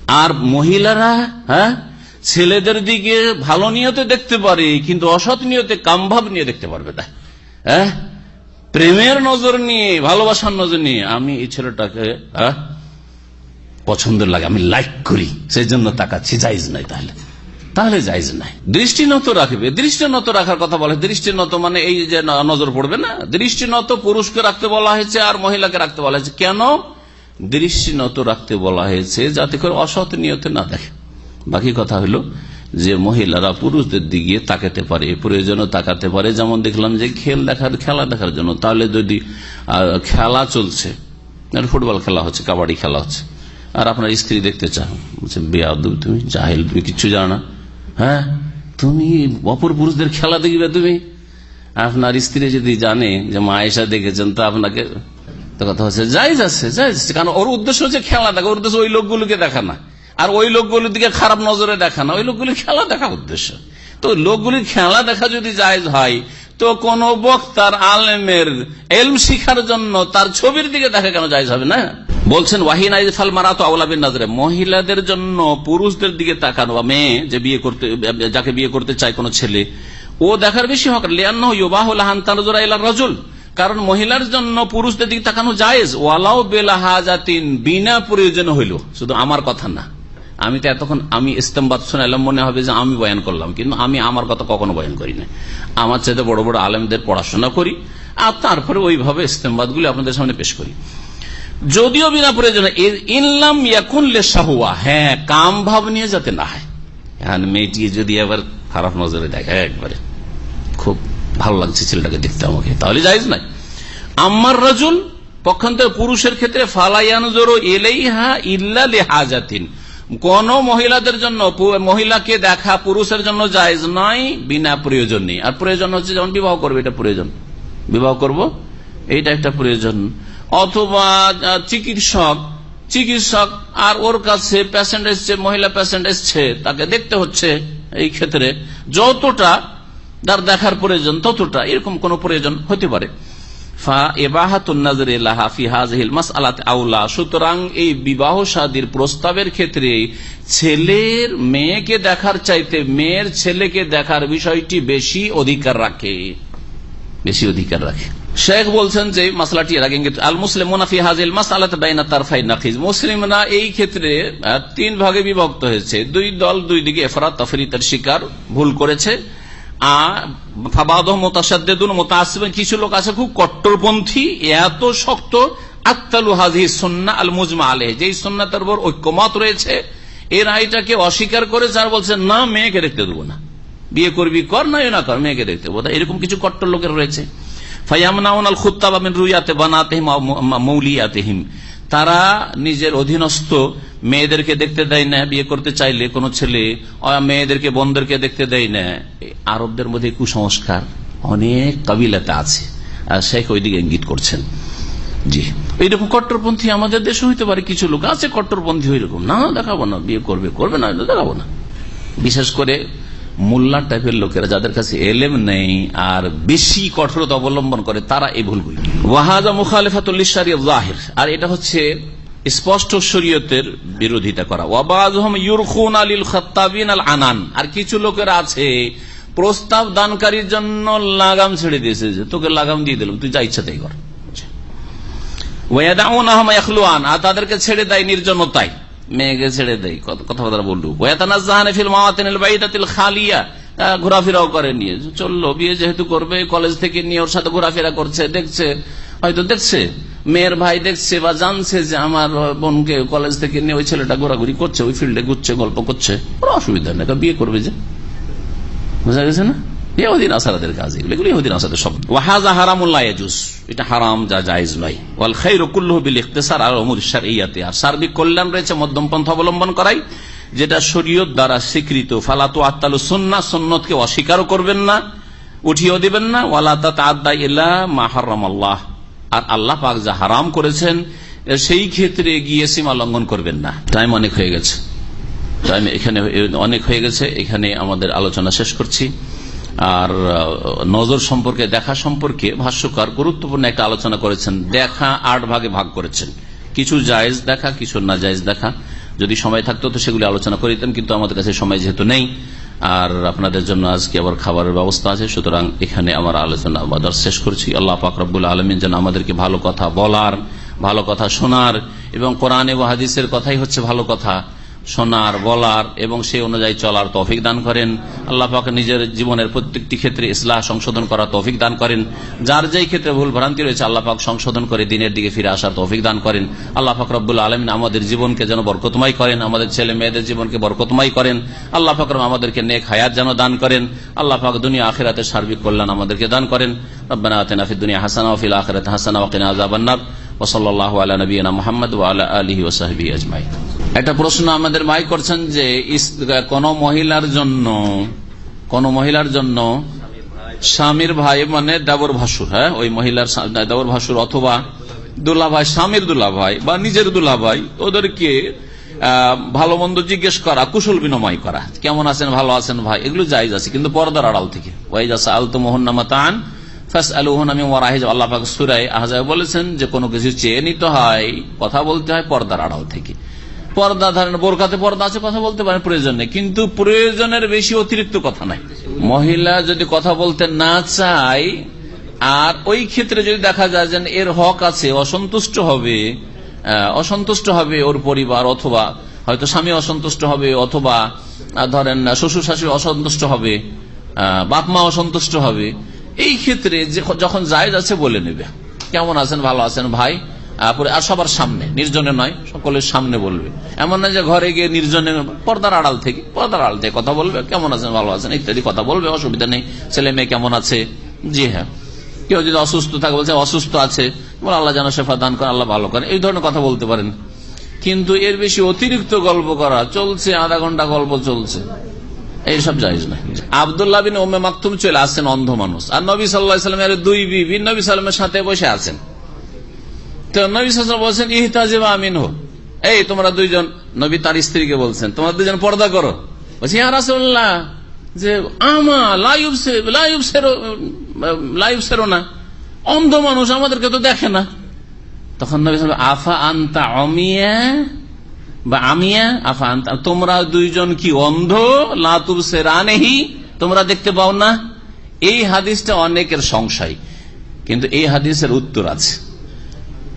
আর মহিলারা হ্যাঁ ছেলেদের দিকে ভালো নিয়তে দেখতে পারে, কিন্তু অসৎ নিয়তে কামভাব নিয়ে দেখতে পারবে না। হ্যাঁ? প্রেমের নজর নিয়ে, ভালোবাসার নজর নিয়ে আমি এই ছেলেটাকে পছন্দ লাগে, আমি লাইক করি। সেই জন্য তাকাচ্ছি যাইজ নাই তাহলে। তাহলে যাইজ নাই। দৃষ্টি নত রাখবে। দৃষ্টি নত রাখার কথা বলে। দৃষ্টি নত মানে এই যে নজর পড়বে না? দৃষ্টি নত পুরুষকে রাখতে বলা হয়েছে আর মহিলাকে রাখতে বলা হয়েছে। কেন? দৃষ্টি নত রাখতে বলা হয়েছে যাতে করে অসৎ নিয়তে না দেখে। বাকি কথা হলো যে মহিলারা পুরুষদের দিকে তাকাতে পারে প্রয়োজনে তাকাতে পারে। যেমন দেখলাম যে খেল দেখার, খেলা দেখার জন্য তাহলে যদি খেলা চলছে ফুটবল খেলা হচ্ছে, কাবাডি খেলা হচ্ছে। আর আপনার স্ত্রী দেখতে চান বেয়াদু তুমি, জাহেল, তুমি কিচ্ছু জানো না। হ্যাঁ? তুমি অপর পুরুষদের খেলা দেখবে তুমি? আপনার স্ত্রী যদি জানে যে মা এসা দেখেছেন, তো আপনাকে কথা হচ্ছে, যাই যাচ্ছে যাই যাচ্ছে। কারণ ওর উদ্দেশ্য হচ্ছে খেলা দেখা, ওর উদ্দেশ্য ওই লোকগুলোকে দেখা না। আর ওই লোকগুলির দিকে খারাপ নজরে দেখা না, ওই লোকগুলি খেলা দেখা উদ্দেশ্য। তো লোকগুলির খেলা দেখা যদি জায়জ হয়, তো কোন বক্তার আলেমের এলম শিখার জন্য তার ছবির দিকে দেখা কেন জায়জ হবে না? বলছেন ওয়াহিন ফাল মারা তো আউলাবিন নাজরে। মহিলাদের জন্য পুরুষদের দিকে তাকানো বা মেয়ে যে বিয়ে করতে, যাকে বিয়ে করতে চায় কোন ছেলে, ও দেখার বেশি হক লিয়ান্ন ইউবাহুল রাজুল। কারণ মহিলার জন্য পুরুষদের দিকে তাকানো জায়েজ। ওয়ালাও বেলা বেলাহাজাতিন বিনা প্রয়োজন হইল। শুধু আমার কথা না। আমি তো এতক্ষণ আমি ইস্তেমবাদ শোনালাম মনে হবে যে আমি বয়ান করলাম, কিন্তু আমি আমার কথা কখনো বয়ান করি না আমার চাইতে বড় বড় আলেমদের পড়াশোনা করি, আর তারপরে ওইভাবে ইস্তেমবাদ গুলি আপনাদের সামনে পেশ করি। যদিও বিনা প্রয়োজন ইনলাম ইয়াকুনলে শাহুয়া হ্যাঁ কাম ভাব নিয়ে যাতে না হয়। হ্যাঁ মেয়েটি যদি আবার খারাপ নজরে দেখে একবারে, খুব ভালো লাগছে ছেলেটাকে দেখতে আমাকে, তাহলে যাইজ নাই। আমার রাজুল পক্ষান্তর পুরুষের ক্ষেত্রে ফালাইয়ান জোরো এলেইহা ইল্লা লেহাজাতিন। কোন মহিলাদের জন্য মহিলাকে দেখা পুরুষের জন্য জায়জ নয়, বিনা প্রয়োজন নেই। আর প্রয়োজন হচ্ছে যেমন বিবাহ করবে, এটা প্রয়োজন। বিবাহ করব, এইটা একটা প্রয়োজন। অথবা চিকিৎসক চিকিৎসক, আর ওর কাছে পেশেন্ট এসছে, মহিলা পেশেন্ট এসছে, তাকে দেখতে হচ্ছে এই ক্ষেত্রে, যতটা তার দেখার প্রয়োজন, ততটা এরকম কোন প্রয়োজন হতে পারে। সুতরাং এই বিবাহ সাদীর প্রস্তাবের ক্ষেত্রে ছেলের মেয়েকে দেখার চাইতে মেয়ের ছেলেকে দেখার বিষয়টি বেশি অধিকার রাখে। বেশি অধিকার রাখে। শেখ বলছেন যে মাসলাটি আগে আল মুসলিম মুনাফি হাজিল মাসালাত বাইনা তারফাই নাকিজ। মুসলিমরা এই ক্ষেত্রে তিন ভাগে বিভক্ত হয়েছে। দুই দল দুই দিকে এফরাত তফরিতের শিকার ভুল করেছে। কিছু লোক আছে খুব কট্টরপন্থী এত শক্ত। আত্মালু হাজি সন্না আল মুজমা আলে উপর ঐক্যমত রয়েছে, এর আইটাকে অস্বীকার করে যার বলছে, না, মেয়েকে দেখতে দেবো না। বিয়ে করবি, কর, না না কর, মেয়েকে দেখতে দেবো এরকম কিছু কট্টর লোকের রয়েছে। ফাইয়ামনাউন আল বানাতেহিম মৌলিয়াতেহিম। তারা নিজের অধীনস্থ মেয়েদেরকে দেখতে দেয় না, বিয়ে করতে চাইলে কোন ছেলে মেয়েদেরকে বন্ধুদেরকে দেখতে দেয় না। আরবদের মধ্যে কুসংস্কার অনেক কাবিলাতে আছে। আর শেখ ওইদিকে ইঙ্গিত করছেন। জি। এইরকম কট্টরপন্থী আমাদের দেশে হইতে পারে, কিছু লোক আছে কট্টরপন্থী ওইরকম। না, দেখাবো না, বিয়ে করবে করবে না, দেখাবো না। বিশেষ করে মোল্লা টাইপের লোকেরা যাদের কাছে এলেম নেই আর বেশি কঠোরতা অবলম্বন করে, তারা এই ভুলগুলি ওয়াহাজা মুখালেফাতুল জাহির। আর এটা হচ্ছে স্পষ্ট শরীয়তের বিরোধিতা করা। ওয়াবাজহম ইউরখুন আলিল খত্তাবিন আল আনান। আর কিছু লোকেরা আছে, প্রস্তাব দানকারীর জন্য লাগাম ছেড়ে দিয়েছে যে, তোকে লাগাম দিয়ে দিলাম, তুই যা ইচ্ছা তাই কর। ওয়াদাউন আর তাদেরকে ছেড়ে দেয় নির্জনতায়। মেয়েকে ছেড়ে দেয়। কথাবার্তা বললু। খালিয়া। ঘোরাফেরাও করে নিয়ে। চলল, বিয়ে যেহেতু করবে কলেজ থেকে নিয়ে ওর সাথে ঘোরাফেরা করছে, দেখছে। হয়তো দেখছে, মেয়ের ভাই দেখছে বা জানছে যে আমার বোনকে কলেজ থেকে নিয়ে ওই ছেলেটা ঘোরাঘুরি করছে, ওই ফিল্ডে ঘুরছে, গল্প করছে। কোনো অসুবিধা নেই। বিয়ে করবে যে? বোঝা গেছে না? ইহুদিন আসারাদের কাজ এগুলো। এগুলো ইহুদিন আসাদের সব। ওয়াহাজা হারামুল্লাহ ইয়াজুজ। এটা হারাম, যা জায়েজ নয়। ওয়াল খাইরু কুল্লুহু বিল ইখতিসার আর উমুর শারইয়াতে আর সার্বিক কল্যাণ রয়েছে মধ্যম পন্থা অবলম্বন করাই, যেটা শরীয়ত দ্বারা স্বীকৃত। ফালাতু আত্তালু সুন্নাহ সুন্নতকে অস্বীকারও করবেন না, উঠিয়েও দিবেন না। ওয়ালা তাআদ্দা ইলা মা হারামাল্লাহ আর আল্লাহ পাক যা হারাম করেছেন সেই ক্ষেত্রে গিয়ে সীমা লঙ্ঘন করবেন না। টাইম অনেক হয়ে গেছে। টাইম এখানে অনেক হয়ে গেছে। এখানে আমাদের আলোচনা শেষ করছি। আর নজর সম্পর্কে, দেখা সম্পর্কে ভাষ্যকার গুরুত্বপূর্ণ একটা আলোচনা করেছেন। দেখা আট ভাগে ভাগ করেছেন। কিছু জায়েজ দেখা, কিছু না জায়েজ দেখা। যদি সময় থাকতো তো সেগুলি আলোচনা করে দিতেন, কিন্তু আমাদের কাছে সময় যেহেতু নেই, আর আপনাদের জন্য আজকে আবার খাবারের ব্যবস্থা আছে, সুতরাং এখানে আমার আলোচনা আবার শেষ করছি। আল্লাহ পাকরবুল আলমিন যেন আমাদেরকে ভালো কথা বলার, ভালো কথা শোনার এবং কোরআন এবং হাদিসের কথাই হচ্ছে ভালো কথা। শোনার, বলার এবং সে অনুযায়ী চলার তৌফিক দান করেন। আল্লাহ পাক নিজের জীবনের প্রত্যেকটি ক্ষেত্রে ইসলাহ সংশোধন করার তৌফিক দান করেন। যার যেই ক্ষেত্রে ভুল ভ্রান্তি রয়েছে, আল্লাহ পাক সংশোধন করে দিনের দিকে ফিরে আসার তৌফিক দান করেন। আল্লাহ পাক রব্বুল আলমিন আমাদের জীবনকে যেন বরকতময় করেন, আমাদের ছেলে মেয়েদের জীবনকে বরকতময় করেন। আল্লাহ পাকরম আমাদেরকে নেক হায়াত যেন দান করেন। আল্লাহ পাক দুনিয়া আখেরাতে সার্বিক কল্যাণ আমাদেরকে দান করেন। রব্বানা আতেনা ফিদ দুনিয়া হাসানা ফিল আখেরাতে হাসানা ওয়াকিনা আযাবান্নার। ওসল্লাহ আলা নবীনা মোহাম্মদ ওয়ালা আলহি ওসাহবি আজমাই একটা প্রশ্ন আমাদের ভাই করছেন যে কোন মহিলার জন্য, কোন মহিলার জন্য স্বামীর ভাই মানে দেবর ভাসুর হ্যাঁ? ওই মহিলার দেবর ভাসুর অথবা দুলা ভাই, স্বামীর দুলা ভাই বা নিজের দুলা ভাই, ওদেরকে ভালো মন্দ জিজ্ঞেস করা, কুশল বিনিময় করা। কেমন আছেন, ভালো আছেন ভাই? এগুলো জায়জ আছে, কিন্তু পর্দার আড়াল থেকে। ওয়াইজ আছে আলতো মোহন তান বলেছেন যে কোনো কিছু চেয়ে নিতে হয়, কথা বলতে হয় পর্দার আড়াল থেকে। পর্দা ধরেন বোরকাতে পর্দা আছে, কথা বলতে পারেন, প্রয়োজন নেই। কিন্তু প্রয়োজনের বেশি অতিরিক্ত কথা নাই। মহিলা যদি কথা বলতে না চায়, আর ওই ক্ষেত্রে যদি দেখা যায় যে এর হক আছে, অসন্তুষ্ট হবে অসন্তুষ্ট হবে ওর পরিবার, অথবা হয়তো স্বামী অসন্তুষ্ট হবে, অথবা ধরেন, শ্বশুর শাশুড়ি অসন্তুষ্ট হবে বাপ মা অসন্তুষ্ট হবে, এই ক্ষেত্রে যখন জায়জ আছে বলে নেবে। কেমন আছেন, ভালো আছেন, ভাই? আর সবার সামনে, নির্জনে নয়, সকলের সামনে বলবে। এমন না যে ঘরে গিয়ে নির্জনে পর্দার আড়াল থেকে, পর্দার আড়াল থেকে কথা বলবে, কেমন আছেন, ভালো আছেন, ইত্যাদি কথা বলবে, অসুবিধা নেই, ছেলে মেয়ে কেমন আছে? জি হ্যাঁ। কেউ যদি অসুস্থ থাকে, বলছে অসুস্থ আছে আল্লাহ যেন সেফা দান করেন, আল্লাহ ভালো করেন, এই ধরনের কথা বলতে পারেন। কিন্তু এর বেশি অতিরিক্ত গল্প করা, চলছে, আধা ঘণ্টা গল্প চলছে। এইসব জায়জ না আবদুল্লাহ বিন ওমে মাকতুম চলে আসছেন অন্ধ মানুষ। আর নবী সাল্লামের দুই বিবি, নবী সাল্লামের সাথে বসে আছেন। তো নবী সাল্লাম বলছেন, ইহতাজিবা আমিন হো এই, তোমরা দুইজন, নবী তার স্ত্রীকে বলছেন, তোমরা দুজন পর্দা করো। বলছি হ্যাঁ রাসুল্লাহ যে আমা লাইব লাইব সেরো না। অন্ধ মানুষ আমাদেরকে তো দেখে না। তখন নবী আফা আন্তা অমিয়া বা আমিয়া? আফা আন্তা, তোমরা দুইজন কি অন্ধ? লাতুব সেরানেহি তোমরা দেখতে পাও না? এই হাদিসটা অনেকের সংশয়, কিন্তু এই হাদিসের উত্তর আছে।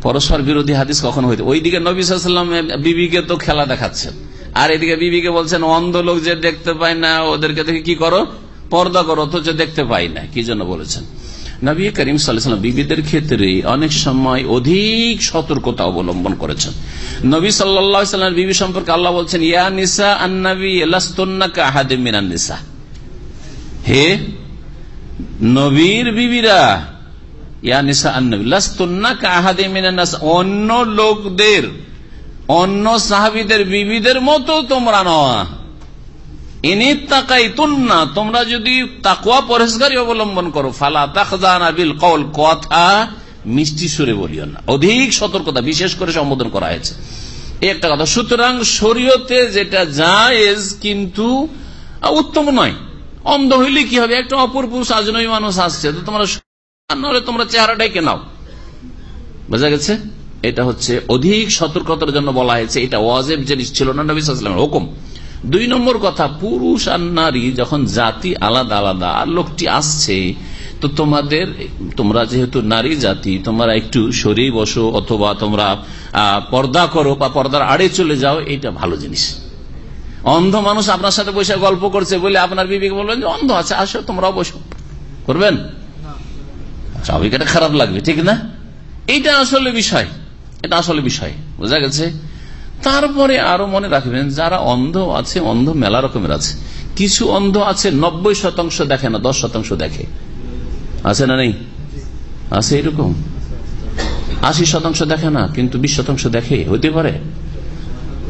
পরস্পর বিরোধী হাদিস কখন হইতে ওইদিকে নবী সাল্লাম বিবিকে তো খেলা দেখাচ্ছেন। আর এদিকে বিবিকে বলছেন অন্ধ লোক যে দেখতে পায় না, ওদেরকে দেখে কি করো? পর্দা করো, অথচ দেখতে পাই না। কি জন্য বলেছেন? নবী করিম সাল্লাম বিবিদের ক্ষেত্রে অনেক সময় অধিক সতর্কতা অবলম্বন করেছেন। নবী সাল্লাম বিবি সম্পর্কে আল্লাহ বলছেন, ইয়া নিসা আন্নাবি হে নবীর বিবিরা অন্য লোকদের, অন্য সাহাবিদের, বিবিদের মতো তোমরা নয়। ইনি তাকাই তুন্না তোমরা যদি তাকুয়া পরেশগারি অবলম্বন করো, ফালা তাকজানা বিল কল কথা মিষ্টি সুরে বলিও না। অধিক সতর্কতা বিশেষ করে সম্বোধন করা হয়েছে। একটা কথা, সুতরাং শরীয়তে যেটা জায়েজ, কিন্তু উত্তম নয়। অন্ধ হইলে কি হবে? একটা অপর পুরুষ আজনবী মানুষ আসছে, তো তোমরা নাহলে তোমরা চেহারাটাই কে নাও। বোঝা গেছে? এটা হচ্ছে অধিক সতর্কতার জন্য বলা হয়েছে, এটা ওয়াজেব জিনিস ছিল না নবী সাল্লামের হুকুম। দুই নম্বর কথা, পুরুষ আর নারী যখন জাতি আলাদা আলাদা, আর লোকটি আসছে, তো তোমাদের, তোমরা যেহেতু নারী জাতি, তোমরা একটু সরিয়ে বসো অথবা তোমরা পর্দা করো বা পর্দার আড়ে চলে যাও এটা ভালো জিনিস। অন্ধ মানুষ আপনার সাথে বসে গল্প করছে বলে আপনার বিবেক বলবেন যে, অন্ধ আছে, আসো, তোমরাও বসো। করবেন? স্বাভাবিক এটা খারাপ লাগবে, ঠিক না? এইটা আসলে বিষয়, এটা আসলে বিষয়, বোঝা গেছে? তারপরে আরও মনে রাখবেন, যারা অন্ধ আছে, অন্ধ মেলা রকমের আছে। কিছু অন্ধ আছে, নব্বই শতাংশ দেখে না, দশ শতাংশ দেখে। আছে না নেই? আছে এরকম? আশি শতাংশ দেখে না, কিন্তু বিশ শতাংশ দেখে হতে পারে?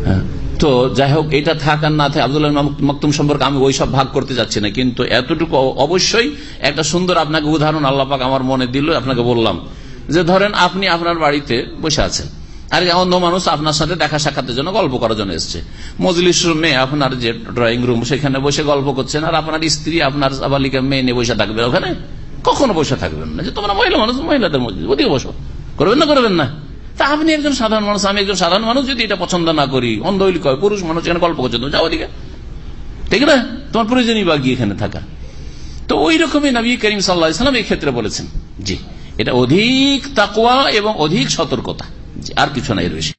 হ্যাঁ। তো যাই হোক, এটা থাক আর না থাকে, আব্দুল্লাহ মকতুম সম্পর্কে আমি ওইসব ভাগ করতে যাচ্ছি না, কিন্তু এতটুকু অবশ্যই একটা সুন্দর আপনাকে উদাহরণ আল্লাপাক আমার মনে দিল, আপনাকে বললাম যে ধরেন আপনি আপনার বাড়িতে বসে আছেন, আর অন্ধ মানুষ আপনার সাথে দেখা সাক্ষাতের জন্য গল্প করার জন্য এসছে। মজলিস রুমে আপনার যে ড্রয়িং রুম সেখানে বসে গল্প করছেন, আর আপনার স্ত্রী আপনার বালিকা মেয়ে নিয়ে বসে থাকবে ওখানে? কখনো বসে থাকবেন না, যে তোমরা মহিলা মানুষ, মহিলাদের মধ্যে ওদিকে বসো। করবেন না করবেন না? তা আপনি একজন সাধারণ মানুষ, আমি একজন সাধারণ মানুষ যদি এটা পছন্দ না করি অন্ধ কয়, পুরুষ মানুষ, এখানে গল্প করছে তুমি যাও দিকে ঠিক না? তোমার প্রয়োজনীয় বা গিয়ে এখানে থাকা। তো ওই রকমই নবী করিম সাল্লাহ ইসলাম এই ক্ষেত্রে বলেছেন। জি, এটা অধিক তাকুয়া এবং অধিক সতর্কতা। আর কিছু নাই রয়েছে